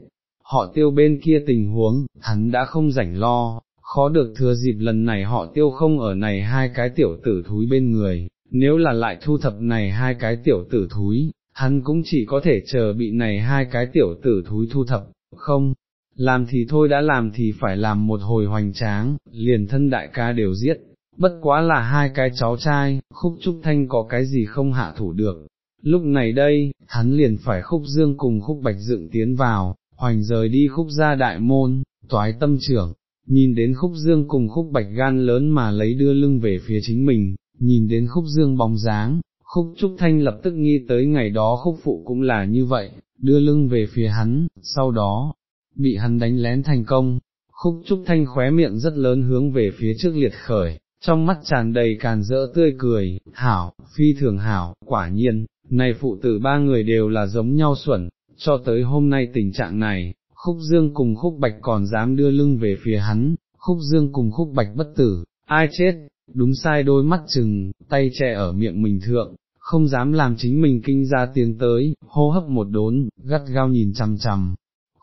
họ tiêu bên kia tình huống, hắn đã không rảnh lo, khó được thừa dịp lần này họ tiêu không ở này hai cái tiểu tử thúi bên người, nếu là lại thu thập này hai cái tiểu tử thúi, hắn cũng chỉ có thể chờ bị này hai cái tiểu tử thúi thu thập, không, làm thì thôi đã làm thì phải làm một hồi hoành tráng, liền thân đại ca đều giết, bất quá là hai cái cháu trai, khúc trúc thanh có cái gì không hạ thủ được. Lúc này đây, hắn liền phải khúc dương cùng khúc bạch dựng tiến vào, hoành rời đi khúc ra đại môn, toái tâm trưởng, nhìn đến khúc dương cùng khúc bạch gan lớn mà lấy đưa lưng về phía chính mình, nhìn đến khúc dương bóng dáng, khúc trúc thanh lập tức nghi tới ngày đó khúc phụ cũng là như vậy, đưa lưng về phía hắn, sau đó, bị hắn đánh lén thành công, khúc trúc thanh khóe miệng rất lớn hướng về phía trước liệt khởi, trong mắt tràn đầy càn rỡ tươi cười, hảo, phi thường hảo, quả nhiên, này phụ tử ba người đều là giống nhau xuẩn, cho tới hôm nay tình trạng này, khúc dương cùng khúc bạch còn dám đưa lưng về phía hắn, khúc dương cùng khúc bạch bất tử, ai chết, đúng sai đôi mắt chừng, tay che ở miệng mình thượng, không dám làm chính mình kinh ra tiếng tới, hô hấp một đốn, gắt gao nhìn chằm chằm.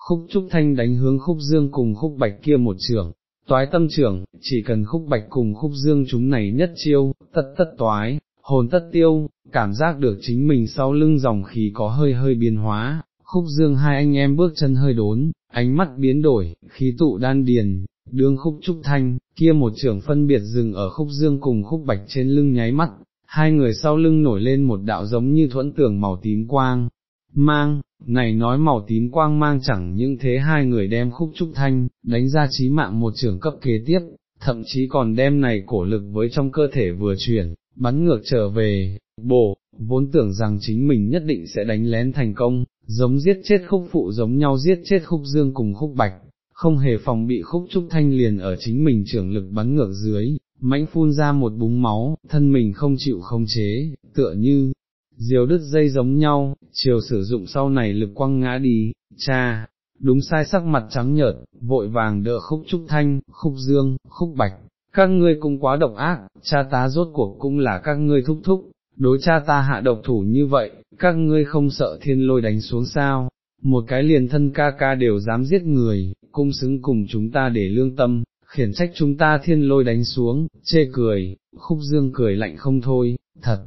Khúc Trúc Thanh đánh hướng khúc dương cùng khúc bạch kia một trường, toái tâm trưởng, chỉ cần khúc bạch cùng khúc dương chúng này nhất chiêu, tất tất toái, hồn tất tiêu, cảm giác được chính mình sau lưng dòng khí có hơi hơi biến hóa, khúc dương hai anh em bước chân hơi đốn, ánh mắt biến đổi, khí tụ đan điền, đương khúc trúc thanh, kia một trưởng phân biệt dừng ở khúc dương cùng khúc bạch trên lưng nháy mắt, hai người sau lưng nổi lên một đạo giống như thuẫn tường màu tím quang, mang, này nói màu tím quang mang chẳng những thế hai người đem khúc trúc thanh, đánh ra trí mạng một trường cấp kế tiếp, thậm chí còn đem này cổ lực với trong cơ thể vừa chuyển, bắn ngược trở về, bổ, vốn tưởng rằng chính mình nhất định sẽ đánh lén thành công, giống giết chết khúc phụ giống nhau giết chết khúc dương cùng khúc bạch, không hề phòng bị khúc trúc thanh liền ở chính mình trưởng lực bắn ngược dưới, mãnh phun ra một búng máu, thân mình không chịu không chế, tựa như, diều đứt dây giống nhau, chiều sử dụng sau này lực quăng ngã đi, cha, đúng sai sắc mặt trắng nhợt, vội vàng đỡ khúc trúc thanh, khúc dương, khúc bạch, các ngươi cũng quá độc ác, cha ta rốt cuộc cũng là các ngươi thúc thúc, đối cha ta hạ độc thủ như vậy, các ngươi không sợ thiên lôi đánh xuống sao, một cái liền thân ca ca đều dám giết người, cung xứng cùng chúng ta để lương tâm, khiển trách chúng ta thiên lôi đánh xuống, chê cười, khúc dương cười lạnh không thôi, thật,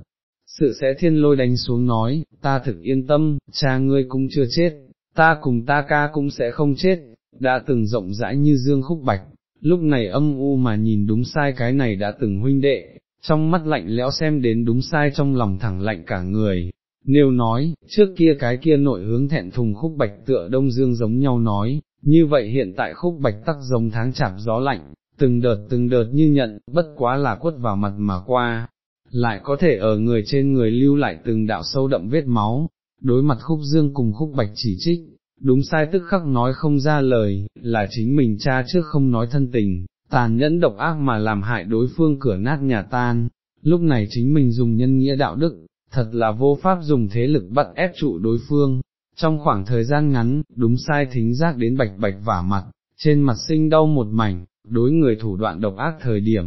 sự sẽ thiên lôi đánh xuống nói, ta thực yên tâm, cha ngươi cũng chưa chết, ta cùng ta ca cũng sẽ không chết, đã từng rộng rãi như dương khúc bạch, lúc này âm u mà nhìn đúng sai cái này đã từng huynh đệ, trong mắt lạnh lẽo xem đến đúng sai trong lòng thẳng lạnh cả người. Nếu nói, trước kia cái kia nội hướng thẹn thùng khúc bạch tựa đông dương giống nhau nói, như vậy hiện tại khúc bạch tắc giống tháng chạp gió lạnh, từng đợt từng đợt như nhận, bất quá là quất vào mặt mà qua, lại có thể ở người trên người lưu lại từng đạo sâu đậm vết máu, đối mặt khúc dương cùng khúc bạch chỉ trích, đúng sai tức khắc nói không ra lời, là chính mình cha trước không nói thân tình, tàn nhẫn độc ác mà làm hại đối phương cửa nát nhà tan, lúc này chính mình dùng nhân nghĩa đạo đức, thật là vô pháp dùng thế lực bắt ép trụ đối phương, trong khoảng thời gian ngắn, đúng sai thính giác đến bạch bạch vả mặt, trên mặt sinh đau một mảnh, đối người thủ đoạn độc ác thời điểm,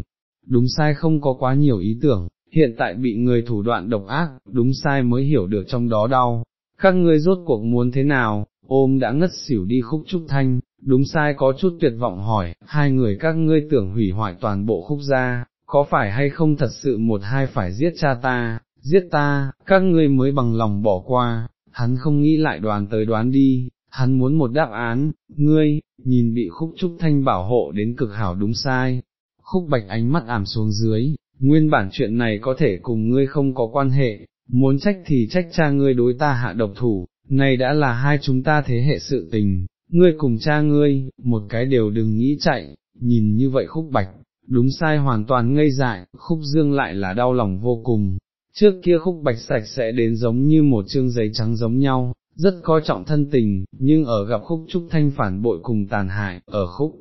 đúng sai không có quá nhiều ý tưởng, hiện tại bị người thủ đoạn độc ác, đúng sai mới hiểu được trong đó đau, các ngươi rốt cuộc muốn thế nào, ôm đã ngất xỉu đi khúc trúc thanh, đúng sai có chút tuyệt vọng hỏi, hai người các ngươi tưởng hủy hoại toàn bộ khúc gia, có phải hay không thật sự một hai phải giết cha ta, giết ta, các ngươi mới bằng lòng bỏ qua, hắn không nghĩ lại đoàn tới đoán đi, hắn muốn một đáp án, ngươi, nhìn bị khúc trúc thanh bảo hộ đến cực hảo đúng sai, khúc bạch ánh mắt ảm xuống dưới, nguyên bản chuyện này có thể cùng ngươi không có quan hệ, muốn trách thì trách cha ngươi đối ta hạ độc thủ, này đã là hai chúng ta thế hệ sự tình, ngươi cùng cha ngươi, một cái đều đừng nghĩ chạy, nhìn như vậy khúc bạch, đúng sai hoàn toàn ngây dại, khúc dương lại là đau lòng vô cùng, trước kia khúc bạch sạch sẽ đến giống như một chương giấy trắng giống nhau, rất coi trọng thân tình, nhưng ở gặp khúc trúc thanh phản bội cùng tàn hại, ở khúc,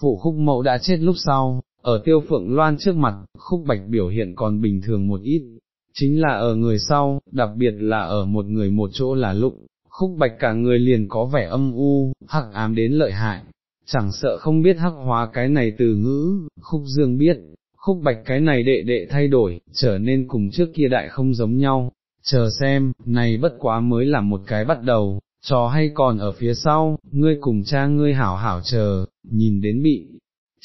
phụ khúc mẫu đã chết lúc sau, ở tiêu phượng loan trước mặt, khúc bạch biểu hiện còn bình thường một ít, chính là ở người sau, đặc biệt là ở một người một chỗ là lụng, khúc bạch cả người liền có vẻ âm u, hắc ám đến lợi hại, chẳng sợ không biết hắc hóa cái này từ ngữ, khúc dương biết, khúc bạch cái này đệ đệ thay đổi, trở nên cùng trước kia đại không giống nhau, chờ xem, này bất quá mới là một cái bắt đầu, trò hay còn ở phía sau, ngươi cùng cha ngươi hảo hảo chờ, nhìn đến bị,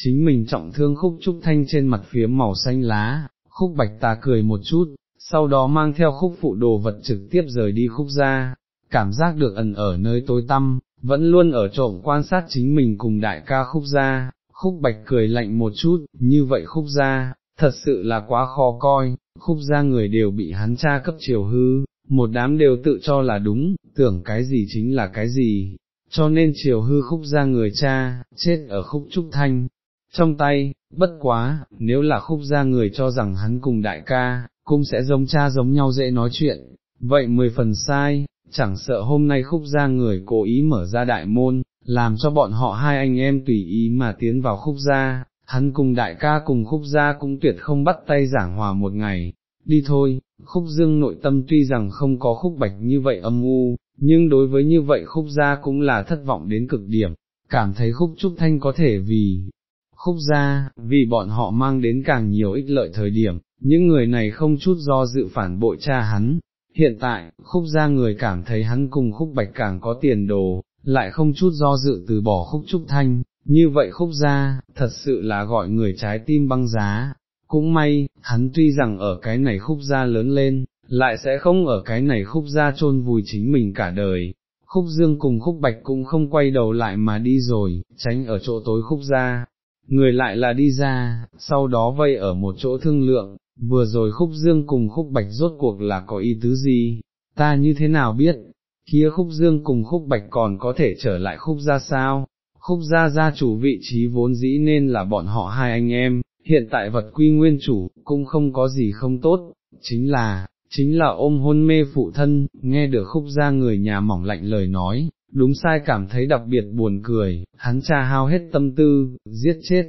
chính mình trọng thương khúc trúc thanh trên mặt phía màu xanh lá, khúc bạch ta cười một chút, sau đó mang theo khúc phụ đồ vật trực tiếp rời đi khúc ra, cảm giác được ẩn ở nơi tối tăm, vẫn luôn ở trộm quan sát chính mình cùng đại ca khúc ra, khúc bạch cười lạnh một chút, như vậy khúc ra, thật sự là quá khó coi, khúc ra người đều bị hắn cha cấp chiều hư, một đám đều tự cho là đúng, tưởng cái gì chính là cái gì, cho nên chiều hư khúc ra người cha, chết ở khúc trúc thanh. Trong tay, bất quá, nếu là khúc ra người cho rằng hắn cùng đại ca, cũng sẽ giống cha giống nhau dễ nói chuyện, vậy mười phần sai, chẳng sợ hôm nay khúc ra người cố ý mở ra đại môn, làm cho bọn họ hai anh em tùy ý mà tiến vào khúc ra, hắn cùng đại ca cùng khúc gia cũng tuyệt không bắt tay giảng hòa một ngày, đi thôi, khúc dương nội tâm tuy rằng không có khúc bạch như vậy âm u, nhưng đối với như vậy khúc gia cũng là thất vọng đến cực điểm, cảm thấy khúc trúc thanh có thể vì khúc gia, vì bọn họ mang đến càng nhiều ích lợi thời điểm, những người này không chút do dự phản bội cha hắn. Hiện tại, khúc gia người cảm thấy hắn cùng khúc bạch càng có tiền đồ, lại không chút do dự từ bỏ khúc trúc thanh, như vậy khúc gia, thật sự là gọi người trái tim băng giá. Cũng may, hắn tuy rằng ở cái này khúc gia lớn lên, lại sẽ không ở cái này khúc gia chôn vùi chính mình cả đời. Khúc dương cùng khúc bạch cũng không quay đầu lại mà đi rồi, tránh ở chỗ tối khúc gia, người lại là đi ra, sau đó vây ở một chỗ thương lượng, vừa rồi khúc dương cùng khúc bạch rốt cuộc là có ý tứ gì, ta như thế nào biết, kia khúc dương cùng khúc bạch còn có thể trở lại khúc ra sao, khúc gia gia chủ vị trí vốn dĩ nên là bọn họ hai anh em, hiện tại vật quy nguyên chủ, cũng không có gì không tốt, chính là, chính là ôm hôn mê phụ thân, nghe được khúc gia người nhà mỏng lạnh lời nói, đúng sai cảm thấy đặc biệt buồn cười, hắn cha hao hết tâm tư, giết chết.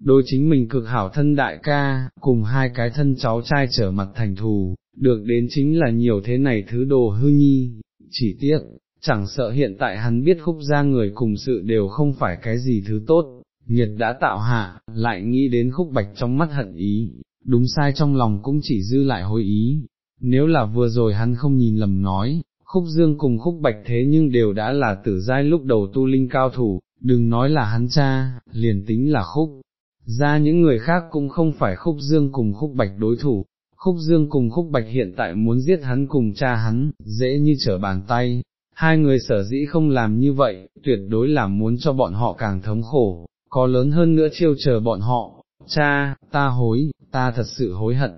Đối chính mình cực hảo thân đại ca, cùng hai cái thân cháu trai trở mặt thành thù, được đến chính là nhiều thế này thứ đồ hư nhi, chỉ tiếc, chẳng sợ hiện tại hắn biết khúc ra người cùng sự đều không phải cái gì thứ tốt, nghiệt đã tạo hạ, lại nghĩ đến khúc bạch trong mắt hận ý, đúng sai trong lòng cũng chỉ dư lại hối ý, nếu là vừa rồi hắn không nhìn lầm nói, khúc dương cùng khúc bạch thế nhưng đều đã là tử giai lúc đầu tu linh cao thủ, đừng nói là hắn cha, liền tính là khúc. Ra những người khác cũng không phải khúc dương cùng khúc bạch đối thủ, khúc dương cùng khúc bạch hiện tại muốn giết hắn cùng cha hắn, dễ như trở bàn tay, hai người sở dĩ không làm như vậy, tuyệt đối là muốn cho bọn họ càng thống khổ, có lớn hơn nữa chiêu chờ bọn họ, cha, ta hối, ta thật sự hối hận,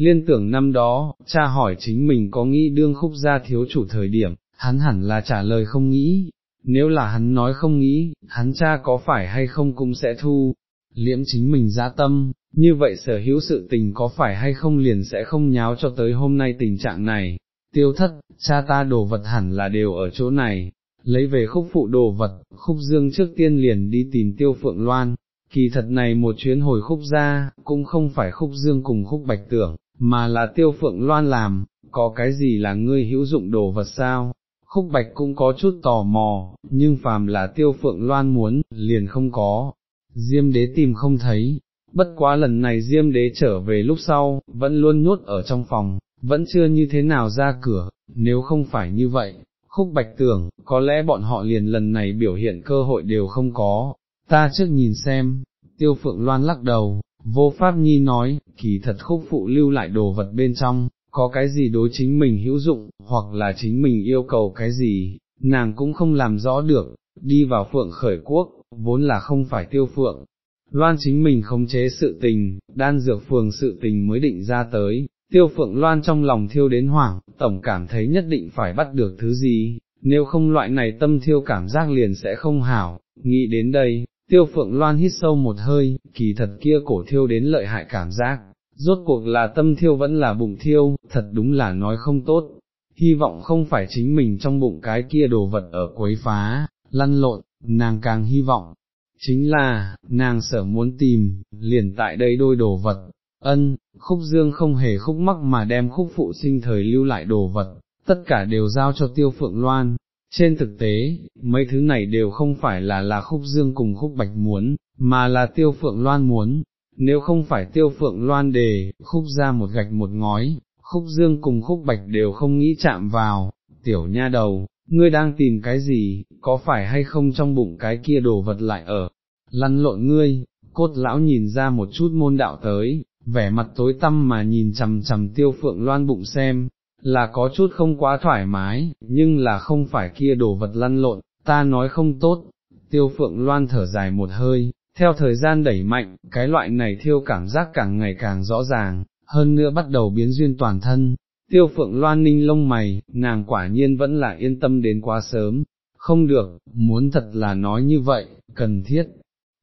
liên tưởng năm đó, cha hỏi chính mình có nghĩ đương khúc gia thiếu chủ thời điểm, hắn hẳn là trả lời không nghĩ, nếu là hắn nói không nghĩ, hắn cha có phải hay không cũng sẽ thu, liễm chính mình ra tâm, như vậy sở hữu sự tình có phải hay không liền sẽ không nháo cho tới hôm nay tình trạng này, tiêu thất, cha ta đồ vật hẳn là đều ở chỗ này, lấy về khúc phụ đồ vật, khúc dương trước tiên liền đi tìm tiêu phượng loan, kỳ thật này một chuyến hồi khúc ra, cũng không phải khúc dương cùng khúc bạch tưởng, mà là tiêu phượng loan làm, có cái gì là ngươi hữu dụng đồ vật sao? Khúc bạch cũng có chút tò mò, nhưng phàm là tiêu phượng loan muốn, liền không có, diêm đế tìm không thấy, bất quá lần này diêm đế trở về lúc sau, vẫn luôn nhốt ở trong phòng, vẫn chưa như thế nào ra cửa, nếu không phải như vậy, khúc bạch tưởng, có lẽ bọn họ liền lần này biểu hiện cơ hội đều không có, ta trước nhìn xem, tiêu phượng loan lắc đầu, vô pháp nhi nói, kỳ thật khúc phụ lưu lại đồ vật bên trong, có cái gì đối chính mình hữu dụng, hoặc là chính mình yêu cầu cái gì, nàng cũng không làm rõ được, đi vào phượng khởi quốc, vốn là không phải tiêu phượng. Loan chính mình khống chế sự tình, đan dược phường sự tình mới định ra tới, tiêu phượng loan trong lòng thiêu đến hoảng, tổng cảm thấy nhất định phải bắt được thứ gì, nếu không loại này tâm thiêu cảm giác liền sẽ không hảo, nghĩ đến đây, tiêu phượng loan hít sâu một hơi, kỳ thật kia cổ thiêu đến lợi hại cảm giác, rốt cuộc là tâm thiêu vẫn là bụng thiêu, thật đúng là nói không tốt, hy vọng không phải chính mình trong bụng cái kia đồ vật ở quấy phá, lăn lộn, nàng càng hy vọng, chính là, nàng sở muốn tìm, liền tại đây đôi đồ vật, ân, khúc dương không hề khúc mắc mà đem khúc phụ sinh thời lưu lại đồ vật, tất cả đều giao cho tiêu phượng loan. Trên thực tế, mấy thứ này đều không phải là là khúc dương cùng khúc bạch muốn, mà là tiêu phượng loan muốn, nếu không phải tiêu phượng loan đề, khúc ra một gạch một ngói, khúc dương cùng khúc bạch đều không nghĩ chạm vào, tiểu nha đầu, ngươi đang tìm cái gì, có phải hay không trong bụng cái kia đồ vật lại ở, lăn lộn ngươi, cốt lão nhìn ra một chút môn đạo tới, vẻ mặt tối tăm mà nhìn chằm chằm tiêu phượng loan bụng xem, là có chút không quá thoải mái, nhưng là không phải kia đồ vật lăn lộn, ta nói không tốt, tiêu phượng loan thở dài một hơi, theo thời gian đẩy mạnh, cái loại này thiêu cảm giác càng ngày càng rõ ràng, hơn nữa bắt đầu biến duyên toàn thân. Tiêu phượng loan ninh lông mày, nàng quả nhiên vẫn là yên tâm đến quá sớm, không được, muốn thật là nói như vậy, cần thiết,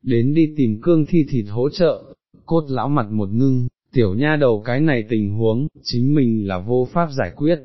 đến đi tìm cương thi thịt hỗ trợ, cốt lão mặt một ngưng, tiểu nha đầu cái này tình huống, chính mình là vô pháp giải quyết,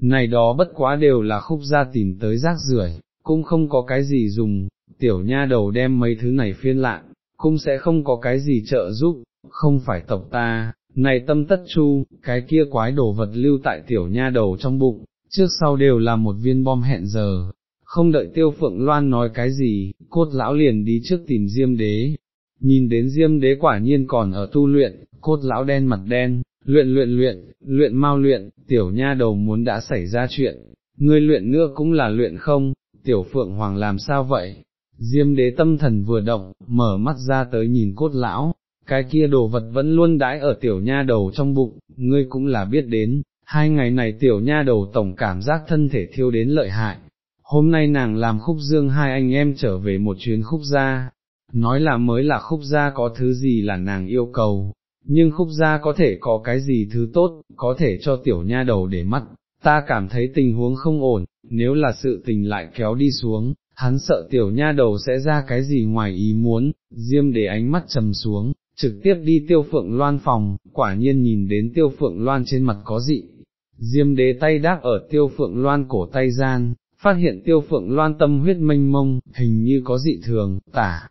này đó bất quá đều là khúc ra tìm tới rác rưởi, cũng không có cái gì dùng, tiểu nha đầu đem mấy thứ này phiên lạng, cũng sẽ không có cái gì trợ giúp, không phải tộc ta, này tâm tất chu, cái kia quái đồ vật lưu tại tiểu nha đầu trong bụng, trước sau đều là một viên bom hẹn giờ. Không đợi tiêu phượng loan nói cái gì, cốt lão liền đi trước tìm diêm đế, nhìn đến diêm đế quả nhiên còn ở tu luyện, cốt lão đen mặt đen, luyện luyện luyện, luyện mau luyện, tiểu nha đầu muốn đã xảy ra chuyện, ngươi luyện nữa cũng là luyện không, tiểu phượng hoàng làm sao vậy? Diêm đế tâm thần vừa động, mở mắt ra tới nhìn cốt lão, cái kia đồ vật vẫn luôn đãi ở tiểu nha đầu trong bụng, ngươi cũng là biết đến, hai ngày này tiểu nha đầu tổng cảm giác thân thể thiêu đến lợi hại. Hôm nay nàng làm khúc dương hai anh em trở về một chuyến khúc gia, nói là mới là khúc gia có thứ gì là nàng yêu cầu, nhưng khúc gia có thể có cái gì thứ tốt, có thể cho tiểu nha đầu để mắt, ta cảm thấy tình huống không ổn, nếu là sự tình lại kéo đi xuống, hắn sợ tiểu nha đầu sẽ ra cái gì ngoài ý muốn, diêm để ánh mắt trầm xuống, trực tiếp đi tiêu phượng loan phòng, quả nhiên nhìn đến tiêu phượng loan trên mặt có dị. Diêm đế tay đáp ở tiêu phượng loan cổ tay gian, phát hiện tiêu phượng loan tâm huyết mênh mông, hình như có dị thường, tả,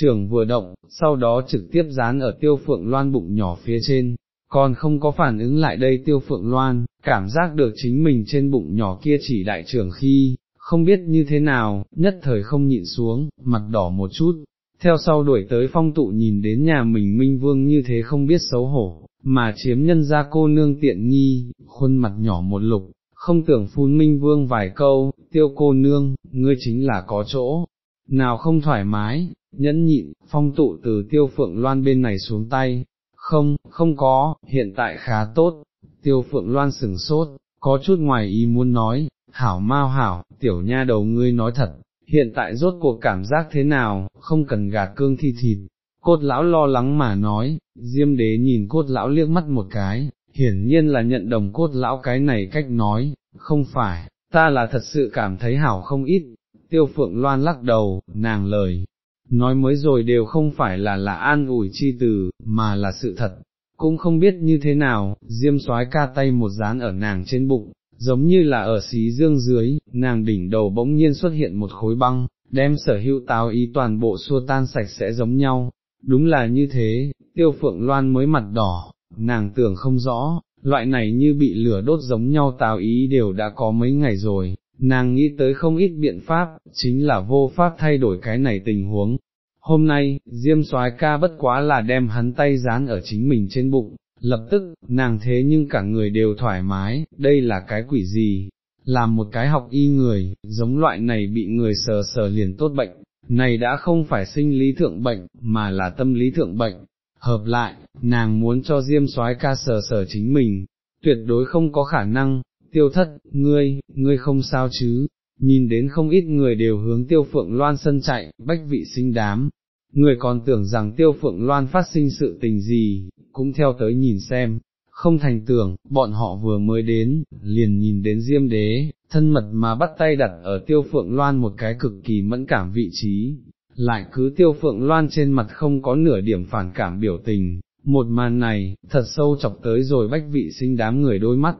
trưởng vừa động, sau đó trực tiếp dán ở tiêu phượng loan bụng nhỏ phía trên, còn không có phản ứng lại đây tiêu phượng loan, cảm giác được chính mình trên bụng nhỏ kia chỉ đại trưởng khi, không biết như thế nào, nhất thời không nhịn xuống, mặt đỏ một chút, theo sau đuổi tới phong tụ nhìn đến nhà mình minh vương như thế không biết xấu hổ, mà chiếm nhân ra cô nương tiện nghi, khuôn mặt nhỏ một lục, không tưởng phun minh vương vài câu, tiêu cô nương, ngươi chính là có chỗ, nào không thoải mái, nhẫn nhịn, phong tụ từ tiêu phượng loan bên này xuống tay, không, không có, hiện tại khá tốt, tiêu phượng loan sừng sốt, có chút ngoài ý muốn nói, hảo mau hảo, tiểu nha đầu ngươi nói thật, hiện tại rốt cuộc cảm giác thế nào, không cần gạt cương thi thịt. Cốt lão lo lắng mà nói, diêm đế nhìn cốt lão liếc mắt một cái, hiển nhiên là nhận đồng cốt lão cái này cách nói, không phải, ta là thật sự cảm thấy hảo không ít, tiêu phượng loan lắc đầu, nàng lời, nói mới rồi đều không phải là là an ủi chi từ, mà là sự thật, cũng không biết như thế nào, diêm soái ca tay một dán ở nàng trên bụng, giống như là ở xí dương dưới, nàng đỉnh đầu bỗng nhiên xuất hiện một khối băng, đem sở hữu táo ý toàn bộ xua tan sạch sẽ giống nhau, đúng là như thế, tiêu phượng loan mới mặt đỏ, nàng tưởng không rõ, loại này như bị lửa đốt giống nhau táo ý đều đã có mấy ngày rồi, nàng nghĩ tới không ít biện pháp, chính là vô pháp thay đổi cái này tình huống. Hôm nay, Diêm soái ca bất quá là đem hắn tay dán ở chính mình trên bụng, lập tức, nàng thế nhưng cả người đều thoải mái, đây là cái quỷ gì, làm một cái học y người, giống loại này bị người sờ sờ liền tốt bệnh, này đã không phải sinh lý thượng bệnh, mà là tâm lý thượng bệnh. Hợp lại, nàng muốn cho Diêm soái ca sờ sờ chính mình, tuyệt đối không có khả năng, tiêu thất, ngươi, ngươi không sao chứ, nhìn đến không ít người đều hướng tiêu phượng loan sân chạy, bách vị sinh đám, người còn tưởng rằng tiêu phượng loan phát sinh sự tình gì, cũng theo tới nhìn xem, không thành tưởng, bọn họ vừa mới đến, liền nhìn đến diêm đế, thân mật mà bắt tay đặt ở tiêu phượng loan một cái cực kỳ mẫn cảm vị trí, lại cứ tiêu phượng loan trên mặt không có nửa điểm phản cảm biểu tình, một màn này, thật sâu chọc tới rồi bách vị sinh đám người đôi mắt,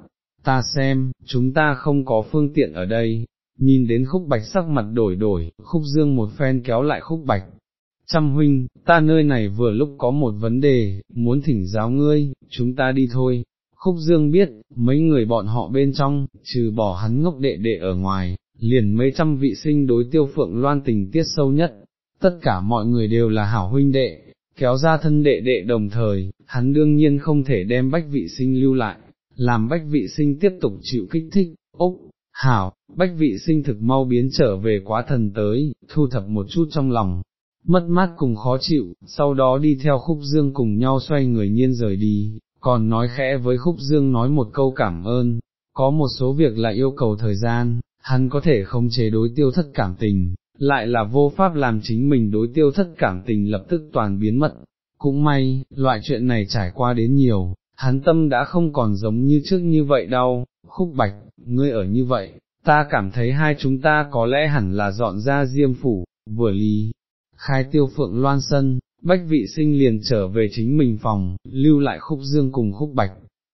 ta xem, chúng ta không có phương tiện ở đây, nhìn đến khúc bạch sắc mặt đổi đổi, khúc dương một phen kéo lại khúc bạch. Trăm huynh, ta nơi này vừa lúc có một vấn đề, muốn thỉnh giáo ngươi, chúng ta đi thôi. Khúc dương biết, mấy người bọn họ bên trong, trừ bỏ hắn ngốc đệ đệ ở ngoài, liền mấy trăm vị sinh đối tiêu phượng loan tình tiết sâu nhất, tất cả mọi người đều là hảo huynh đệ, kéo ra thân đệ đệ đồng thời, hắn đương nhiên không thể đem bách vị sinh lưu lại, làm bách vị sinh tiếp tục chịu kích thích, ốc, hảo, bách vị sinh thực mau biến trở về quá thần tới, thu thập một chút trong lòng, mất mát cùng khó chịu, sau đó đi theo khúc dương cùng nhau xoay người nhiên rời đi, còn nói khẽ với khúc dương nói một câu cảm ơn, có một số việc là yêu cầu thời gian, hắn có thể không chế đối tiêu thất cảm tình, lại là vô pháp làm chính mình đối tiêu thất cảm tình lập tức toàn biến mất. Cũng may, loại chuyện này trải qua đến nhiều, hắn tâm đã không còn giống như trước như vậy đâu, khúc bạch, ngươi ở như vậy, ta cảm thấy hai chúng ta có lẽ hẳn là dọn ra diêm phủ, vừa lý, khai tiêu phượng loan sân, bách vị sinh liền trở về chính mình phòng, lưu lại khúc dương cùng khúc bạch.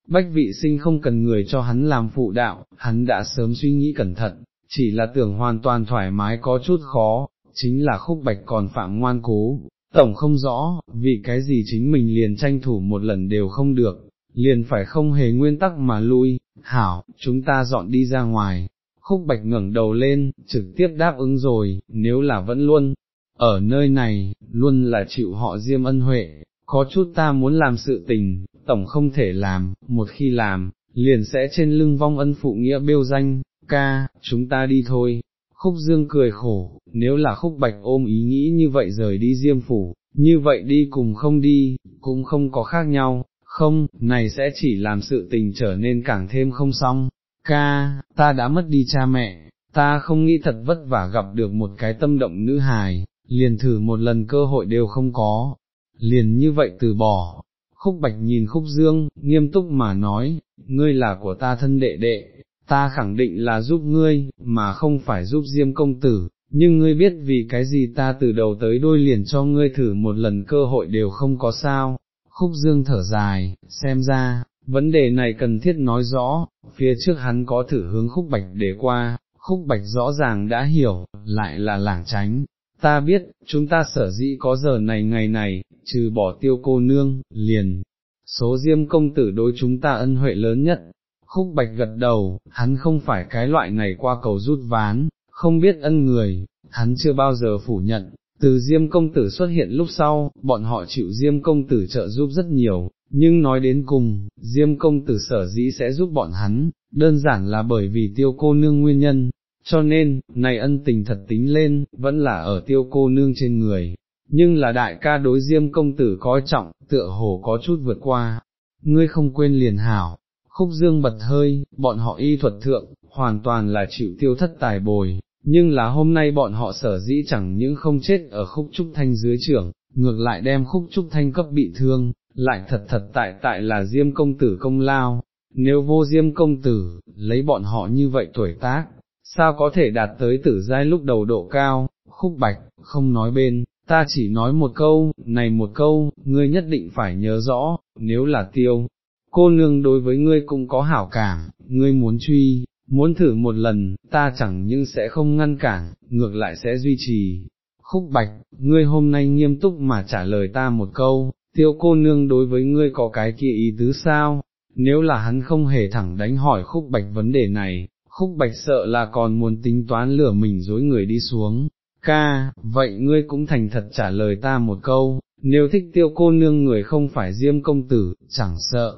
Bách vị sinh không cần người cho hắn làm phụ đạo, hắn đã sớm suy nghĩ cẩn thận, chỉ là tưởng hoàn toàn thoải mái có chút khó, chính là khúc bạch còn phạm ngoan cố, tổng không rõ, vì cái gì chính mình liền tranh thủ một lần đều không được, liền phải không hề nguyên tắc mà lui, hảo, chúng ta dọn đi ra ngoài, khúc bạch ngẩng đầu lên, trực tiếp đáp ứng rồi, nếu là vẫn luôn, ở nơi này, luôn là chịu họ diêm ân huệ, có chút ta muốn làm sự tình, tổng không thể làm, một khi làm, liền sẽ trên lưng vong ân phụ nghĩa bêu danh, ca, chúng ta đi thôi. Khúc Dương cười khổ, nếu là khúc bạch ôm ý nghĩ như vậy rời đi diêm phủ, như vậy đi cùng không đi, cũng không có khác nhau, không, này sẽ chỉ làm sự tình trở nên càng thêm không xong. Ca, ta đã mất đi cha mẹ, ta không nghĩ thật vất vả gặp được một cái tâm động nữ hài, liền thử một lần cơ hội đều không có, liền như vậy từ bỏ. Khúc bạch nhìn khúc dương, nghiêm túc mà nói, ngươi là của ta thân đệ đệ, ta khẳng định là giúp ngươi, mà không phải giúp diêm công tử, nhưng ngươi biết vì cái gì ta từ đầu tới đôi liền cho ngươi thử một lần cơ hội đều không có sao, khúc dương thở dài, xem ra, vấn đề này cần thiết nói rõ, phía trước hắn có thử hướng khúc bạch để qua, khúc bạch rõ ràng đã hiểu, lại là lảng tránh. Ta biết, chúng ta sở dĩ có giờ này ngày này, trừ bỏ tiêu cô nương, liền, số diêm công tử đối chúng ta ân huệ lớn nhất, khúc bạch gật đầu, hắn không phải cái loại này qua cầu rút ván, không biết ân người, hắn chưa bao giờ phủ nhận, từ Diêm công tử xuất hiện lúc sau, bọn họ chịu Diêm công tử trợ giúp rất nhiều, nhưng nói đến cùng, Diêm công tử sở dĩ sẽ giúp bọn hắn, đơn giản là bởi vì tiêu cô nương nguyên nhân, cho nên, này ân tình thật tính lên, vẫn là ở tiêu cô nương trên người, nhưng là đại ca đối Diêm công tử coi trọng, tựa hồ có chút vượt qua, ngươi không quên liền hảo. Khúc dương bật hơi, bọn họ y thuật thượng, hoàn toàn là chịu tiêu thất tài bồi, nhưng là hôm nay bọn họ sở dĩ chẳng những không chết ở khúc trúc thanh dưới trưởng, ngược lại đem khúc trúc thanh cấp bị thương, lại thật thật tại tại là diêm công tử công lao, nếu vô diêm công tử, lấy bọn họ như vậy tuổi tác, sao có thể đạt tới tử giai lúc đầu độ cao, khúc bạch, không nói bên, ta chỉ nói một câu, này một câu, ngươi nhất định phải nhớ rõ, nếu là tiêu, cô nương đối với ngươi cũng có hảo cảm, ngươi muốn truy, muốn thử một lần, ta chẳng nhưng sẽ không ngăn cản, ngược lại sẽ duy trì. Khúc bạch, ngươi hôm nay nghiêm túc mà trả lời ta một câu, tiêu cô nương đối với ngươi có cái kia ý tứ sao, nếu là hắn không hề thẳng đánh hỏi khúc bạch vấn đề này, khúc bạch sợ là còn muốn tính toán lửa mình dối người đi xuống. Ca, vậy ngươi cũng thành thật trả lời ta một câu, nếu thích tiêu cô nương người không phải diêm công tử, chẳng sợ,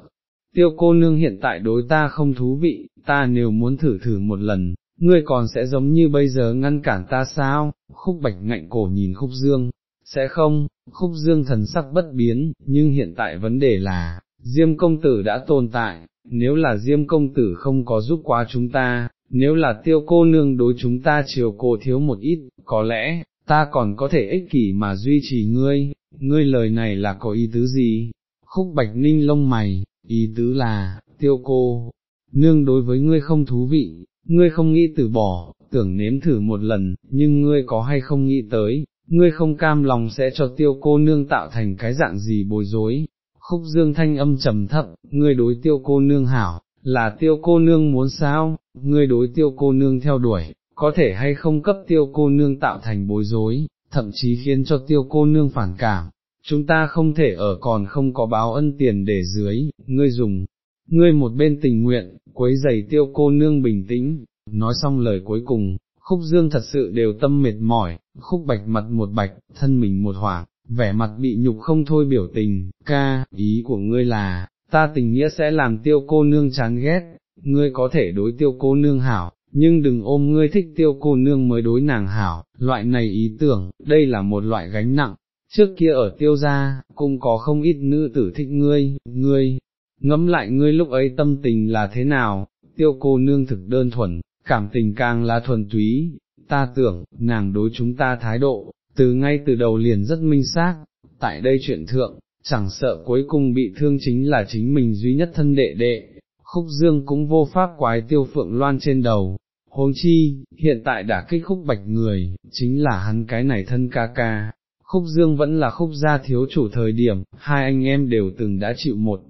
tiêu cô nương hiện tại đối ta không thú vị, ta nếu muốn thử thử một lần, ngươi còn sẽ giống như bây giờ ngăn cản ta sao, khúc bạch ngạnh cổ nhìn khúc dương, sẽ không, khúc dương thần sắc bất biến, nhưng hiện tại vấn đề là, Diêm công tử đã tồn tại, nếu là Diêm công tử không có giúp quá chúng ta, nếu là tiêu cô nương đối chúng ta chiều cô thiếu một ít, có lẽ, ta còn có thể ích kỷ mà duy trì ngươi, ngươi lời này là có ý tứ gì? Khúc bạch ninh lông mày, ý tứ là, tiêu cô, nương đối với ngươi không thú vị, ngươi không nghĩ từ bỏ, tưởng nếm thử một lần, nhưng ngươi có hay không nghĩ tới, ngươi không cam lòng sẽ cho tiêu cô nương tạo thành cái dạng gì bối rối. Khúc dương thanh âm trầm thấp, ngươi đối tiêu cô nương hảo, là tiêu cô nương muốn sao, ngươi đối tiêu cô nương theo đuổi, có thể hay không cấp tiêu cô nương tạo thành bối rối, thậm chí khiến cho tiêu cô nương phản cảm, chúng ta không thể ở còn không có báo ân tiền để dưới, ngươi dùng, ngươi một bên tình nguyện, quấy giày tiêu cô nương bình tĩnh, nói xong lời cuối cùng, khúc dương thật sự đều tâm mệt mỏi, khúc bạch mặt một bạch, thân mình một hoảng, vẻ mặt bị nhục không thôi biểu tình, ca, ý của ngươi là, ta tình nghĩa sẽ làm tiêu cô nương chán ghét, ngươi có thể đối tiêu cô nương hảo, nhưng đừng ôm ngươi thích tiêu cô nương mới đối nàng hảo, loại này ý tưởng, đây là một loại gánh nặng, trước kia ở tiêu gia, cũng có không ít nữ tử thích ngươi, ngươi, ngẫm lại ngươi lúc ấy tâm tình là thế nào, tiêu cô nương thực đơn thuần, cảm tình càng là thuần túy, ta tưởng, nàng đối chúng ta thái độ, từ ngay từ đầu liền rất minh xác, tại đây chuyện thượng, chẳng sợ cuối cùng bị thương chính là chính mình duy nhất thân đệ đệ, khúc dương cũng vô pháp quái tiêu phượng loan trên đầu. Huống chi, hiện tại đã kích khúc bạch người, chính là hắn cái này thân ca ca, khúc dương vẫn là khúc gia thiếu chủ thời điểm, hai anh em đều từng đã chịu một,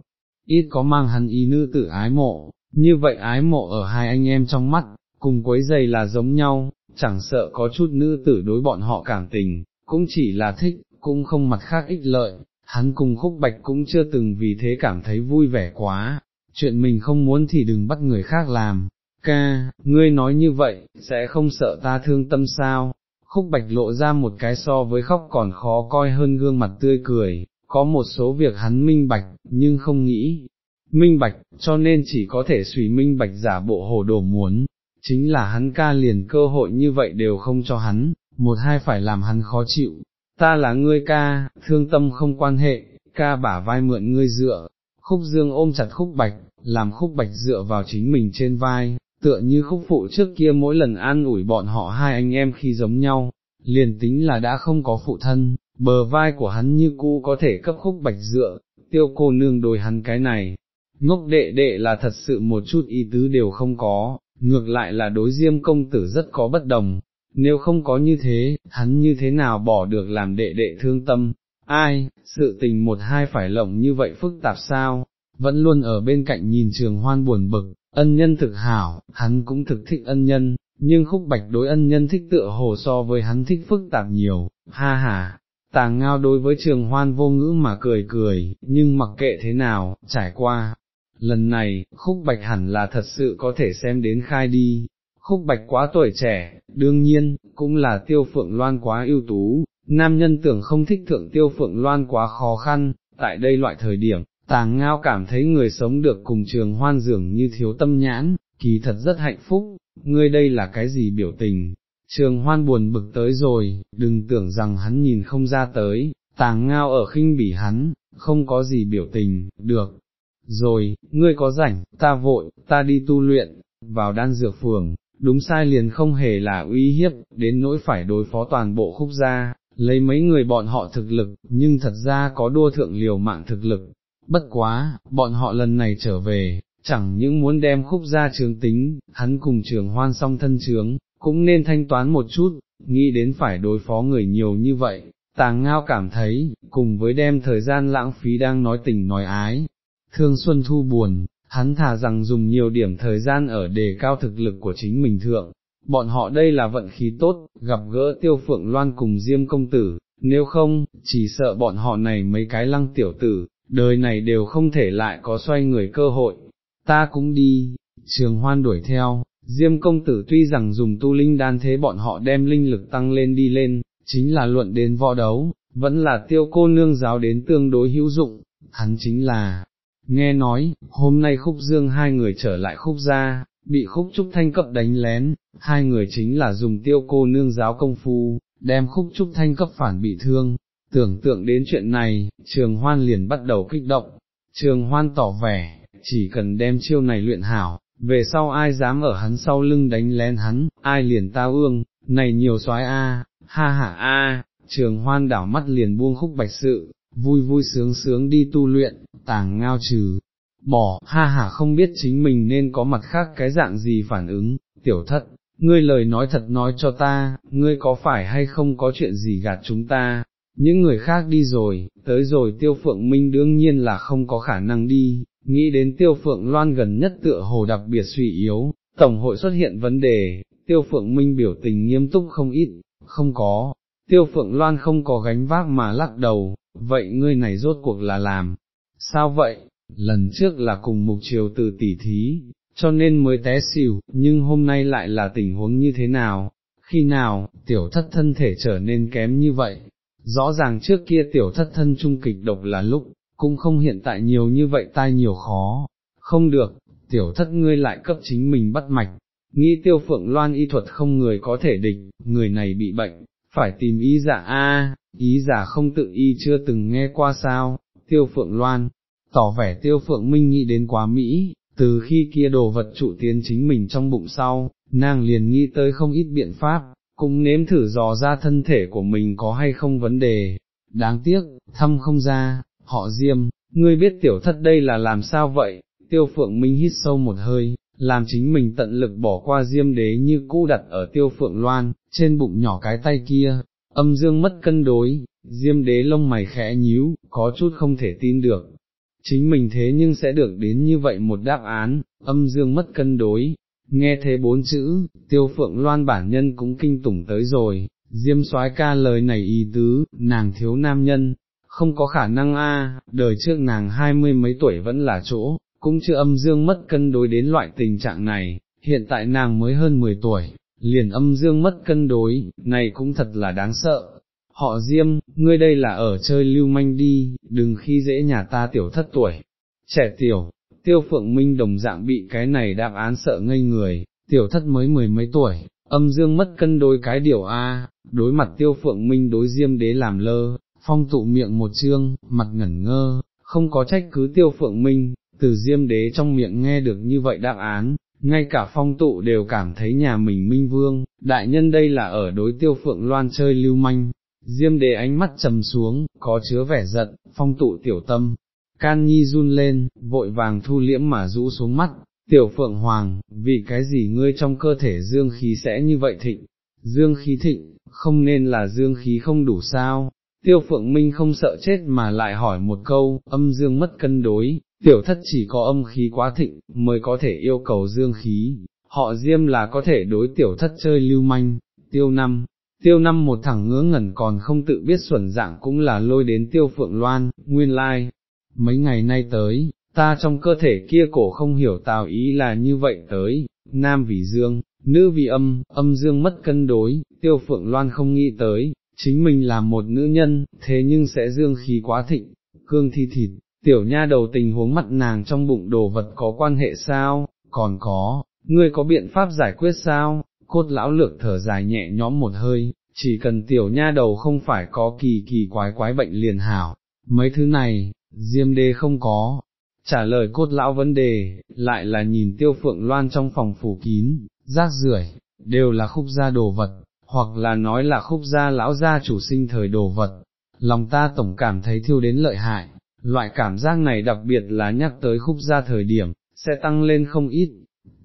ít có mang hắn ý nữ tử ái mộ, như vậy ái mộ ở hai anh em trong mắt, cùng quấy giày là giống nhau, chẳng sợ có chút nữ tử đối bọn họ cảm tình, cũng chỉ là thích, cũng không mặt khác ích lợi, hắn cùng khúc bạch cũng chưa từng vì thế cảm thấy vui vẻ quá, chuyện mình không muốn thì đừng bắt người khác làm, ca, ngươi nói như vậy, sẽ không sợ ta thương tâm sao, khúc bạch lộ ra một cái so với khóc còn khó coi hơn gương mặt tươi cười, có một số việc hắn minh bạch, nhưng không nghĩ, minh bạch, cho nên chỉ có thể suy minh bạch giả bộ hồ đồ muốn, chính là hắn ca liền cơ hội như vậy đều không cho hắn, một hai phải làm hắn khó chịu, ta là ngươi ca, thương tâm không quan hệ, ca bả vai mượn ngươi dựa, khúc dương ôm chặt khúc bạch, làm khúc bạch dựa vào chính mình trên vai, tựa như khúc phụ trước kia mỗi lần an ủi bọn họ hai anh em khi giống nhau, liền tính là đã không có phụ thân, bờ vai của hắn như cũ có thể cấp khúc bạch dựa, tiêu cô nương đồi hắn cái này, ngốc đệ đệ là thật sự một chút ý tứ đều không có, ngược lại là đối diêm công tử rất có bất đồng, nếu không có như thế, hắn như thế nào bỏ được làm đệ đệ thương tâm, ai, sự tình một hai phải lộng như vậy phức tạp sao, vẫn luôn ở bên cạnh nhìn trường hoan buồn bực, ân nhân thực hảo, hắn cũng thực thích ân nhân, nhưng khúc bạch đối ân nhân thích tựa hồ so với hắn thích phức tạp nhiều, ha ha. Tàng ngao đối với trường hoan vô ngữ mà cười cười, nhưng mặc kệ thế nào, trải qua, lần này, khúc bạch hẳn là thật sự có thể xem đến khai đi, khúc bạch quá tuổi trẻ, đương nhiên, cũng là tiêu phượng loan quá ưu tú, nam nhân tưởng không thích thượng tiêu phượng loan quá khó khăn, tại đây loại thời điểm, tàng ngao cảm thấy người sống được cùng trường hoan dường như thiếu tâm nhãn, kỳ thật rất hạnh phúc, ngươi đây là cái gì biểu tình, trường hoan buồn bực tới rồi, đừng tưởng rằng hắn nhìn không ra tới, tàng ngao ở khinh bỉ hắn, không có gì biểu tình, được. Rồi, ngươi có rảnh, ta vội, ta đi tu luyện, vào đan dược phường, đúng sai liền không hề là uy hiếp, đến nỗi phải đối phó toàn bộ khúc gia, lấy mấy người bọn họ thực lực, nhưng thật ra có đua thượng liều mạng thực lực. Bất quá, bọn họ lần này trở về, chẳng những muốn đem khúc gia trường tính, hắn cùng trường hoan song thân trướng, cũng nên thanh toán một chút, nghĩ đến phải đối phó người nhiều như vậy, tàng ngao cảm thấy, cùng với đem thời gian lãng phí đang nói tình nói ái, thương xuân thu buồn, hắn thà rằng dùng nhiều điểm thời gian ở đề cao thực lực của chính mình thượng, bọn họ đây là vận khí tốt, gặp gỡ tiêu phượng loan cùng diêm công tử, nếu không, chỉ sợ bọn họ này mấy cái lăng tiểu tử, đời này đều không thể lại có xoay người cơ hội, ta cũng đi, trường hoan đuổi theo, diêm công tử tuy rằng dùng tu linh đan thế bọn họ đem linh lực tăng lên đi lên, chính là luận đến võ đấu, vẫn là tiêu cô nương giáo đến tương đối hữu dụng, hắn chính là, nghe nói, hôm nay khúc dương hai người trở lại khúc gia, bị khúc trúc thanh cấp đánh lén, hai người chính là dùng tiêu cô nương giáo công phu, đem khúc trúc thanh cấp phản bị thương, tưởng tượng đến chuyện này, trường hoan liền bắt đầu kích động, trường hoan tỏ vẻ, chỉ cần đem chiêu này luyện hảo, về sau ai dám ở hắn sau lưng đánh lén hắn, ai liền tao ương, này nhiều soái a, ha ha a, trường hoan đảo mắt liền buông khúc bạch sự, vui vui sướng sướng đi tu luyện, tàng ngao trừ, bỏ, ha ha không biết chính mình nên có mặt khác cái dạng gì phản ứng, tiểu thất, ngươi lời nói thật nói cho ta, ngươi có phải hay không có chuyện gì gạt chúng ta, những người khác đi rồi, tới rồi tiêu phượng minh đương nhiên là không có khả năng đi, nghĩ đến tiêu phượng loan gần nhất tựa hồ đặc biệt suy yếu, tổng hội xuất hiện vấn đề, tiêu phượng minh biểu tình nghiêm túc không ít, không có, tiêu phượng loan không có gánh vác mà lắc đầu, vậy ngươi này rốt cuộc là làm, sao vậy, lần trước là cùng mục triều từ tỉ thí, cho nên mới té xỉu, nhưng hôm nay lại là tình huống như thế nào, khi nào, tiểu thất thân thể trở nên kém như vậy, rõ ràng trước kia tiểu thất thân trung kịch độc là lúc, cũng không hiện tại nhiều như vậy tai nhiều khó, không được, tiểu thất ngươi lại cấp chính mình bắt mạch, nghĩ tiêu phượng loan y thuật không người có thể địch, người này bị bệnh, phải tìm ý giả a, ý giả không tự y chưa từng nghe qua sao, tiêu phượng loan, tỏ vẻ tiêu phượng minh nghĩ đến quá Mỹ, từ khi kia đồ vật trụ tiến chính mình trong bụng sau, nàng liền nghĩ tới không ít biện pháp, cũng nếm thử dò ra thân thể của mình có hay không vấn đề, đáng tiếc, thăm không ra, họ diêm, ngươi biết tiểu thất đây là làm sao vậy, tiêu phượng minh hít sâu một hơi, làm chính mình tận lực bỏ qua diêm đế như cũ đặt ở tiêu phượng loan, trên bụng nhỏ cái tay kia, âm dương mất cân đối, diêm đế lông mày khẽ nhíu, có chút không thể tin được. Chính mình thế nhưng sẽ được đến như vậy một đáp án, âm dương mất cân đối, nghe thế bốn chữ, tiêu phượng loan bản nhân cũng kinh tủng tới rồi, Diêm soái ca lời này ý tứ, nàng thiếu nam nhân, không có khả năng a, đời trước nàng hai mươi mấy tuổi vẫn là chỗ, cũng chưa âm dương mất cân đối đến loại tình trạng này, hiện tại nàng mới hơn mười tuổi, liền âm dương mất cân đối, này cũng thật là đáng sợ. Họ Diêm, ngươi đây là ở chơi lưu manh đi, đừng khi dễ nhà ta tiểu thất tuổi. Trẻ tiểu, tiêu phượng minh đồng dạng bị cái này đáp án sợ ngây người, tiểu thất mới mười mấy tuổi, âm dương mất cân đối cái điều A, đối mặt tiêu phượng minh đối diêm đế làm lơ, phong tụ miệng một chương, mặt ngẩn ngơ, không có trách cứ tiêu phượng minh, từ diêm đế trong miệng nghe được như vậy đáp án, ngay cả phong tụ đều cảm thấy nhà mình minh vương, đại nhân đây là ở đối tiêu phượng loan chơi lưu manh, diêm đế ánh mắt trầm xuống, có chứa vẻ giận, phong tụ tiểu tâm, can nhi run lên, vội vàng thu liễm mà rũ xuống mắt, tiểu phượng hoàng, vì cái gì ngươi trong cơ thể dương khí sẽ như vậy thịnh, dương khí thịnh, không nên là dương khí không đủ sao, tiêu phượng minh không sợ chết mà lại hỏi một câu, âm dương mất cân đối, tiểu thất chỉ có âm khí quá thịnh, mới có thể yêu cầu dương khí, họ diêm là có thể đối tiểu thất chơi lưu manh, tiêu năm. Tiêu năm một thằng ngứa ngẩn còn không tự biết xuẩn dạng cũng là lôi đến tiêu phượng loan, nguyên lai, mấy ngày nay tới, ta trong cơ thể kia cổ không hiểu tào ý là như vậy tới, nam vì dương, nữ vì âm, âm dương mất cân đối, tiêu phượng loan không nghĩ tới, chính mình là một nữ nhân, thế nhưng sẽ dương khí quá thịnh, cương thi thịt, tiểu nha đầu tình huống mặt nàng trong bụng đồ vật có quan hệ sao, còn có, ngươi có biện pháp giải quyết sao, cốt lão lược thở dài nhẹ nhõm một hơi, chỉ cần tiểu nha đầu không phải có kỳ kỳ quái quái bệnh liền hảo, mấy thứ này, diêm đê không có. Trả lời cốt lão vấn đề, lại là nhìn tiêu phượng loan trong phòng phủ kín, rác rưởi đều là khúc gia đồ vật, hoặc là nói là khúc gia lão gia chủ sinh thời đồ vật, lòng ta tổng cảm thấy thiêu đến lợi hại, loại cảm giác này đặc biệt là nhắc tới khúc gia thời điểm, sẽ tăng lên không ít,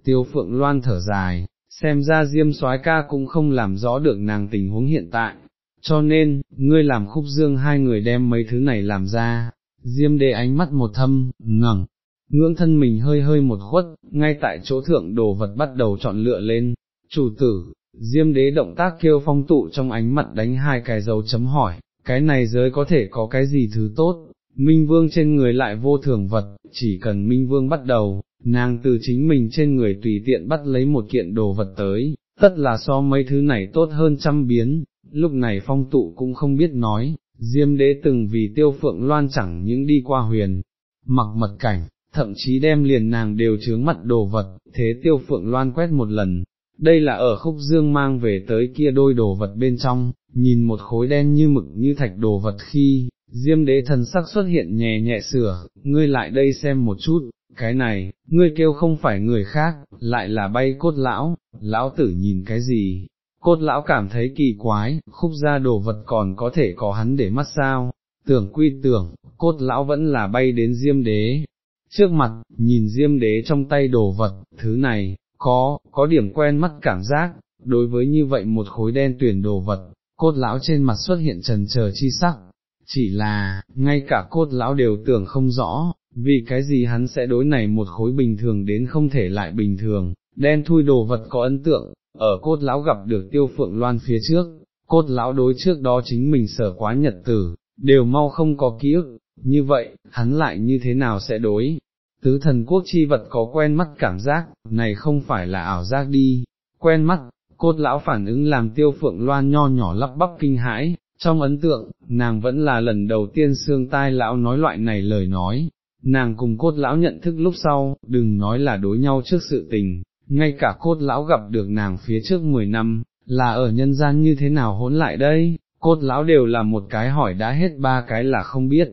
tiêu phượng loan thở dài, xem ra diêm soái ca cũng không làm rõ được nàng tình huống hiện tại, cho nên, ngươi làm khúc dương hai người đem mấy thứ này làm ra, diêm đế ánh mắt một thâm, ngẩng, ngưỡng thân mình hơi hơi một khuất, ngay tại chỗ thượng đồ vật bắt đầu chọn lựa lên, chủ tử, diêm đế động tác kêu phong tụ trong ánh mặt đánh hai cái dấu chấm hỏi, cái này giới có thể có cái gì thứ tốt, Minh Vương trên người lại vô thường vật, chỉ cần Minh Vương bắt đầu, nàng từ chính mình trên người tùy tiện bắt lấy một kiện đồ vật tới, tất là so mấy thứ này tốt hơn trăm biến, lúc này phong tụ cũng không biết nói, Diêm đế từng vì tiêu phượng loan chẳng những đi qua huyền, mặc mật cảnh, thậm chí đem liền nàng đều chướng mặt đồ vật, thế tiêu phượng loan quét một lần, đây là ở khúc dương mang về tới kia đôi đồ vật bên trong, nhìn một khối đen như mực như thạch đồ vật khi, diêm đế thần sắc xuất hiện nhẹ nhẹ sửa, ngươi lại đây xem một chút, cái này, ngươi kêu không phải người khác, lại là bay cốt lão, lão tử nhìn cái gì, cốt lão cảm thấy kỳ quái, khúc ra đồ vật còn có thể có hắn để mắt sao, tưởng quy tưởng, cốt lão vẫn là bay đến diêm đế. Trước mặt, nhìn diêm đế trong tay đồ vật, thứ này, có, có điểm quen mắt cảm giác, đối với như vậy một khối đen tuyển đồ vật, cốt lão trên mặt xuất hiện trần chờ chi sắc, chỉ là, ngay cả cốt lão đều tưởng không rõ, vì cái gì hắn sẽ đối này một khối bình thường đến không thể lại bình thường, đen thui đồ vật có ấn tượng, ở cốt lão gặp được tiêu phượng loan phía trước, cốt lão đối trước đó chính mình sở quá nhật tử, đều mau không có ký ức, như vậy, hắn lại như thế nào sẽ đối, tứ thần quốc chi vật có quen mắt cảm giác, này không phải là ảo giác đi, quen mắt, cốt lão phản ứng làm tiêu phượng loan nho nhỏ lắp bắp kinh hãi, trong ấn tượng, nàng vẫn là lần đầu tiên xương tai lão nói loại này lời nói, nàng cùng cốt lão nhận thức lúc sau, đừng nói là đối nhau trước sự tình, ngay cả cốt lão gặp được nàng phía trước 10 năm, là ở nhân gian như thế nào hỗn lại đây, cốt lão đều là một cái hỏi đã hết ba cái là không biết,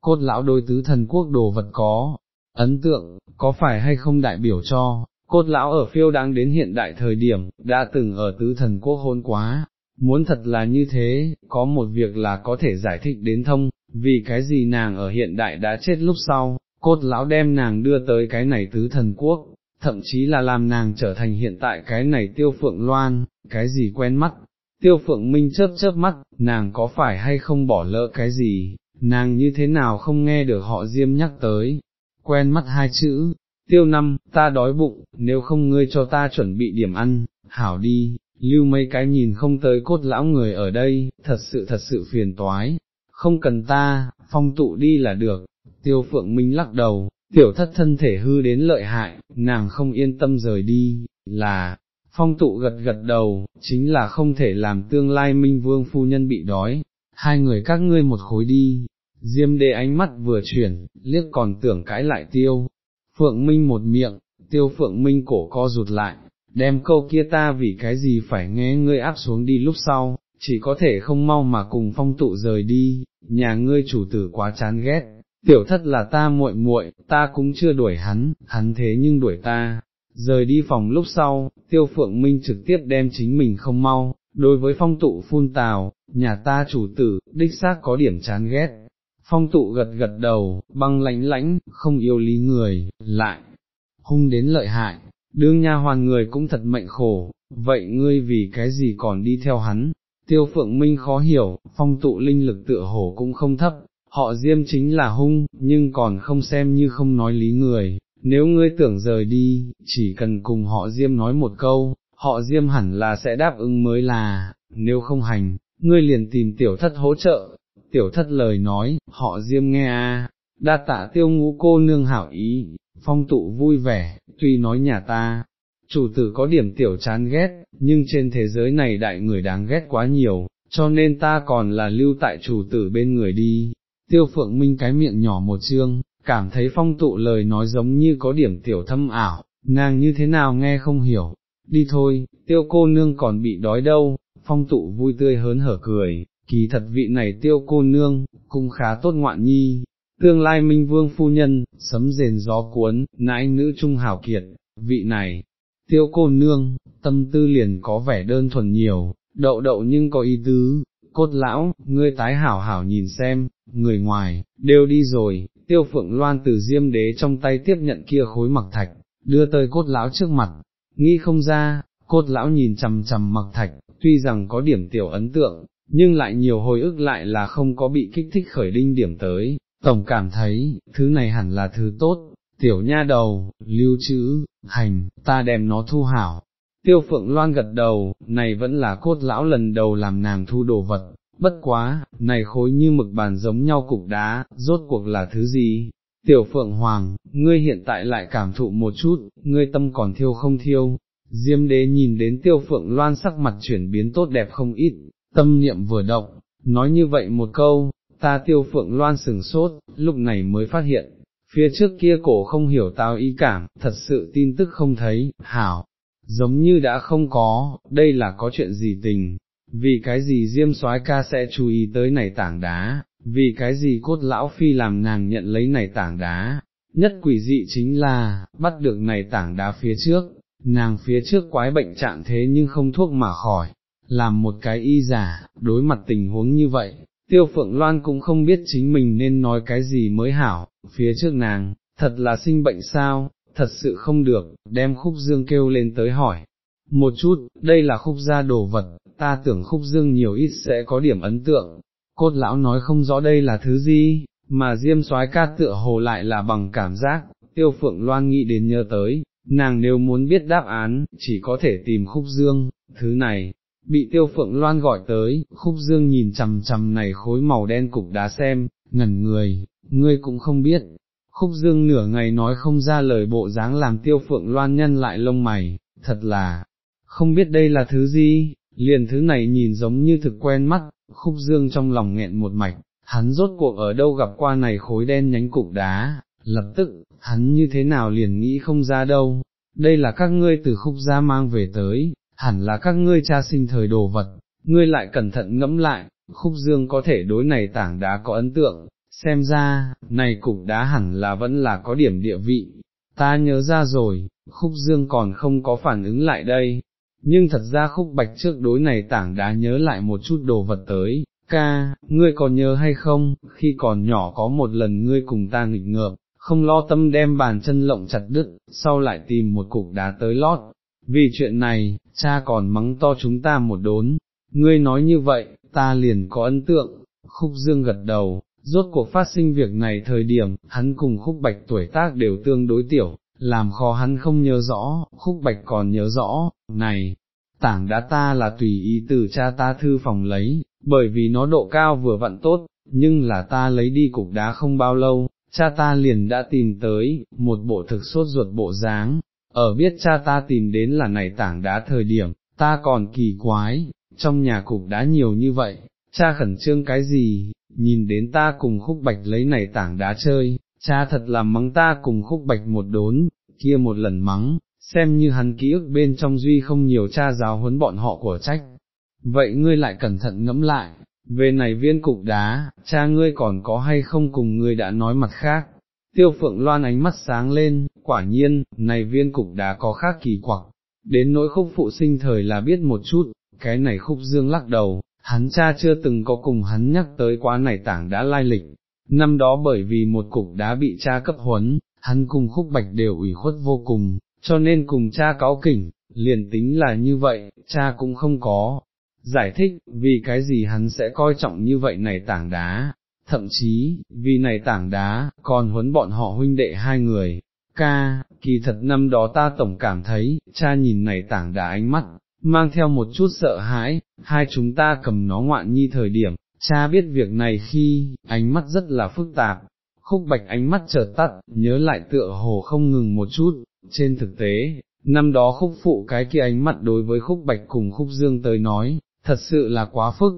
cốt lão đối tứ thần quốc đồ vật có, ấn tượng, có phải hay không đại biểu cho, cốt lão ở phiêu đang đến hiện đại thời điểm, đã từng ở tứ thần quốc hôn quá, muốn thật là như thế, có một việc là có thể giải thích đến thông, vì cái gì nàng ở hiện đại đã chết lúc sau, cốt lão đem nàng đưa tới cái này tứ thần quốc, thậm chí là làm nàng trở thành hiện tại cái này tiêu phượng loan, cái gì quen mắt. Tiêu phượng minh chớp chớp mắt, nàng có phải hay không bỏ lỡ cái gì, nàng như thế nào không nghe được họ diêm nhắc tới, quen mắt hai chữ, tiêu năm, ta đói bụng, nếu không ngươi cho ta chuẩn bị điểm ăn, hảo đi, lưu mấy cái nhìn không tới cốt lão người ở đây, thật sự thật sự phiền toái, không cần ta, phong tụ đi là được, tiêu phượng minh lắc đầu, tiểu thất thân thể hư đến lợi hại, nàng không yên tâm rời đi, là, phong tụ gật gật đầu, chính là không thể làm tương lai minh vương phu nhân bị đói, hai người các ngươi một khối đi, diêm đê ánh mắt vừa chuyển, liếc còn tưởng cãi lại tiêu, phượng minh một miệng, tiêu phượng minh cổ co rụt lại, đem câu kia ta vì cái gì phải nghe ngươi áp xuống đi lúc sau, chỉ có thể không mau mà cùng phong tụ rời đi, nhà ngươi chủ tử quá chán ghét, tiểu thất là ta muội muội, ta cũng chưa đuổi hắn, hắn thế nhưng đuổi ta. Rời đi phòng lúc sau, tiêu phượng minh trực tiếp đem chính mình không mau, đối với phong tụ phun tào, nhà ta chủ tử, đích xác có điểm chán ghét. Phong tụ gật gật đầu, băng lãnh lãnh, không yêu lý người, lại, hung đến lợi hại, đương nha hoàn người cũng thật mệnh khổ, vậy ngươi vì cái gì còn đi theo hắn, tiêu phượng minh khó hiểu, phong tụ linh lực tựa hồ cũng không thấp, họ diêm chính là hung, nhưng còn không xem như không nói lý người, nếu ngươi tưởng rời đi, chỉ cần cùng họ diêm nói một câu, họ diêm hẳn là sẽ đáp ứng mới là, nếu không hành, ngươi liền tìm tiểu thất hỗ trợ, tiểu thất lời nói, họ diêm nghe a, đa tạ tiêu ngũ cô nương hảo ý, phong tụ vui vẻ, tuy nói nhà ta, chủ tử có điểm tiểu chán ghét, nhưng trên thế giới này đại người đáng ghét quá nhiều, cho nên ta còn là lưu tại chủ tử bên người đi. Tiêu phượng minh cái miệng nhỏ một chương, cảm thấy phong tụ lời nói giống như có điểm tiểu thâm ảo, nàng như thế nào nghe không hiểu, đi thôi, tiêu cô nương còn bị đói đâu, phong tụ vui tươi hớn hở cười, kỳ thật vị này tiêu cô nương, cũng khá tốt ngoạn nhi, tương lai minh vương phu nhân, sấm rền gió cuốn, nãi nữ trung hảo kiệt, vị này, tiêu cô nương, tâm tư liền có vẻ đơn thuần nhiều, đậu đậu nhưng có ý tứ, cốt lão, ngươi tái hảo hảo nhìn xem, người ngoài, đều đi rồi, tiêu phượng loan từ diêm đế trong tay tiếp nhận kia khối mặc thạch, đưa tới cốt lão trước mặt, nghĩ không ra, cốt lão nhìn chầm chầm mặc thạch, tuy rằng có điểm tiểu ấn tượng, nhưng lại nhiều hồi ức lại là không có bị kích thích khởi đinh điểm tới, tổng cảm thấy, thứ này hẳn là thứ tốt, tiểu nha đầu, lưu trữ, hành, ta đem nó thu hảo. Tiêu phượng loan gật đầu, này vẫn là cốt lão lần đầu làm nàng thu đồ vật, bất quá, này khối như mực bàn giống nhau cục đá, rốt cuộc là thứ gì? Tiểu phượng hoàng, ngươi hiện tại lại cảm thụ một chút, ngươi tâm còn thiêu không thiêu. Diêm đế nhìn đến tiêu phượng loan sắc mặt chuyển biến tốt đẹp không ít, tâm niệm vừa động, nói như vậy một câu, ta tiêu phượng loan sừng sốt, lúc này mới phát hiện, phía trước kia cổ không hiểu tao ý cảm, thật sự tin tức không thấy, hảo, giống như đã không có, đây là có chuyện gì tình, vì cái gì diêm soái ca sẽ chú ý tới này tảng đá, vì cái gì cốt lão phi làm nàng nhận lấy này tảng đá, nhất quỷ dị chính là, bắt được này tảng đá phía trước, nàng phía trước quái bệnh trạng thế nhưng không thuốc mà khỏi, làm một cái y giả, đối mặt tình huống như vậy, tiêu phượng loan cũng không biết chính mình nên nói cái gì mới hảo, phía trước nàng, thật là sinh bệnh sao, thật sự không được, đem khúc dương kêu lên tới hỏi. Một chút, đây là khúc gia đồ vật, ta tưởng khúc dương nhiều ít sẽ có điểm ấn tượng, cốt lão nói không rõ đây là thứ gì, mà diêm soái ca tựa hồ lại là bằng cảm giác, tiêu phượng loan nghĩ đến nhớ tới, nàng nếu muốn biết đáp án, chỉ có thể tìm khúc dương, thứ này, bị tiêu phượng loan gọi tới, khúc dương nhìn chằm chằm này khối màu đen cục đá xem, ngẩn người, ngươi cũng không biết. Khúc dương nửa ngày nói không ra lời bộ dáng làm tiêu phượng loan nhân lại lông mày, thật là, không biết đây là thứ gì, liền thứ này nhìn giống như thực quen mắt, khúc dương trong lòng nghẹn một mạch, hắn rốt cuộc ở đâu gặp qua này khối đen nhánh cục đá, lập tức, hắn như thế nào liền nghĩ không ra đâu, đây là các ngươi từ khúc gia mang về tới, hẳn là các ngươi cha sinh thời đồ vật, ngươi lại cẩn thận ngẫm lại, khúc dương có thể đối này tảng đá có ấn tượng, xem ra, này cục đá hẳn là vẫn là có điểm địa vị, ta nhớ ra rồi, khúc dương còn không có phản ứng lại đây, nhưng thật ra khúc bạch trước đối này tảng đá nhớ lại một chút đồ vật tới, ca, ngươi còn nhớ hay không, khi còn nhỏ có một lần ngươi cùng ta nghịch ngợp không lo tâm đem bàn chân lộng chặt đứt, sau lại tìm một cục đá tới lót, vì chuyện này, cha còn mắng to chúng ta một đốn, ngươi nói như vậy, ta liền có ấn tượng, khúc dương gật đầu, rốt cuộc phát sinh việc này thời điểm, hắn cùng khúc bạch tuổi tác đều tương đối tiểu, làm khó hắn không nhớ rõ, khúc bạch còn nhớ rõ, này, tảng đá ta là tùy ý từ cha ta thư phòng lấy, bởi vì nó độ cao vừa vặn tốt, nhưng là ta lấy đi cục đá không bao lâu, cha ta liền đã tìm tới, một bộ thực sốt ruột bộ dáng, ở biết cha ta tìm đến là này tảng đá thời điểm, ta còn kỳ quái, trong nhà cục đá nhiều như vậy, cha khẩn trương cái gì, nhìn đến ta cùng khúc bạch lấy này tảng đá chơi, cha thật là mắng ta cùng khúc bạch một đốn, kia một lần mắng, xem như hắn ký ức bên trong duy không nhiều cha giáo huấn bọn họ của trách. Vậy ngươi lại cẩn thận ngẫm lại, về này viên cục đá, cha ngươi còn có hay không cùng ngươi đã nói mặt khác. Tiêu phượng loan ánh mắt sáng lên, quả nhiên, này viên cục đá có khác kỳ quặc, đến nỗi khúc phụ sinh thời là biết một chút, cái này khúc dương lắc đầu, hắn cha chưa từng có cùng hắn nhắc tới quá này tảng đã lai lịch, năm đó bởi vì một cục đá bị cha cấp huấn, hắn cùng khúc bạch đều ủy khuất vô cùng, cho nên cùng cha cáo kỉnh, liền tính là như vậy, cha cũng không có. Giải thích, vì cái gì hắn sẽ coi trọng như vậy này tảng đá, thậm chí, vì này tảng đá, còn huấn bọn họ huynh đệ hai người, ca, kỳ thật năm đó ta tổng cảm thấy, cha nhìn này tảng đá ánh mắt, mang theo một chút sợ hãi, hai chúng ta cầm nó ngoạn nhi thời điểm, cha biết việc này khi, ánh mắt rất là phức tạp, khúc bạch ánh mắt chợt tắt, nhớ lại tựa hồ không ngừng một chút, trên thực tế, năm đó khúc phụ cái kia ánh mắt đối với khúc bạch cùng khúc dương tới nói, thật sự là quá phức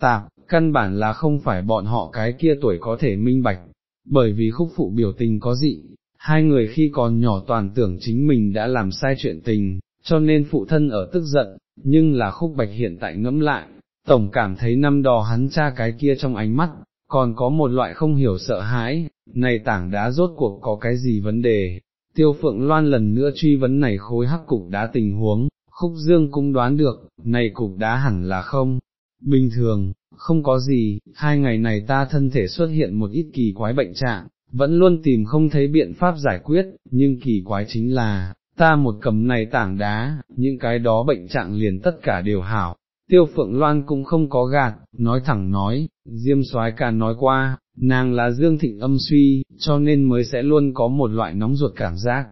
tạp, căn bản là không phải bọn họ cái kia tuổi có thể minh bạch, bởi vì khúc phụ biểu tình có dị, hai người khi còn nhỏ toàn tưởng chính mình đã làm sai chuyện tình, cho nên phụ thân ở tức giận, nhưng là khúc bạch hiện tại ngẫm lại, tổng cảm thấy năm đò hắn cha cái kia trong ánh mắt, còn có một loại không hiểu sợ hãi, này tảng đá rốt cuộc có cái gì vấn đề. Tiêu Phượng Loan lần nữa truy vấn này khối hắc cục đá tình huống, khúc dương cũng đoán được, này cục đá hẳn là không, bình thường, không có gì, hai ngày này ta thân thể xuất hiện một ít kỳ quái bệnh trạng, vẫn luôn tìm không thấy biện pháp giải quyết, nhưng kỳ quái chính là, ta một cầm này tảng đá, những cái đó bệnh trạng liền tất cả đều hảo. Tiêu Phượng Loan cũng không có gạt, nói thẳng nói, Diêm soái ca nói qua, nàng là dương thịnh âm suy, cho nên mới sẽ luôn có một loại nóng ruột cảm giác.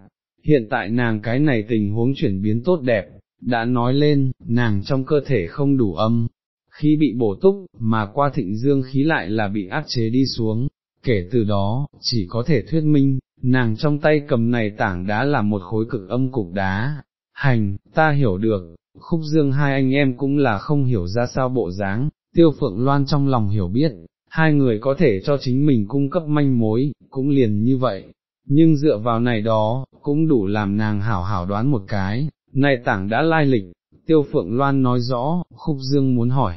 Hiện tại nàng cái này tình huống chuyển biến tốt đẹp, đã nói lên, nàng trong cơ thể không đủ âm, khi bị bổ túc, mà qua thịnh dương khí lại là bị áp chế đi xuống, kể từ đó, chỉ có thể thuyết minh, nàng trong tay cầm này tảng đá là một khối cực âm cục đá, hành, ta hiểu được, khúc dương hai anh em cũng là không hiểu ra sao bộ dáng, tiêu phượng loan trong lòng hiểu biết, hai người có thể cho chính mình cung cấp manh mối, cũng liền như vậy, nhưng dựa vào này đó, cũng đủ làm nàng hảo hảo đoán một cái, này tảng đã lai lịch, tiêu phượng loan nói rõ, khúc dương muốn hỏi,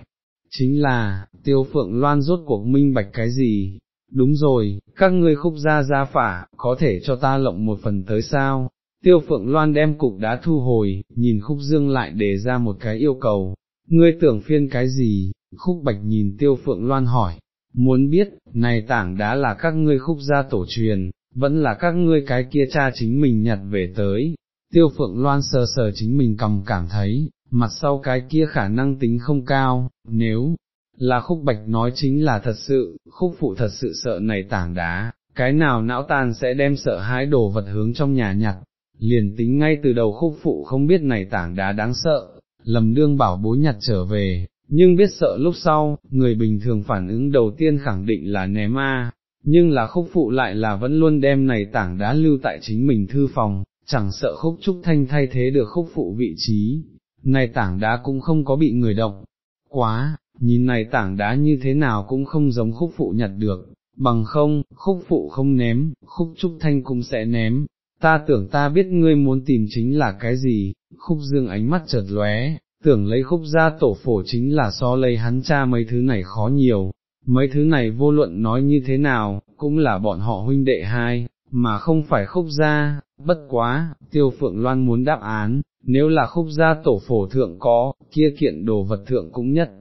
chính là, tiêu phượng loan rốt cuộc minh bạch cái gì, đúng rồi, các ngươi khúc gia gia phả, có thể cho ta lộng một phần tới sao? Tiêu Phượng Loan đem cục đá thu hồi, nhìn khúc dương lại đề ra một cái yêu cầu, ngươi tưởng phiên cái gì, khúc bạch nhìn Tiêu Phượng Loan hỏi, muốn biết, này tảng đá là các ngươi khúc gia tổ truyền, vẫn là các ngươi cái kia cha chính mình nhặt về tới. Tiêu Phượng Loan sờ sờ chính mình cầm cảm thấy, mặt sau cái kia khả năng tính không cao, nếu, là khúc bạch nói chính là thật sự, khúc phụ thật sự sợ này tảng đá, cái nào não tàn sẽ đem sợ hãi đồ vật hướng trong nhà nhặt, liền tính ngay từ đầu khúc phụ không biết này tảng đá đáng sợ, lầm đương bảo bối nhặt trở về, nhưng biết sợ lúc sau, người bình thường phản ứng đầu tiên khẳng định là ném ma Nhưng là khúc phụ lại là vẫn luôn đem này tảng đá lưu tại chính mình thư phòng, chẳng sợ khúc trúc thanh thay thế được khúc phụ vị trí, này tảng đá cũng không có bị người động, quá, nhìn này tảng đá như thế nào cũng không giống khúc phụ nhặt được, bằng không, khúc phụ không ném, khúc trúc thanh cũng sẽ ném, ta tưởng ta biết ngươi muốn tìm chính là cái gì, khúc dương ánh mắt chợt lóe, tưởng lấy khúc ra tổ phổ chính là so lấy hắn cha mấy thứ này khó nhiều, mấy thứ này vô luận nói như thế nào, cũng là bọn họ huynh đệ hai, mà không phải khúc ra, bất quá, tiêu phượng loan muốn đáp án, nếu là khúc gia tổ phổ thượng có, kia kiện đồ vật thượng cũng nhất,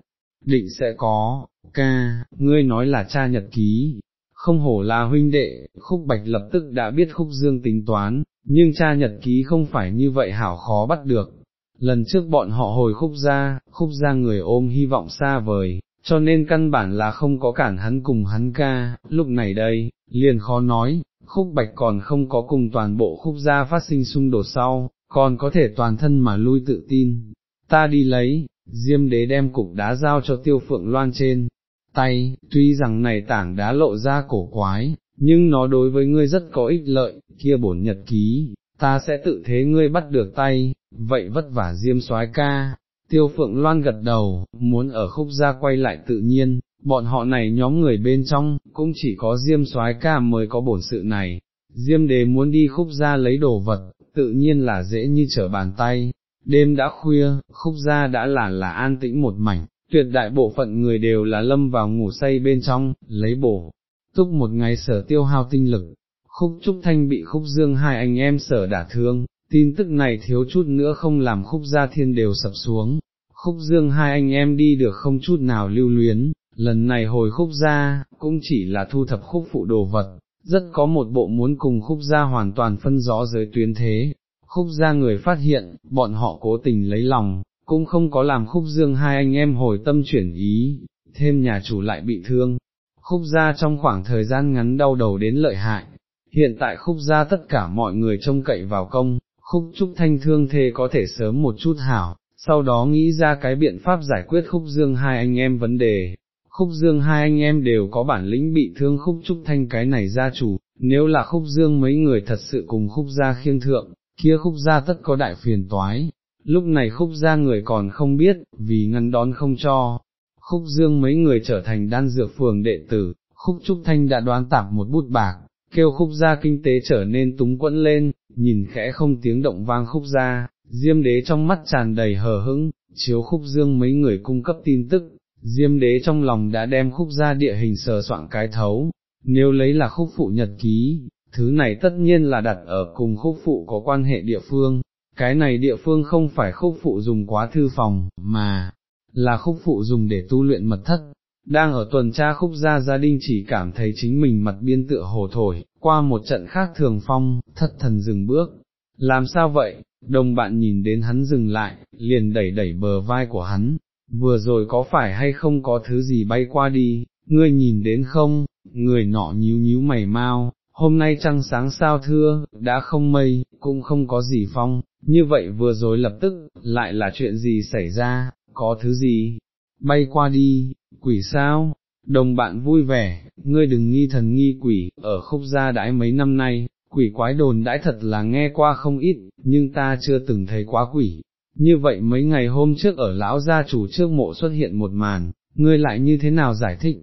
định sẽ có, ca, ngươi nói là cha nhật ký, không hổ là huynh đệ, khúc bạch lập tức đã biết khúc dương tính toán, nhưng cha nhật ký không phải như vậy hảo khó bắt được. Lần trước bọn họ hồi khúc ra, khúc ra người ôm hy vọng xa vời, cho nên căn bản là không có cản hắn cùng hắn ca, lúc này đây, liền khó nói, khúc bạch còn không có cùng toàn bộ khúc gia phát sinh xung đột sau, còn có thể toàn thân mà lui tự tin. ta đi lấy, diêm đế đem cục đá giao cho tiêu phượng loan trên tay, tuy rằng này tảng đá lộ ra cổ quái, nhưng nó đối với ngươi rất có ích lợi, kia bổn nhật ký, ta sẽ tự thế ngươi bắt được tay, vậy vất vả diêm soái ca. Tiêu phượng loan gật đầu, muốn ở khúc gia quay lại tự nhiên, bọn họ này nhóm người bên trong, cũng chỉ có diêm soái ca mới có bổn sự này. Diêm đế muốn đi khúc gia lấy đồ vật, tự nhiên là dễ như trở bàn tay. Đêm đã khuya, khúc gia đã là là an tĩnh một mảnh, tuyệt đại bộ phận người đều là lâm vào ngủ say bên trong, lấy bổ, túc một ngày sở tiêu hao tinh lực, khúc trúc thanh bị khúc dương hai anh em sở đả thương, tin tức này thiếu chút nữa không làm khúc gia thiên đều sập xuống, khúc dương hai anh em đi được không chút nào lưu luyến, lần này hồi khúc gia, cũng chỉ là thu thập khúc phụ đồ vật, rất có một bộ muốn cùng khúc gia hoàn toàn phân rõ giới tuyến thế. Khúc gia người phát hiện, bọn họ cố tình lấy lòng, cũng không có làm khúc dương hai anh em hồi tâm chuyển ý, thêm nhà chủ lại bị thương, khúc gia trong khoảng thời gian ngắn đau đầu đến lợi hại, hiện tại khúc gia tất cả mọi người trông cậy vào công, khúc trúc thanh thương thê có thể sớm một chút hảo, sau đó nghĩ ra cái biện pháp giải quyết khúc dương hai anh em vấn đề. Khúc dương hai anh em đều có bản lĩnh bị thương khúc trúc thanh cái này gia chủ, nếu là khúc dương mấy người thật sự cùng khúc gia khiêng thượng, kia khúc gia tất có đại phiền toái, lúc này khúc gia người còn không biết, vì ngăn đón không cho, khúc dương mấy người trở thành đan dược phường đệ tử, khúc trúc thanh đã đoán tạp một bút bạc, kêu khúc gia kinh tế trở nên túng quẫn lên, nhìn khẽ không tiếng động vang khúc gia, diêm đế trong mắt tràn đầy hờ hững, chiếu khúc dương mấy người cung cấp tin tức, diêm đế trong lòng đã đem khúc gia địa hình sờ soạn cái thấu, nếu lấy là khúc phụ nhật ký, thứ này tất nhiên là đặt ở cùng khúc phụ có quan hệ địa phương, cái này địa phương không phải khúc phụ dùng quá thư phòng, mà là khúc phụ dùng để tu luyện mật thất. Đang ở tuần tra khúc gia gia đình chỉ cảm thấy chính mình mặt biên tựa hồ thổi, qua một trận khác thường phong, thất thần dừng bước. Làm sao vậy? Đồng bạn nhìn đến hắn dừng lại, liền đẩy đẩy bờ vai của hắn, vừa rồi có phải hay không có thứ gì bay qua đi, ngươi nhìn đến không, người nọ nhíu nhíu mày mau, hôm nay trăng sáng sao thưa, đã không mây, cũng không có gì phong, như vậy vừa rồi lập tức, lại là chuyện gì xảy ra, có thứ gì, bay qua đi, quỷ sao, đồng bạn vui vẻ, ngươi đừng nghi thần nghi quỷ, ở khúc gia đãi mấy năm nay, quỷ quái đồn đãi thật là nghe qua không ít, nhưng ta chưa từng thấy quá quỷ. Như vậy mấy ngày hôm trước ở lão gia chủ trước mộ xuất hiện một màn, ngươi lại như thế nào giải thích,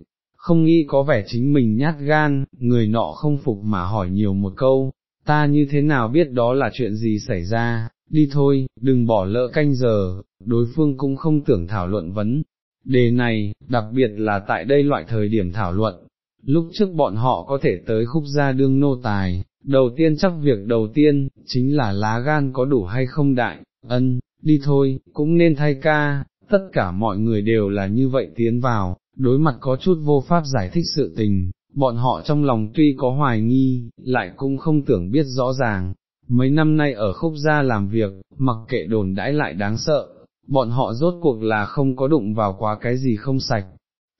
không nghĩ có vẻ chính mình nhát gan, người nọ không phục mà hỏi nhiều một câu, ta như thế nào biết đó là chuyện gì xảy ra, đi thôi, đừng bỏ lỡ canh giờ, đối phương cũng không tưởng thảo luận vấn. Đề này, đặc biệt là tại đây loại thời điểm thảo luận, lúc trước bọn họ có thể tới khúc gia đương nô tài, đầu tiên chắc việc đầu tiên, chính là lá gan có đủ hay không đại, ân, đi thôi, cũng nên thay ca, tất cả mọi người đều là như vậy tiến vào, đối mặt có chút vô pháp giải thích sự tình, bọn họ trong lòng tuy có hoài nghi, lại cũng không tưởng biết rõ ràng. Mấy năm nay ở khúc gia làm việc, mặc kệ đồn đãi lại đáng sợ, bọn họ rốt cuộc là không có đụng vào quá cái gì không sạch,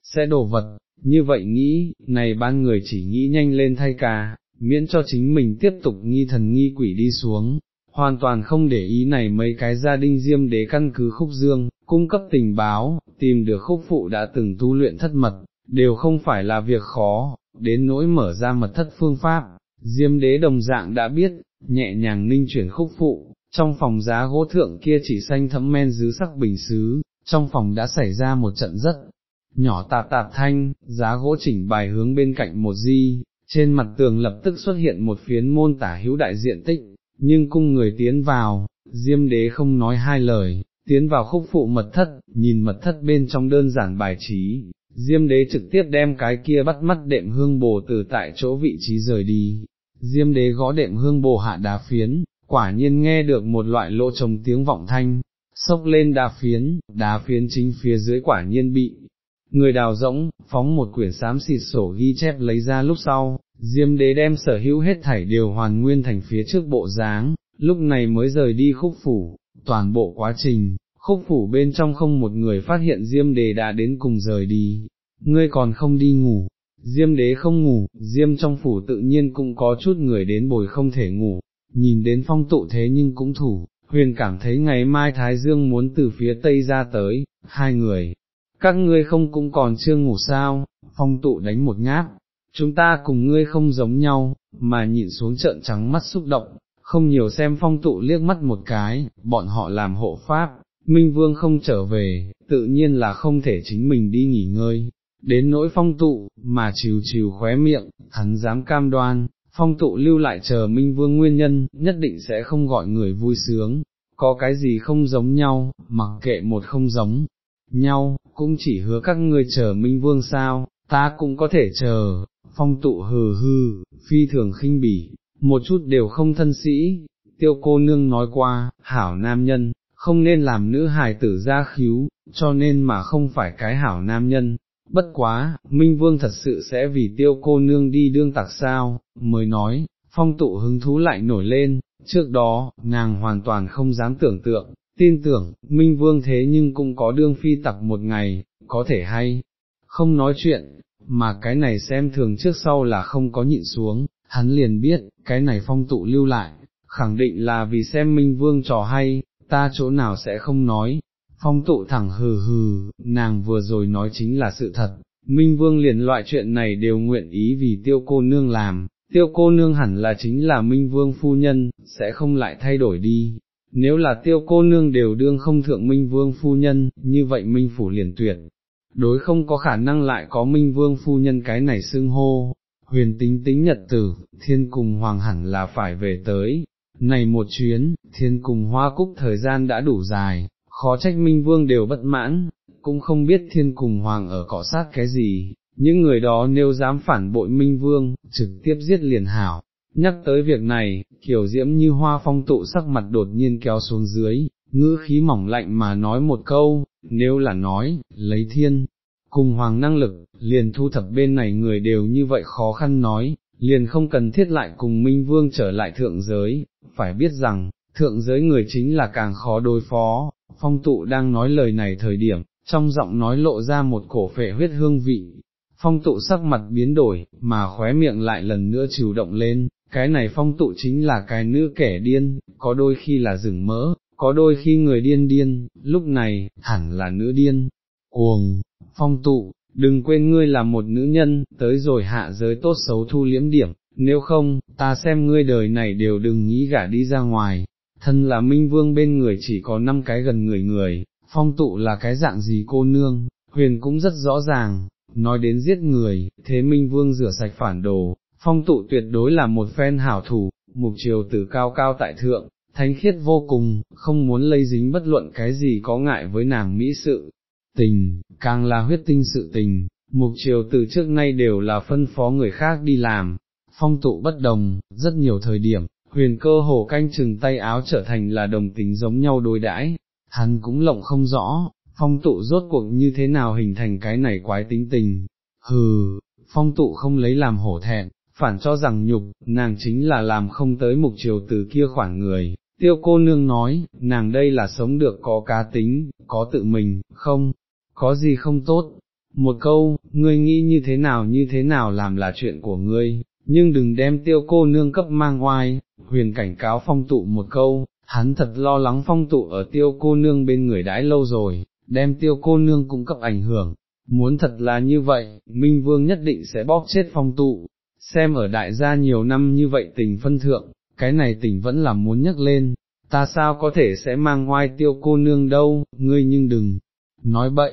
sẽ đổ vật, như vậy nghĩ, này ban người chỉ nghĩ nhanh lên thay ca, miễn cho chính mình tiếp tục nghi thần nghi quỷ đi xuống, hoàn toàn không để ý này mấy cái gia đình diêm đế căn cứ khúc dương, cung cấp tình báo, tìm được khúc phụ đã từng tu luyện thất mật, đều không phải là việc khó, đến nỗi mở ra mật thất phương pháp, diêm đế đồng dạng đã biết, nhẹ nhàng ninh chuyển khúc phụ, trong phòng giá gỗ thượng kia chỉ xanh thấm men dưới sắc bình xứ, trong phòng đã xảy ra một trận rất nhỏ tạp tạp thanh, giá gỗ chỉnh bài hướng bên cạnh một di, trên mặt tường lập tức xuất hiện một phiến môn tả hữu đại diện tích, nhưng cung người tiến vào, diêm đế không nói hai lời, tiến vào khúc phụ mật thất, nhìn mật thất bên trong đơn giản bài trí, diêm đế trực tiếp đem cái kia bắt mắt đệm hương bồ từ tại chỗ vị trí rời đi, diêm đế gõ đệm hương bồ hạ đá phiến, quả nhiên nghe được một loại lỗ trồng tiếng vọng thanh, sốc lên đá phiến, đá phiến chính phía dưới quả nhiên bị. Người đào rỗng, phóng một quyển xám xịt sổ ghi chép lấy ra lúc sau, Diêm đế đem sở hữu hết thảy đều hoàn nguyên thành phía trước bộ dáng, lúc này mới rời đi khúc phủ, toàn bộ quá trình, khúc phủ bên trong không một người phát hiện Diêm đế đã đến cùng rời đi, ngươi còn không đi ngủ, Diêm đế không ngủ, Diêm trong phủ tự nhiên cũng có chút người đến bồi không thể ngủ, nhìn đến phong tụ thế nhưng cũng thủ, huyền cảm thấy ngày mai Thái Dương muốn từ phía Tây ra tới, hai người, các ngươi không cũng còn chưa ngủ sao, phong tụ đánh một ngáp, chúng ta cùng ngươi không giống nhau, mà nhịn xuống trợn trắng mắt xúc động, không nhiều xem phong tụ liếc mắt một cái, bọn họ làm hộ pháp, Minh Vương không trở về, tự nhiên là không thể chính mình đi nghỉ ngơi, đến nỗi phong tụ, mà chiều chiều khóe miệng, hắn dám cam đoan, phong tụ lưu lại chờ Minh Vương nguyên nhân, nhất định sẽ không gọi người vui sướng, có cái gì không giống nhau, mặc kệ một không giống nhau, cũng chỉ hứa các ngươi chờ Minh Vương sao, ta cũng có thể chờ, phong tụ hừ hừ, phi thường khinh bỉ, một chút đều không thân sĩ, tiêu cô nương nói qua, hảo nam nhân, không nên làm nữ hài tử ra khíu, cho nên mà không phải cái hảo nam nhân. Bất quá, Minh Vương thật sự sẽ vì tiêu cô nương đi đương tặc sao, mới nói, phong tụ hứng thú lại nổi lên, trước đó, nàng hoàn toàn không dám tưởng tượng, tin tưởng, Minh Vương thế nhưng cũng có đương phi tặc một ngày, có thể hay, không nói chuyện, mà cái này xem thường trước sau là không có nhịn xuống, hắn liền biết, cái này phong tụ lưu lại, khẳng định là vì xem Minh Vương trò hay, ta chỗ nào sẽ không nói, phong tụ thẳng hừ hừ, nàng vừa rồi nói chính là sự thật, Minh Vương liền loại chuyện này đều nguyện ý vì tiêu cô nương làm, tiêu cô nương hẳn là chính là Minh Vương phu nhân, sẽ không lại thay đổi đi. Nếu là tiêu cô nương đều đương không thượng Minh Vương phu nhân, như vậy Minh Phủ liền tuyệt, đối không có khả năng lại có Minh Vương phu nhân cái này xưng hô, huyền tính tính nhật tử, thiên cùng hoàng hẳn là phải về tới, này một chuyến, thiên cùng hoa cúc thời gian đã đủ dài, khó trách Minh Vương đều bất mãn, cũng không biết thiên cùng hoàng ở cọ sát cái gì, những người đó nếu dám phản bội Minh Vương, trực tiếp giết liền hảo. Nhắc tới việc này, kiểu diễm như hoa phong tụ sắc mặt đột nhiên kéo xuống dưới, ngữ khí mỏng lạnh mà nói một câu, nếu là nói, lấy thiên, cùng hoàng năng lực, liền thu thập bên này người đều như vậy khó khăn nói, liền không cần thiết lại cùng Minh Vương trở lại thượng giới, phải biết rằng, thượng giới người chính là càng khó đối phó, phong tụ đang nói lời này thời điểm, trong giọng nói lộ ra một cổ phệ huyết hương vị, phong tụ sắc mặt biến đổi, mà khóe miệng lại lần nữa chịu động lên, cái này phong tụ chính là cái nữ kẻ điên, có đôi khi là rừng mỡ, có đôi khi người điên điên, lúc này, hẳn là nữ điên, cuồng, phong tụ, đừng quên ngươi là một nữ nhân, tới rồi hạ giới tốt xấu thu liếm điểm, nếu không, ta xem ngươi đời này đều đừng nghĩ gả đi ra ngoài, thân là minh vương bên người chỉ có năm cái gần người người, phong tụ là cái dạng gì cô nương, huyền cũng rất rõ ràng, nói đến giết người, thế minh vương rửa sạch phản đồ, phong tụ tuyệt đối là một phen hảo thủ, mục triều tử cao cao tại thượng, thánh khiết vô cùng, không muốn lây dính bất luận cái gì có ngại với nàng mỹ sự, tình, càng là huyết tinh sự tình, mục triều từ trước nay đều là phân phó người khác đi làm, phong tụ bất đồng, rất nhiều thời điểm, huyền cơ hồ canh chừng tay áo trở thành là đồng tính giống nhau đối đãi, hắn cũng lộng không rõ, phong tụ rốt cuộc như thế nào hình thành cái này quái tính tình, hừ, phong tụ không lấy làm hổ thẹn, phản cho rằng nhục, nàng chính là làm không tới mục triều từ kia khoản người. Tiêu cô nương nói, nàng đây là sống được có cá tính, có tự mình, không, có gì không tốt, một câu, ngươi nghĩ như thế nào như thế nào làm là chuyện của ngươi, nhưng đừng đem tiêu cô nương cấp mang oai, huyền cảnh cáo phong tụ một câu, hắn thật lo lắng phong tụ ở tiêu cô nương bên người đãi lâu rồi, đem tiêu cô nương cũng cấp ảnh hưởng, muốn thật là như vậy, Minh Vương nhất định sẽ bóp chết phong tụ, xem ở đại gia nhiều năm như vậy tình phân thượng, cái này tình vẫn là muốn nhắc lên, ta sao có thể sẽ mang oai tiêu cô nương đâu, ngươi nhưng đừng, nói bậy,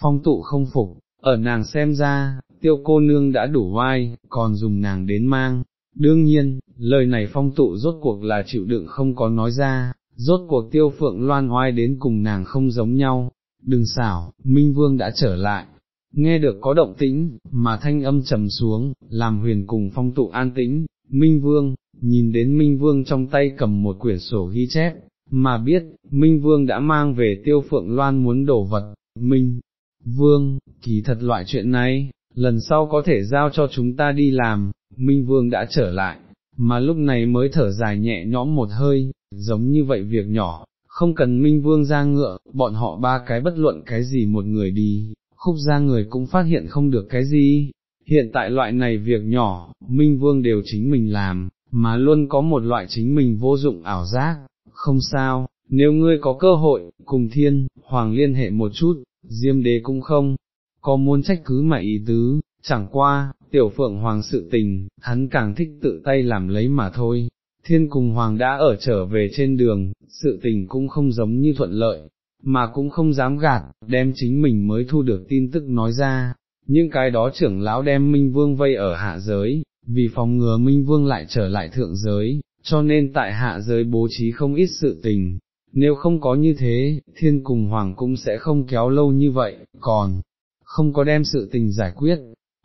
phong tụ không phục, ở nàng xem ra, tiêu cô nương đã đủ vai, còn dùng nàng đến mang. Đương nhiên, lời này phong tụ rốt cuộc là chịu đựng không có nói ra, rốt cuộc tiêu phượng loan hoai đến cùng nàng không giống nhau, đừng xảo, Minh Vương đã trở lại, nghe được có động tĩnh, mà thanh âm trầm xuống, làm huyền cùng phong tụ an tĩnh, Minh Vương, nhìn đến Minh Vương trong tay cầm một quyển sổ ghi chép, mà biết, Minh Vương đã mang về tiêu phượng loan muốn đổ vật, Minh, Vương, kỳ thật loại chuyện này, lần sau có thể giao cho chúng ta đi làm, Minh Vương đã trở lại, mà lúc này mới thở dài nhẹ nhõm một hơi, giống như vậy việc nhỏ, không cần Minh Vương ra ngựa, bọn họ ba cái bất luận cái gì một người đi, khúc ra người cũng phát hiện không được cái gì, hiện tại loại này việc nhỏ, Minh Vương đều chính mình làm, mà luôn có một loại chính mình vô dụng ảo giác, không sao, nếu ngươi có cơ hội, cùng thiên, hoàng liên hệ một chút, diêm đế cũng không, có muốn trách cứ mà ý tứ, chẳng qua, tiểu phượng hoàng sự tình, hắn càng thích tự tay làm lấy mà thôi. Thiên cùng hoàng đã ở trở về trên đường, sự tình cũng không giống như thuận lợi, mà cũng không dám gạt, đem chính mình mới thu được tin tức nói ra, những cái đó trưởng lão đem Minh Vương vây ở hạ giới, vì phòng ngừa Minh Vương lại trở lại thượng giới, cho nên tại hạ giới bố trí không ít sự tình, nếu không có như thế, thiên cùng hoàng cũng sẽ không kéo lâu như vậy, còn không có đem sự tình giải quyết.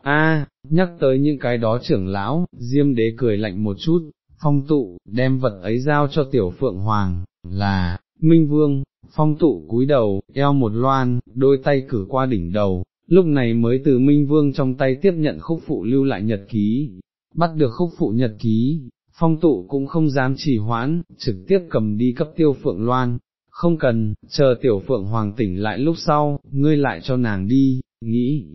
A, nhắc tới những cái đó trưởng lão, Diêm đế cười lạnh một chút, phong tụ, đem vật ấy giao cho tiểu phượng hoàng, là, Minh Vương, phong tụ cúi đầu, eo một loan, đôi tay cử qua đỉnh đầu, lúc này mới từ Minh Vương trong tay tiếp nhận khúc phụ lưu lại nhật ký, bắt được khúc phụ nhật ký, phong tụ cũng không dám trì hoãn, trực tiếp cầm đi cấp tiêu phượng loan, không cần, chờ tiểu phượng hoàng tỉnh lại lúc sau, ngươi lại cho nàng đi, nghĩ,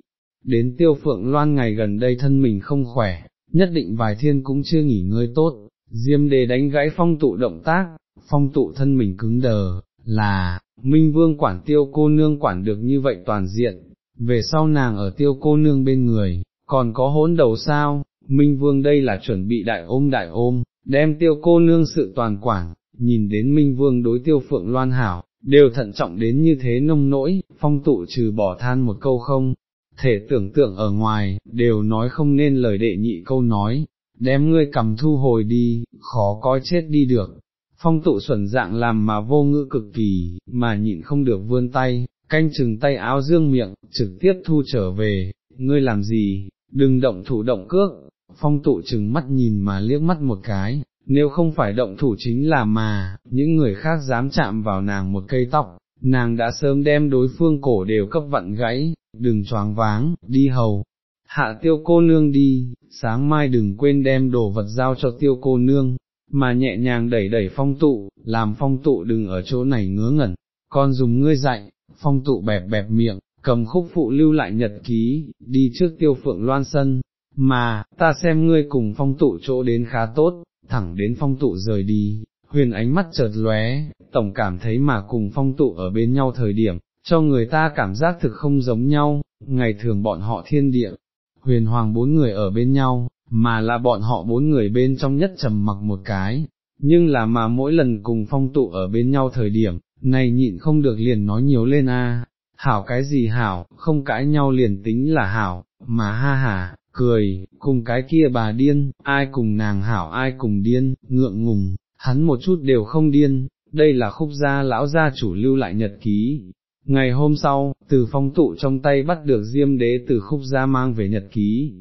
đến tiêu phượng loan ngày gần đây thân mình không khỏe, nhất định vài thiên cũng chưa nghỉ ngơi tốt, diêm đề đánh gãy phong tụ động tác, phong tụ thân mình cứng đờ, là, minh vương quản tiêu cô nương quản được như vậy toàn diện, về sau nàng ở tiêu cô nương bên người, còn có hỗn đầu sao, Minh Vương đây là chuẩn bị đại ôm đại ôm, đem tiêu cô nương sự toàn quản, nhìn đến Minh Vương đối tiêu phượng loan hảo, đều thận trọng đến như thế nông nỗi, phong tụ trừ bỏ than một câu không, thể tưởng tượng ở ngoài, đều nói không nên lời đệ nhị câu nói, đem ngươi cầm thu hồi đi, khó coi chết đi được. Phong tụ xuẩn dạng làm mà vô ngữ cực kỳ, mà nhịn không được vươn tay, canh chừng tay áo dương miệng, trực tiếp thu trở về, ngươi làm gì, đừng động thủ động cước, phong tụ chừng mắt nhìn mà liếc mắt một cái, nếu không phải động thủ chính là mà, những người khác dám chạm vào nàng một cây tóc, nàng đã sớm đem đối phương cổ đều cấp vặn gãy, đừng choáng váng, đi hầu. Hạ tiêu cô nương đi, sáng mai đừng quên đem đồ vật giao cho tiêu cô nương, mà nhẹ nhàng đẩy đẩy phong tụ, làm phong tụ đừng ở chỗ này ngứa ngẩn, con dùng ngươi dạy, phong tụ bẹp bẹp miệng, cầm khúc phụ lưu lại nhật ký, đi trước tiêu phượng loan sân, mà, ta xem ngươi cùng phong tụ chỗ đến khá tốt, thẳng đến phong tụ rời đi, huyền ánh mắt chợt lóe, tổng cảm thấy mà cùng phong tụ ở bên nhau thời điểm, cho người ta cảm giác thực không giống nhau, ngày thường bọn họ thiên địa, huyền hoàng bốn người ở bên nhau, mà là bọn họ bốn người bên trong nhất trầm mặc một cái, nhưng là mà mỗi lần cùng phong tụ ở bên nhau thời điểm, này nhịn không được liền nói nhiều lên a. hảo cái gì hảo, không cãi nhau liền tính là hảo, mà ha ha, cười, cùng cái kia bà điên, ai cùng nàng hảo ai cùng điên, ngượng ngùng, hắn một chút đều không điên, đây là khúc gia lão gia chủ lưu lại nhật ký. Ngày hôm sau, từ phong tụ trong tay bắt được diêm đế từ khúc gia mang về nhật ký.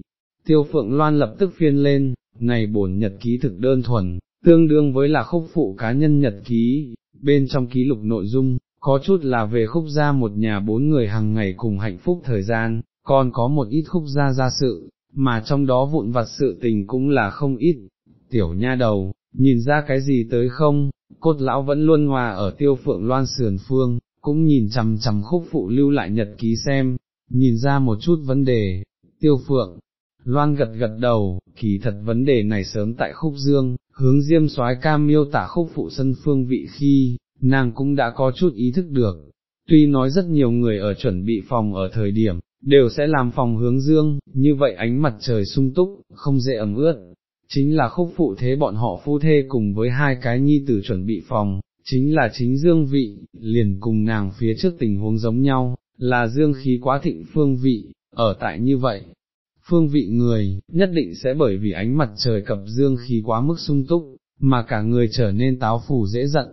Tiêu phượng loan lập tức phiên lên, này bổn nhật ký thực đơn thuần, tương đương với là khúc phụ cá nhân nhật ký, bên trong ký lục nội dung, có chút là về khúc gia một nhà bốn người hàng ngày cùng hạnh phúc thời gian, còn có một ít khúc gia gia sự, mà trong đó vụn vặt sự tình cũng là không ít, tiểu nha đầu, nhìn ra cái gì tới không, cốt lão vẫn luôn hòa ở tiêu phượng loan sườn phương, cũng nhìn chằm chằm khúc phụ lưu lại nhật ký xem, nhìn ra một chút vấn đề, tiêu phượng, loan gật gật đầu, kỳ thật vấn đề này sớm tại khúc dương, hướng diêm soái cam miêu tả khúc phụ sân phương vị khi, nàng cũng đã có chút ý thức được, tuy nói rất nhiều người ở chuẩn bị phòng ở thời điểm, đều sẽ làm phòng hướng dương, như vậy ánh mặt trời sung túc, không dễ ẩm ướt, chính là khúc phụ thế bọn họ phu thê cùng với hai cái nhi tử chuẩn bị phòng, chính là chính dương vị, liền cùng nàng phía trước tình huống giống nhau, là dương khí quá thịnh phương vị, ở tại như vậy. Phương vị người, nhất định sẽ bởi vì ánh mặt trời cập dương khí quá mức sung túc, mà cả người trở nên táo phủ dễ giận,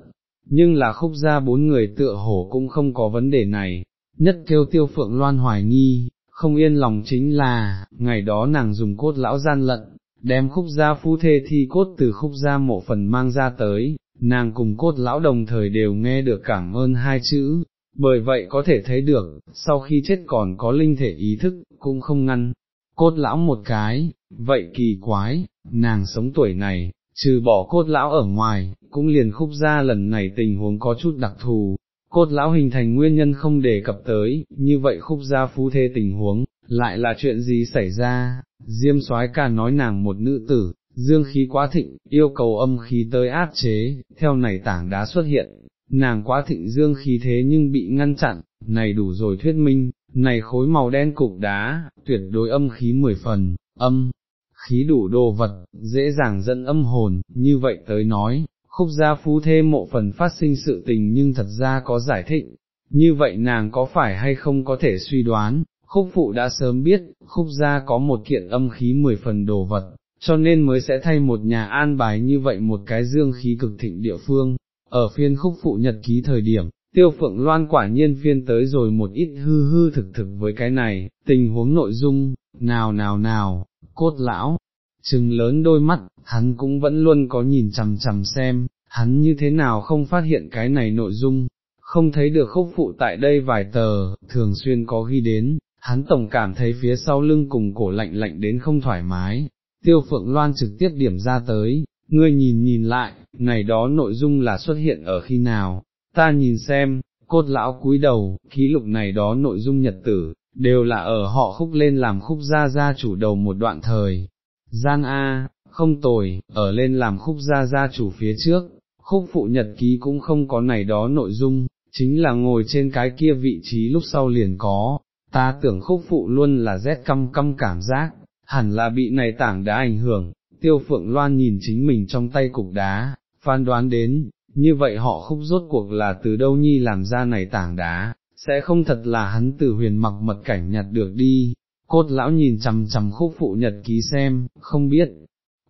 nhưng là khúc gia bốn người tựa hổ cũng không có vấn đề này, nhất kêu tiêu phượng loan hoài nghi, không yên lòng chính là, ngày đó nàng dùng cốt lão gian lận, đem khúc gia phu thê thi cốt từ khúc gia mộ phần mang ra tới, nàng cùng cốt lão đồng thời đều nghe được cảm ơn hai chữ, bởi vậy có thể thấy được, sau khi chết còn có linh thể ý thức, cũng không ngăn, cốt lão một cái, vậy kỳ quái, nàng sống tuổi này, trừ bỏ cốt lão ở ngoài, cũng liền khúc ra lần này tình huống có chút đặc thù, cốt lão hình thành nguyên nhân không đề cập tới, như vậy khúc gia phú thê tình huống, lại là chuyện gì xảy ra, diêm soái ca nói nàng một nữ tử, dương khí quá thịnh, yêu cầu âm khí tới áp chế, theo này tảng đá xuất hiện, nàng quá thịnh dương khí thế nhưng bị ngăn chặn, này đủ rồi thuyết minh, này khối màu đen cục đá, tuyệt đối âm khí mười phần, âm, khí đủ đồ vật, dễ dàng dẫn âm hồn, như vậy tới nói, khúc gia phú thê mộ phần phát sinh sự tình nhưng thật ra có giải thích, như vậy nàng có phải hay không có thể suy đoán, khúc phụ đã sớm biết, khúc gia có một kiện âm khí mười phần đồ vật, cho nên mới sẽ thay một nhà an bài như vậy một cái dương khí cực thịnh địa phương, ở phiên khúc phụ nhật ký thời điểm. Tiêu phượng loan quả nhiên phiên tới rồi một ít hư hư thực thực với cái này, tình huống nội dung, nào nào nào, cốt lão, trừng lớn đôi mắt, hắn cũng vẫn luôn có nhìn chằm chằm xem, hắn như thế nào không phát hiện cái này nội dung, không thấy được khúc phụ tại đây vài tờ, thường xuyên có ghi đến, hắn tổng cảm thấy phía sau lưng cùng cổ lạnh lạnh đến không thoải mái, tiêu phượng loan trực tiếp điểm ra tới, ngươi nhìn nhìn lại, này đó nội dung là xuất hiện ở khi nào, ta nhìn xem, cốt lão cúi đầu, ký lục này đó nội dung nhật tử, đều là ở họ khúc lên làm khúc gia gia chủ đầu một đoạn thời. Gian A, không tồi, ở lên làm khúc gia gia chủ phía trước, khúc phụ nhật ký cũng không có này đó nội dung, chính là ngồi trên cái kia vị trí lúc sau liền có, ta tưởng khúc phụ luôn là rét căm căm cảm giác, hẳn là bị này tảng đã ảnh hưởng, tiêu phượng loan nhìn chính mình trong tay cục đá, phán đoán đến, như vậy họ khúc rốt cuộc là từ đâu nhi làm ra này tảng đá, sẽ không thật là hắn từ huyền mặc mật cảnh nhặt được đi, cốt lão nhìn chằm chằm khúc phụ nhật ký xem, không biết,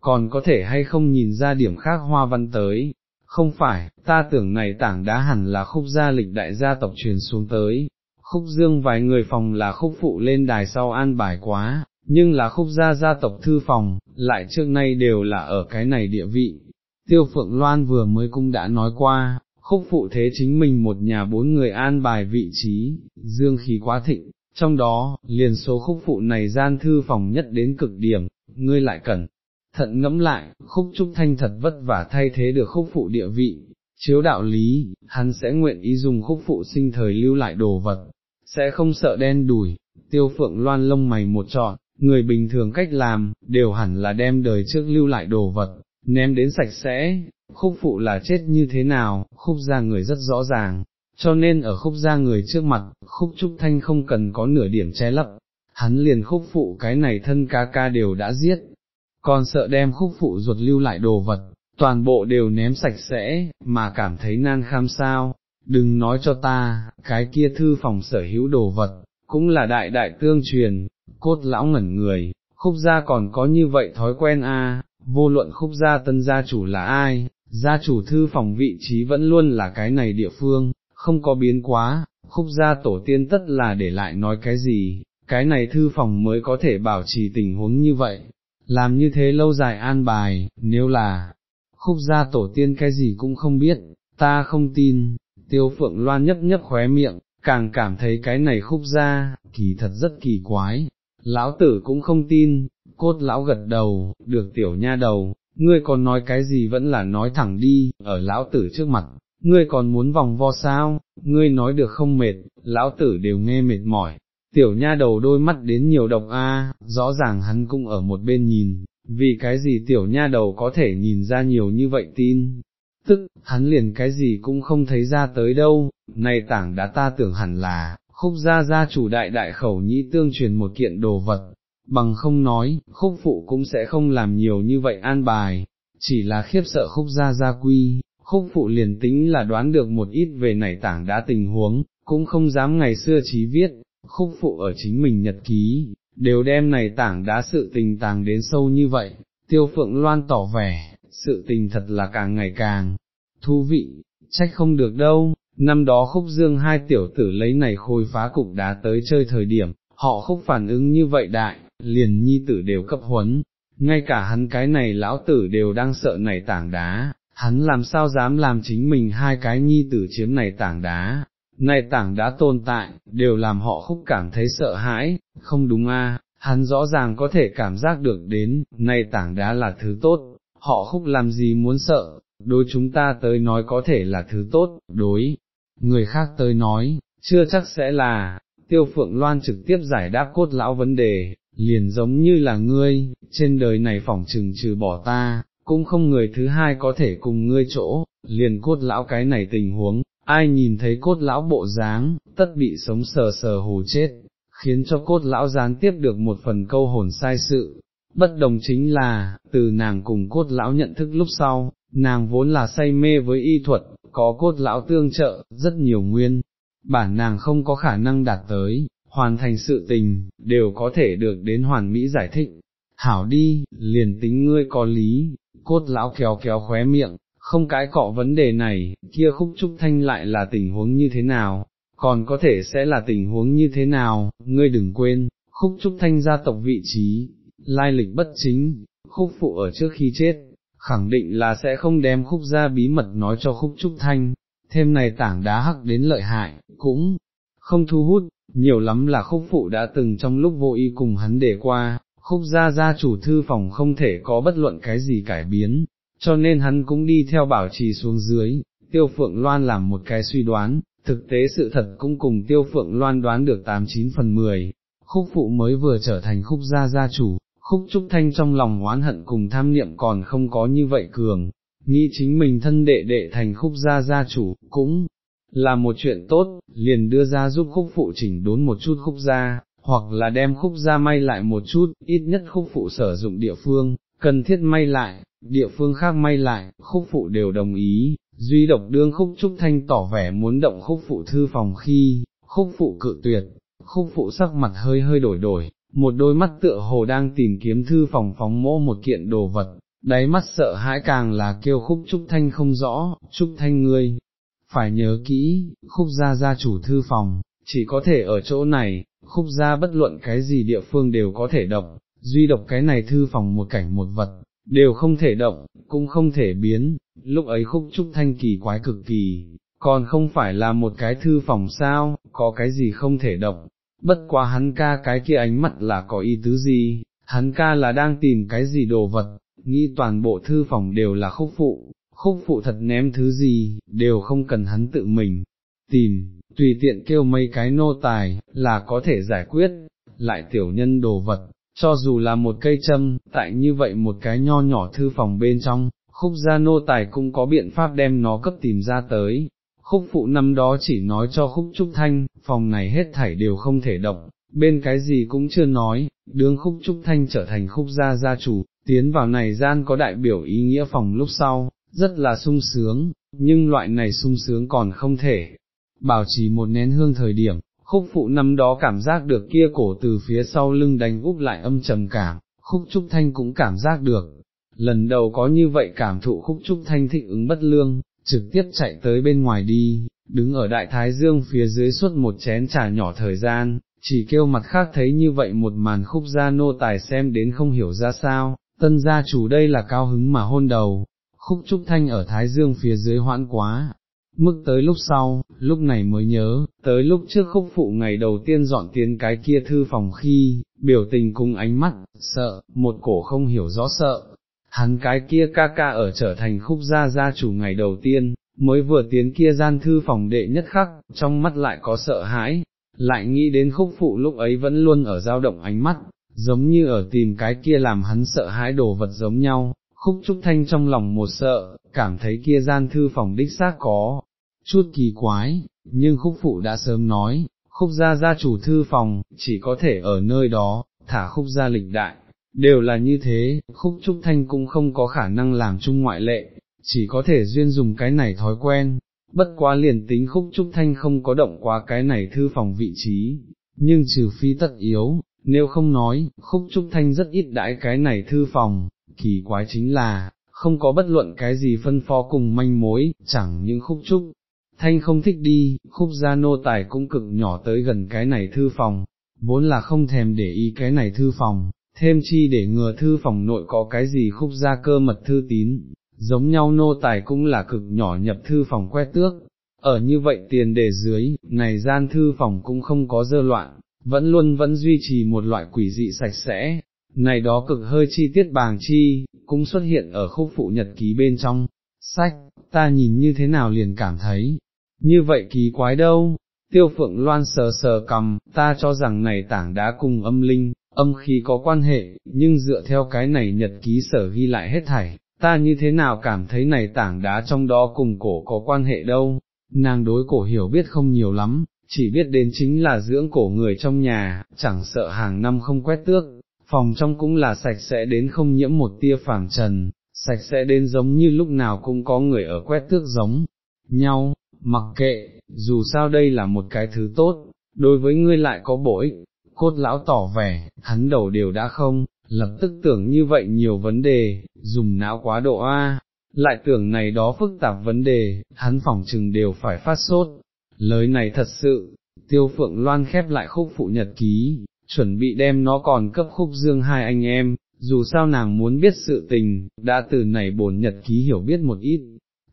còn có thể hay không nhìn ra điểm khác hoa văn tới, không phải, ta tưởng này tảng đá hẳn là khúc gia lịch đại gia tộc truyền xuống tới, khúc dương vài người phòng là khúc phụ lên đài sau an bài quá, nhưng là khúc gia gia tộc thư phòng, lại trước nay đều là ở cái này địa vị. Tiêu Phượng Loan vừa mới cũng đã nói qua, khúc phụ thế chính mình một nhà bốn người an bài vị trí, dương khí quá thịnh, trong đó, liền số khúc phụ này gian thư phòng nhất đến cực điểm, ngươi lại cẩn thận ngẫm lại, khúc trúc thanh thật vất vả thay thế được khúc phụ địa vị, chiếu đạo lý, hắn sẽ nguyện ý dùng khúc phụ sinh thời lưu lại đồ vật, sẽ không sợ đen đùi, tiêu phượng loan lông mày một trọn, người bình thường cách làm, đều hẳn là đem đời trước lưu lại đồ vật, ném đến sạch sẽ, khúc phụ là chết như thế nào, khúc ra người rất rõ ràng, cho nên ở khúc ra người trước mặt, khúc trúc thanh không cần có nửa điểm che lấp, hắn liền khúc phụ cái này thân ca ca đều đã giết, còn sợ đem khúc phụ ruột lưu lại đồ vật, toàn bộ đều ném sạch sẽ, mà cảm thấy nan kham sao, đừng nói cho ta, cái kia thư phòng sở hữu đồ vật, cũng là đại đại tương truyền, cốt lão ngẩn người, khúc gia còn có như vậy thói quen a, vô luận khúc gia tân gia chủ là ai, gia chủ thư phòng vị trí vẫn luôn là cái này địa phương, không có biến quá, khúc gia tổ tiên tất là để lại nói cái gì, cái này thư phòng mới có thể bảo trì tình huống như vậy, làm như thế lâu dài an bài, nếu là, khúc gia tổ tiên cái gì cũng không biết, ta không tin, tiêu phượng loan nhấp nhấp khóe miệng, càng cảm thấy cái này khúc gia, kỳ thật rất kỳ quái, lão tử cũng không tin, cốt lão gật đầu, được tiểu nha đầu, ngươi còn nói cái gì vẫn là nói thẳng đi, ở lão tử trước mặt, ngươi còn muốn vòng vo sao, ngươi nói được không mệt, lão tử đều nghe mệt mỏi, tiểu nha đầu đôi mắt đến nhiều độc a, rõ ràng hắn cũng ở một bên nhìn, vì cái gì tiểu nha đầu có thể nhìn ra nhiều như vậy tin, tức, hắn liền cái gì cũng không thấy ra tới đâu, này tảng đã ta tưởng hẳn là, khúc gia gia chủ đại đại khẩu nhĩ tương truyền một kiện đồ vật, bằng không nói, khúc phụ cũng sẽ không làm nhiều như vậy an bài, chỉ là khiếp sợ khúc gia gia quy, khúc phụ liền tính là đoán được một ít về nảy tảng đã tình huống, cũng không dám ngày xưa trí viết, khúc phụ ở chính mình nhật ký, đều đem này tảng đá sự tình tàng đến sâu như vậy, tiêu phượng loan tỏ vẻ, sự tình thật là càng ngày càng thú vị, trách không được đâu, năm đó khúc dương hai tiểu tử lấy này khôi phá cục đá tới chơi thời điểm, họ khúc phản ứng như vậy đại, liền nhi tử đều cấp huấn, ngay cả hắn cái này lão tử đều đang sợ này tảng đá, hắn làm sao dám làm chính mình hai cái nhi tử chiếm này tảng đá, này tảng đá tồn tại, đều làm họ khúc cảm thấy sợ hãi, không đúng a? hắn rõ ràng có thể cảm giác được đến, này tảng đá là thứ tốt, họ khúc làm gì muốn sợ, đối chúng ta tới nói có thể là thứ tốt, đối, người khác tới nói, chưa chắc sẽ là, tiêu phượng loan trực tiếp giải đáp cốt lão vấn đề, liền giống như là ngươi, trên đời này phỏng trừng trừ bỏ ta, cũng không người thứ hai có thể cùng ngươi chỗ, liền cốt lão cái này tình huống, ai nhìn thấy cốt lão bộ dáng, tất bị sống sờ sờ hồ chết, khiến cho cốt lão gián tiếp được một phần câu hồn sai sự. Bất đồng chính là, từ nàng cùng cốt lão nhận thức lúc sau, nàng vốn là say mê với y thuật, có cốt lão tương trợ, rất nhiều nguyên, bản nàng không có khả năng đạt tới, hoàn thành sự tình, đều có thể được đến hoàn mỹ giải thích. Hảo đi, liền tính ngươi có lý, cốt lão kéo kéo khóe miệng, không cái cọ vấn đề này, kia khúc trúc thanh lại là tình huống như thế nào, còn có thể sẽ là tình huống như thế nào, ngươi đừng quên, khúc trúc thanh gia tộc vị trí, lai lịch bất chính, khúc phụ ở trước khi chết, khẳng định là sẽ không đem khúc gia bí mật nói cho khúc trúc thanh, thêm này tảng đá hắc đến lợi hại, cũng không thu hút, nhiều lắm là khúc phụ đã từng trong lúc vô ý cùng hắn để qua, khúc gia gia chủ thư phòng không thể có bất luận cái gì cải biến, cho nên hắn cũng đi theo bảo trì xuống dưới, tiêu phượng loan làm một cái suy đoán, thực tế sự thật cũng cùng tiêu phượng loan đoán được 89 phần 10, khúc phụ mới vừa trở thành khúc gia gia chủ, khúc trúc thanh trong lòng oán hận cùng tham niệm còn không có như vậy cường, nghĩ chính mình thân đệ đệ thành khúc gia gia chủ, cũng là một chuyện tốt, liền đưa ra giúp khúc phụ chỉnh đốn một chút khúc gia, hoặc là đem khúc ra may lại một chút, ít nhất khúc phụ sử dụng địa phương, cần thiết may lại, địa phương khác may lại, khúc phụ đều đồng ý, duy độc đương khúc trúc thanh tỏ vẻ muốn động khúc phụ thư phòng khi, khúc phụ cự tuyệt, khúc phụ sắc mặt hơi hơi đổi đổi, một đôi mắt tựa hồ đang tìm kiếm thư phòng phóng mỗ một kiện đồ vật, đáy mắt sợ hãi càng là kêu khúc trúc thanh không rõ, trúc thanh ngươi, phải nhớ kỹ, khúc gia gia chủ thư phòng, chỉ có thể ở chỗ này, khúc gia bất luận cái gì địa phương đều có thể động, duy độc cái này thư phòng một cảnh một vật, đều không thể động, cũng không thể biến, lúc ấy khúc trúc thanh kỳ quái cực kỳ, còn không phải là một cái thư phòng sao, có cái gì không thể động, bất quá hắn ca cái kia ánh mắt là có ý tứ gì, hắn ca là đang tìm cái gì đồ vật, nghĩ toàn bộ thư phòng đều là khúc phụ, khúc phụ thật ném thứ gì, đều không cần hắn tự mình tìm, tùy tiện kêu mấy cái nô tài, là có thể giải quyết, lại tiểu nhân đồ vật, cho dù là một cây châm, tại như vậy một cái nho nhỏ thư phòng bên trong, khúc gia nô tài cũng có biện pháp đem nó cấp tìm ra tới. Khúc phụ năm đó chỉ nói cho khúc trúc thanh, phòng này hết thảy đều không thể động, bên cái gì cũng chưa nói, đương khúc trúc thanh trở thành khúc gia gia chủ, tiến vào này gian có đại biểu ý nghĩa phòng lúc sau, rất là sung sướng, nhưng loại này sung sướng còn không thể, bảo trì một nén hương thời điểm, khúc phụ năm đó cảm giác được kia cổ từ phía sau lưng đánh úp lại âm trầm cảm, khúc trúc thanh cũng cảm giác được, lần đầu có như vậy cảm thụ khúc trúc thanh thích ứng bất lương, trực tiếp chạy tới bên ngoài đi, đứng ở đại thái dương phía dưới suốt một chén trà nhỏ thời gian, chỉ kêu mặt khác thấy như vậy một màn khúc gia nô tài xem đến không hiểu ra sao, tân gia chủ đây là cao hứng mà hôn đầu, khúc trúc thanh ở thái dương phía dưới hoãn quá, mức tới lúc sau, lúc này mới nhớ, tới lúc trước khúc phụ ngày đầu tiên dọn tiến cái kia thư phòng khi, biểu tình cùng ánh mắt, sợ, một cổ không hiểu rõ sợ, hắn cái kia ca ca ở trở thành khúc gia gia chủ ngày đầu tiên, mới vừa tiến kia gian thư phòng đệ nhất khắc, trong mắt lại có sợ hãi, lại nghĩ đến khúc phụ lúc ấy vẫn luôn ở dao động ánh mắt, giống như ở tìm cái kia làm hắn sợ hãi đồ vật giống nhau, khúc trúc thanh trong lòng một sợ, cảm thấy kia gian thư phòng đích xác có, chút kỳ quái, nhưng khúc phụ đã sớm nói, khúc gia gia chủ thư phòng, chỉ có thể ở nơi đó, thả khúc gia lịch đại, đều là như thế, khúc trúc thanh cũng không có khả năng làm chung ngoại lệ, chỉ có thể duyên dùng cái này thói quen, bất quá liền tính khúc trúc thanh không có động qua cái này thư phòng vị trí, nhưng trừ phi tất yếu, nếu không nói, khúc trúc thanh rất ít đãi cái này thư phòng, kỳ quái chính là, không có bất luận cái gì phân phó cùng manh mối, chẳng những khúc trúc. Thanh không thích đi, khúc gia nô tài cũng cực nhỏ tới gần cái này thư phòng, vốn là không thèm để ý cái này thư phòng, thêm chi để ngừa thư phòng nội có cái gì khúc gia cơ mật thư tín, giống nhau nô tài cũng là cực nhỏ nhập thư phòng quét tước, ở như vậy tiền để dưới, này gian thư phòng cũng không có dơ loạn, vẫn luôn vẫn duy trì một loại quỷ dị sạch sẽ, này đó cực hơi chi tiết bàng chi, cũng xuất hiện ở khúc phụ nhật ký bên trong, sách, ta nhìn như thế nào liền cảm thấy, như vậy kỳ quái đâu, tiêu phượng loan sờ sờ cầm, ta cho rằng này tảng đá cùng âm linh, âm khí có quan hệ, nhưng dựa theo cái này nhật ký sở ghi lại hết thảy, ta như thế nào cảm thấy này tảng đá trong đó cùng cổ có quan hệ đâu, nàng đối cổ hiểu biết không nhiều lắm, chỉ biết đến chính là dưỡng cổ người trong nhà, chẳng sợ hàng năm không quét tước, phòng trong cũng là sạch sẽ đến không nhiễm một tia phảng trần, sạch sẽ đến giống như lúc nào cũng có người ở quét tước giống nhau, mặc kệ, dù sao đây là một cái thứ tốt, đối với ngươi lại có bổ ích, cốt lão tỏ vẻ, hắn đầu đều đã không, lập tức tưởng như vậy nhiều vấn đề, dùng não quá độ A, lại tưởng này đó phức tạp vấn đề, hắn phỏng chừng đều phải phát sốt, lời này thật sự, tiêu phượng loan khép lại khúc phụ nhật ký, chuẩn bị đem nó còn cấp khúc dương hai anh em, dù sao nàng muốn biết sự tình, đã từ này bổn nhật ký hiểu biết một ít,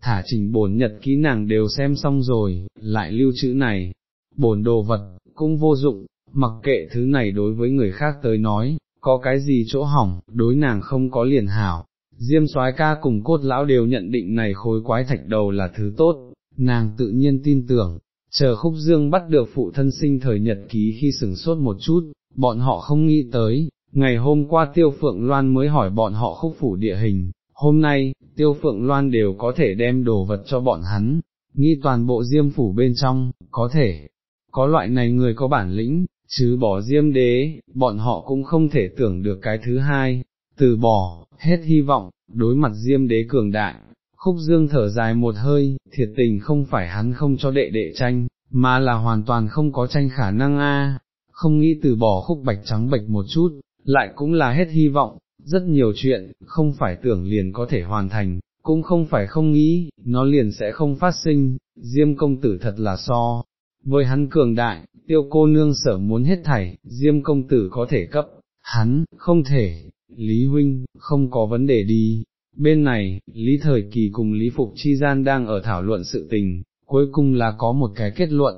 thả trình bổn nhật ký nàng đều xem xong rồi, lại lưu chữ này, bổn đồ vật, cũng vô dụng, mặc kệ thứ này đối với người khác tới nói, có cái gì chỗ hỏng, đối nàng không có liền hảo. Diêm soái ca cùng cốt lão đều nhận định này khối quái thạch đầu là thứ tốt, nàng tự nhiên tin tưởng, chờ khúc dương bắt được phụ thân sinh thời nhật ký khi sừng sốt một chút, bọn họ không nghĩ tới, ngày hôm qua tiêu phượng loan mới hỏi bọn họ khúc phủ địa hình, hôm nay, tiêu phượng loan đều có thể đem đồ vật cho bọn hắn, nghi toàn bộ diêm phủ bên trong, có thể, có loại này người có bản lĩnh, chứ bỏ diêm đế, bọn họ cũng không thể tưởng được cái thứ hai, từ bỏ, hết hy vọng, đối mặt diêm đế cường đại. Khúc dương thở dài một hơi, thiệt tình không phải hắn không cho đệ đệ tranh, mà là hoàn toàn không có tranh khả năng a không nghĩ từ bỏ khúc bạch trắng bạch một chút, lại cũng là hết hy vọng, rất nhiều chuyện, không phải tưởng liền có thể hoàn thành, cũng không phải không nghĩ, nó liền sẽ không phát sinh, diêm công tử thật là so. Với hắn cường đại, tiêu cô nương sở muốn hết thảy, diêm công tử có thể cấp, hắn, không thể, Lý Huynh, không có vấn đề đi. Bên này, Lý Thời Kỳ cùng Lý Phục Chi Gian đang ở thảo luận sự tình, cuối cùng là có một cái kết luận,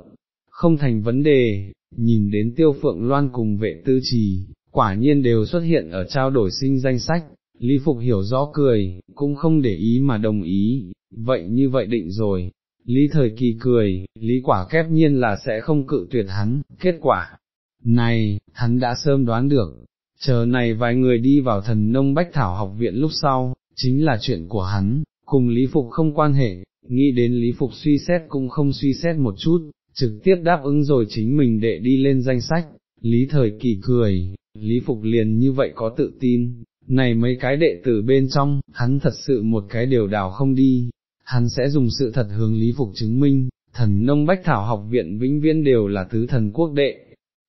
không thành vấn đề, nhìn đến tiêu phượng loan cùng vệ tư trì, quả nhiên đều xuất hiện ở trao đổi sinh danh sách, Lý Phục hiểu rõ cười, cũng không để ý mà đồng ý, vậy như vậy định rồi. Lý thời kỳ cười, Lý quả kép nhiên là sẽ không cự tuyệt hắn, kết quả, này, hắn đã sớm đoán được, chờ này vài người đi vào thần nông bách thảo học viện lúc sau, chính là chuyện của hắn, cùng Lý Phục không quan hệ, nghĩ đến Lý Phục suy xét cũng không suy xét một chút, trực tiếp đáp ứng rồi chính mình để đi lên danh sách, Lý thời kỳ cười, Lý Phục liền như vậy có tự tin, này mấy cái đệ tử bên trong, hắn thật sự một cái điều đào không đi, hắn sẽ dùng sự thật hướng Lý Phục chứng minh, thần nông bách thảo học viện vĩnh viễn đều là tứ thần quốc đệ.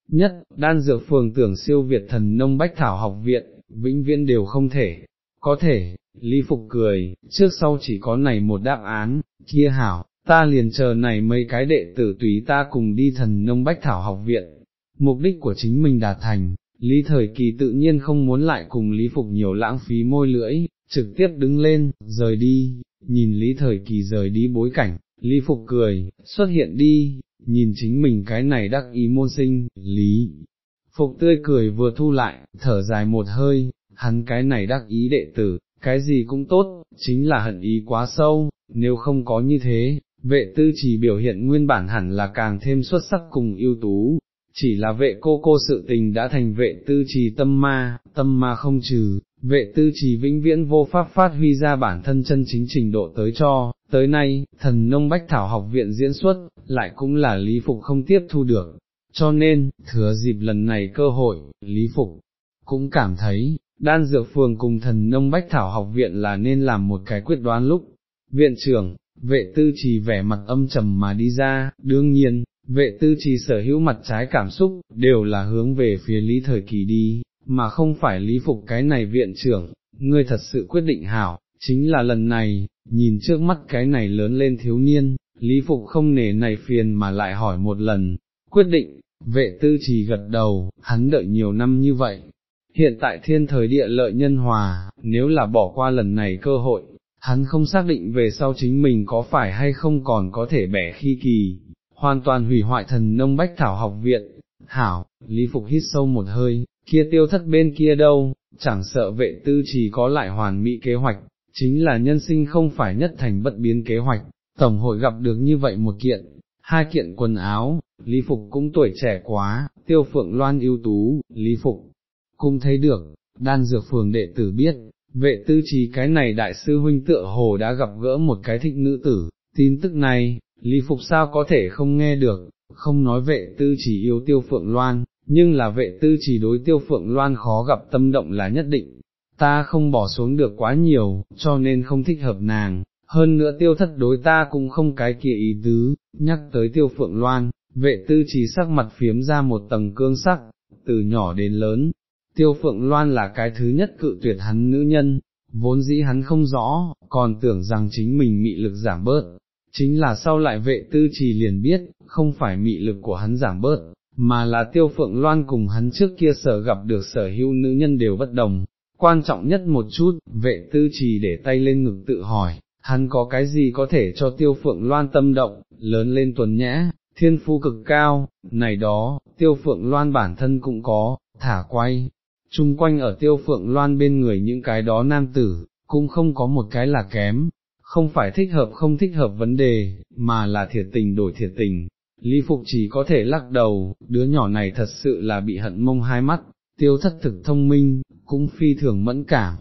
Nhất, đan dược phường tưởng siêu việt thần nông bách thảo học viện, vĩnh viễn đều không thể, có thể, Lý Phục cười, trước sau chỉ có này một đáp án, kia hảo, ta liền chờ này mấy cái đệ tử tùy ta cùng đi thần nông bách thảo học viện, mục đích của chính mình đạt thành, Lý Thời Kỳ tự nhiên không muốn lại cùng Lý Phục nhiều lãng phí môi lưỡi, trực tiếp đứng lên, rời đi, nhìn Lý Thời Kỳ rời đi bối cảnh, Lý Phục cười, xuất hiện đi, nhìn chính mình cái này đắc ý môn sinh, Lý. Phục tươi cười vừa thu lại, thở dài một hơi, hắn cái này đắc ý đệ tử, cái gì cũng tốt, chính là hận ý quá sâu, nếu không có như thế, vệ tư chỉ biểu hiện nguyên bản hẳn là càng thêm xuất sắc cùng ưu tú, chỉ là vệ cô cô sự tình đã thành vệ tư trì tâm ma, tâm ma không trừ, vệ tư trì vĩnh viễn vô pháp phát huy ra bản thân chân chính trình độ tới cho, tới nay, thần nông bách thảo học viện diễn xuất, lại cũng là lý phục không tiếp thu được, cho nên, thừa dịp lần này cơ hội, lý phục cũng cảm thấy, đan dược phường cùng thần nông bách thảo học viện là nên làm một cái quyết đoán lúc, viện trưởng, vệ tư trì vẻ mặt âm trầm mà đi ra, đương nhiên, vệ tư trì sở hữu mặt trái cảm xúc, đều là hướng về phía lý thời kỳ đi, mà không phải lý phục cái này viện trưởng, ngươi thật sự quyết định hảo, chính là lần này, nhìn trước mắt cái này lớn lên thiếu niên, lý phục không nể này phiền mà lại hỏi một lần, quyết định, vệ tư trì gật đầu, hắn đợi nhiều năm như vậy. Hiện tại thiên thời địa lợi nhân hòa, nếu là bỏ qua lần này cơ hội, hắn không xác định về sau chính mình có phải hay không còn có thể bẻ khi kỳ, hoàn toàn hủy hoại thần nông bách thảo học viện, hảo, Lý Phục hít sâu một hơi, kia tiêu thất bên kia đâu, chẳng sợ vệ tư chỉ có lại hoàn mỹ kế hoạch, chính là nhân sinh không phải nhất thành bất biến kế hoạch, tổng hội gặp được như vậy một kiện, hai kiện quần áo, Lý Phục cũng tuổi trẻ quá, tiêu phượng loan ưu tú, Lý Phục cũng thấy được, đan dược phường đệ tử biết, vệ tư trí cái này đại sư huynh tựa hồ đã gặp gỡ một cái thịnh nữ tử, tin tức này, Lý Phục sao có thể không nghe được, không nói vệ tư chỉ yêu tiêu phượng loan, nhưng là vệ tư chỉ đối tiêu phượng loan khó gặp tâm động là nhất định, ta không bỏ xuống được quá nhiều, cho nên không thích hợp nàng, hơn nữa tiêu thất đối ta cũng không cái kia ý tứ, nhắc tới tiêu phượng loan, vệ tư chỉ sắc mặt phiếm ra một tầng cương sắc, từ nhỏ đến lớn, tiêu phượng loan là cái thứ nhất cự tuyệt hắn nữ nhân, vốn dĩ hắn không rõ, còn tưởng rằng chính mình mị lực giảm bớt, chính là sau lại vệ tư trì liền biết, không phải mị lực của hắn giảm bớt, mà là tiêu phượng loan cùng hắn trước kia sở gặp được sở hữu nữ nhân đều bất đồng. Quan trọng nhất một chút, vệ tư trì để tay lên ngực tự hỏi, hắn có cái gì có thể cho tiêu phượng loan tâm động, lớn lên tuần nhã, thiên phu cực cao, này đó, tiêu phượng loan bản thân cũng có, thả quay, chung quanh ở tiêu phượng loan bên người những cái đó nam tử, cũng không có một cái là kém, không phải thích hợp không thích hợp vấn đề, mà là thiệt tình đổi thiệt tình. Lý Phục chỉ có thể lắc đầu, đứa nhỏ này thật sự là bị hận mông hai mắt, tiêu thất thực thông minh, cũng phi thường mẫn cảm,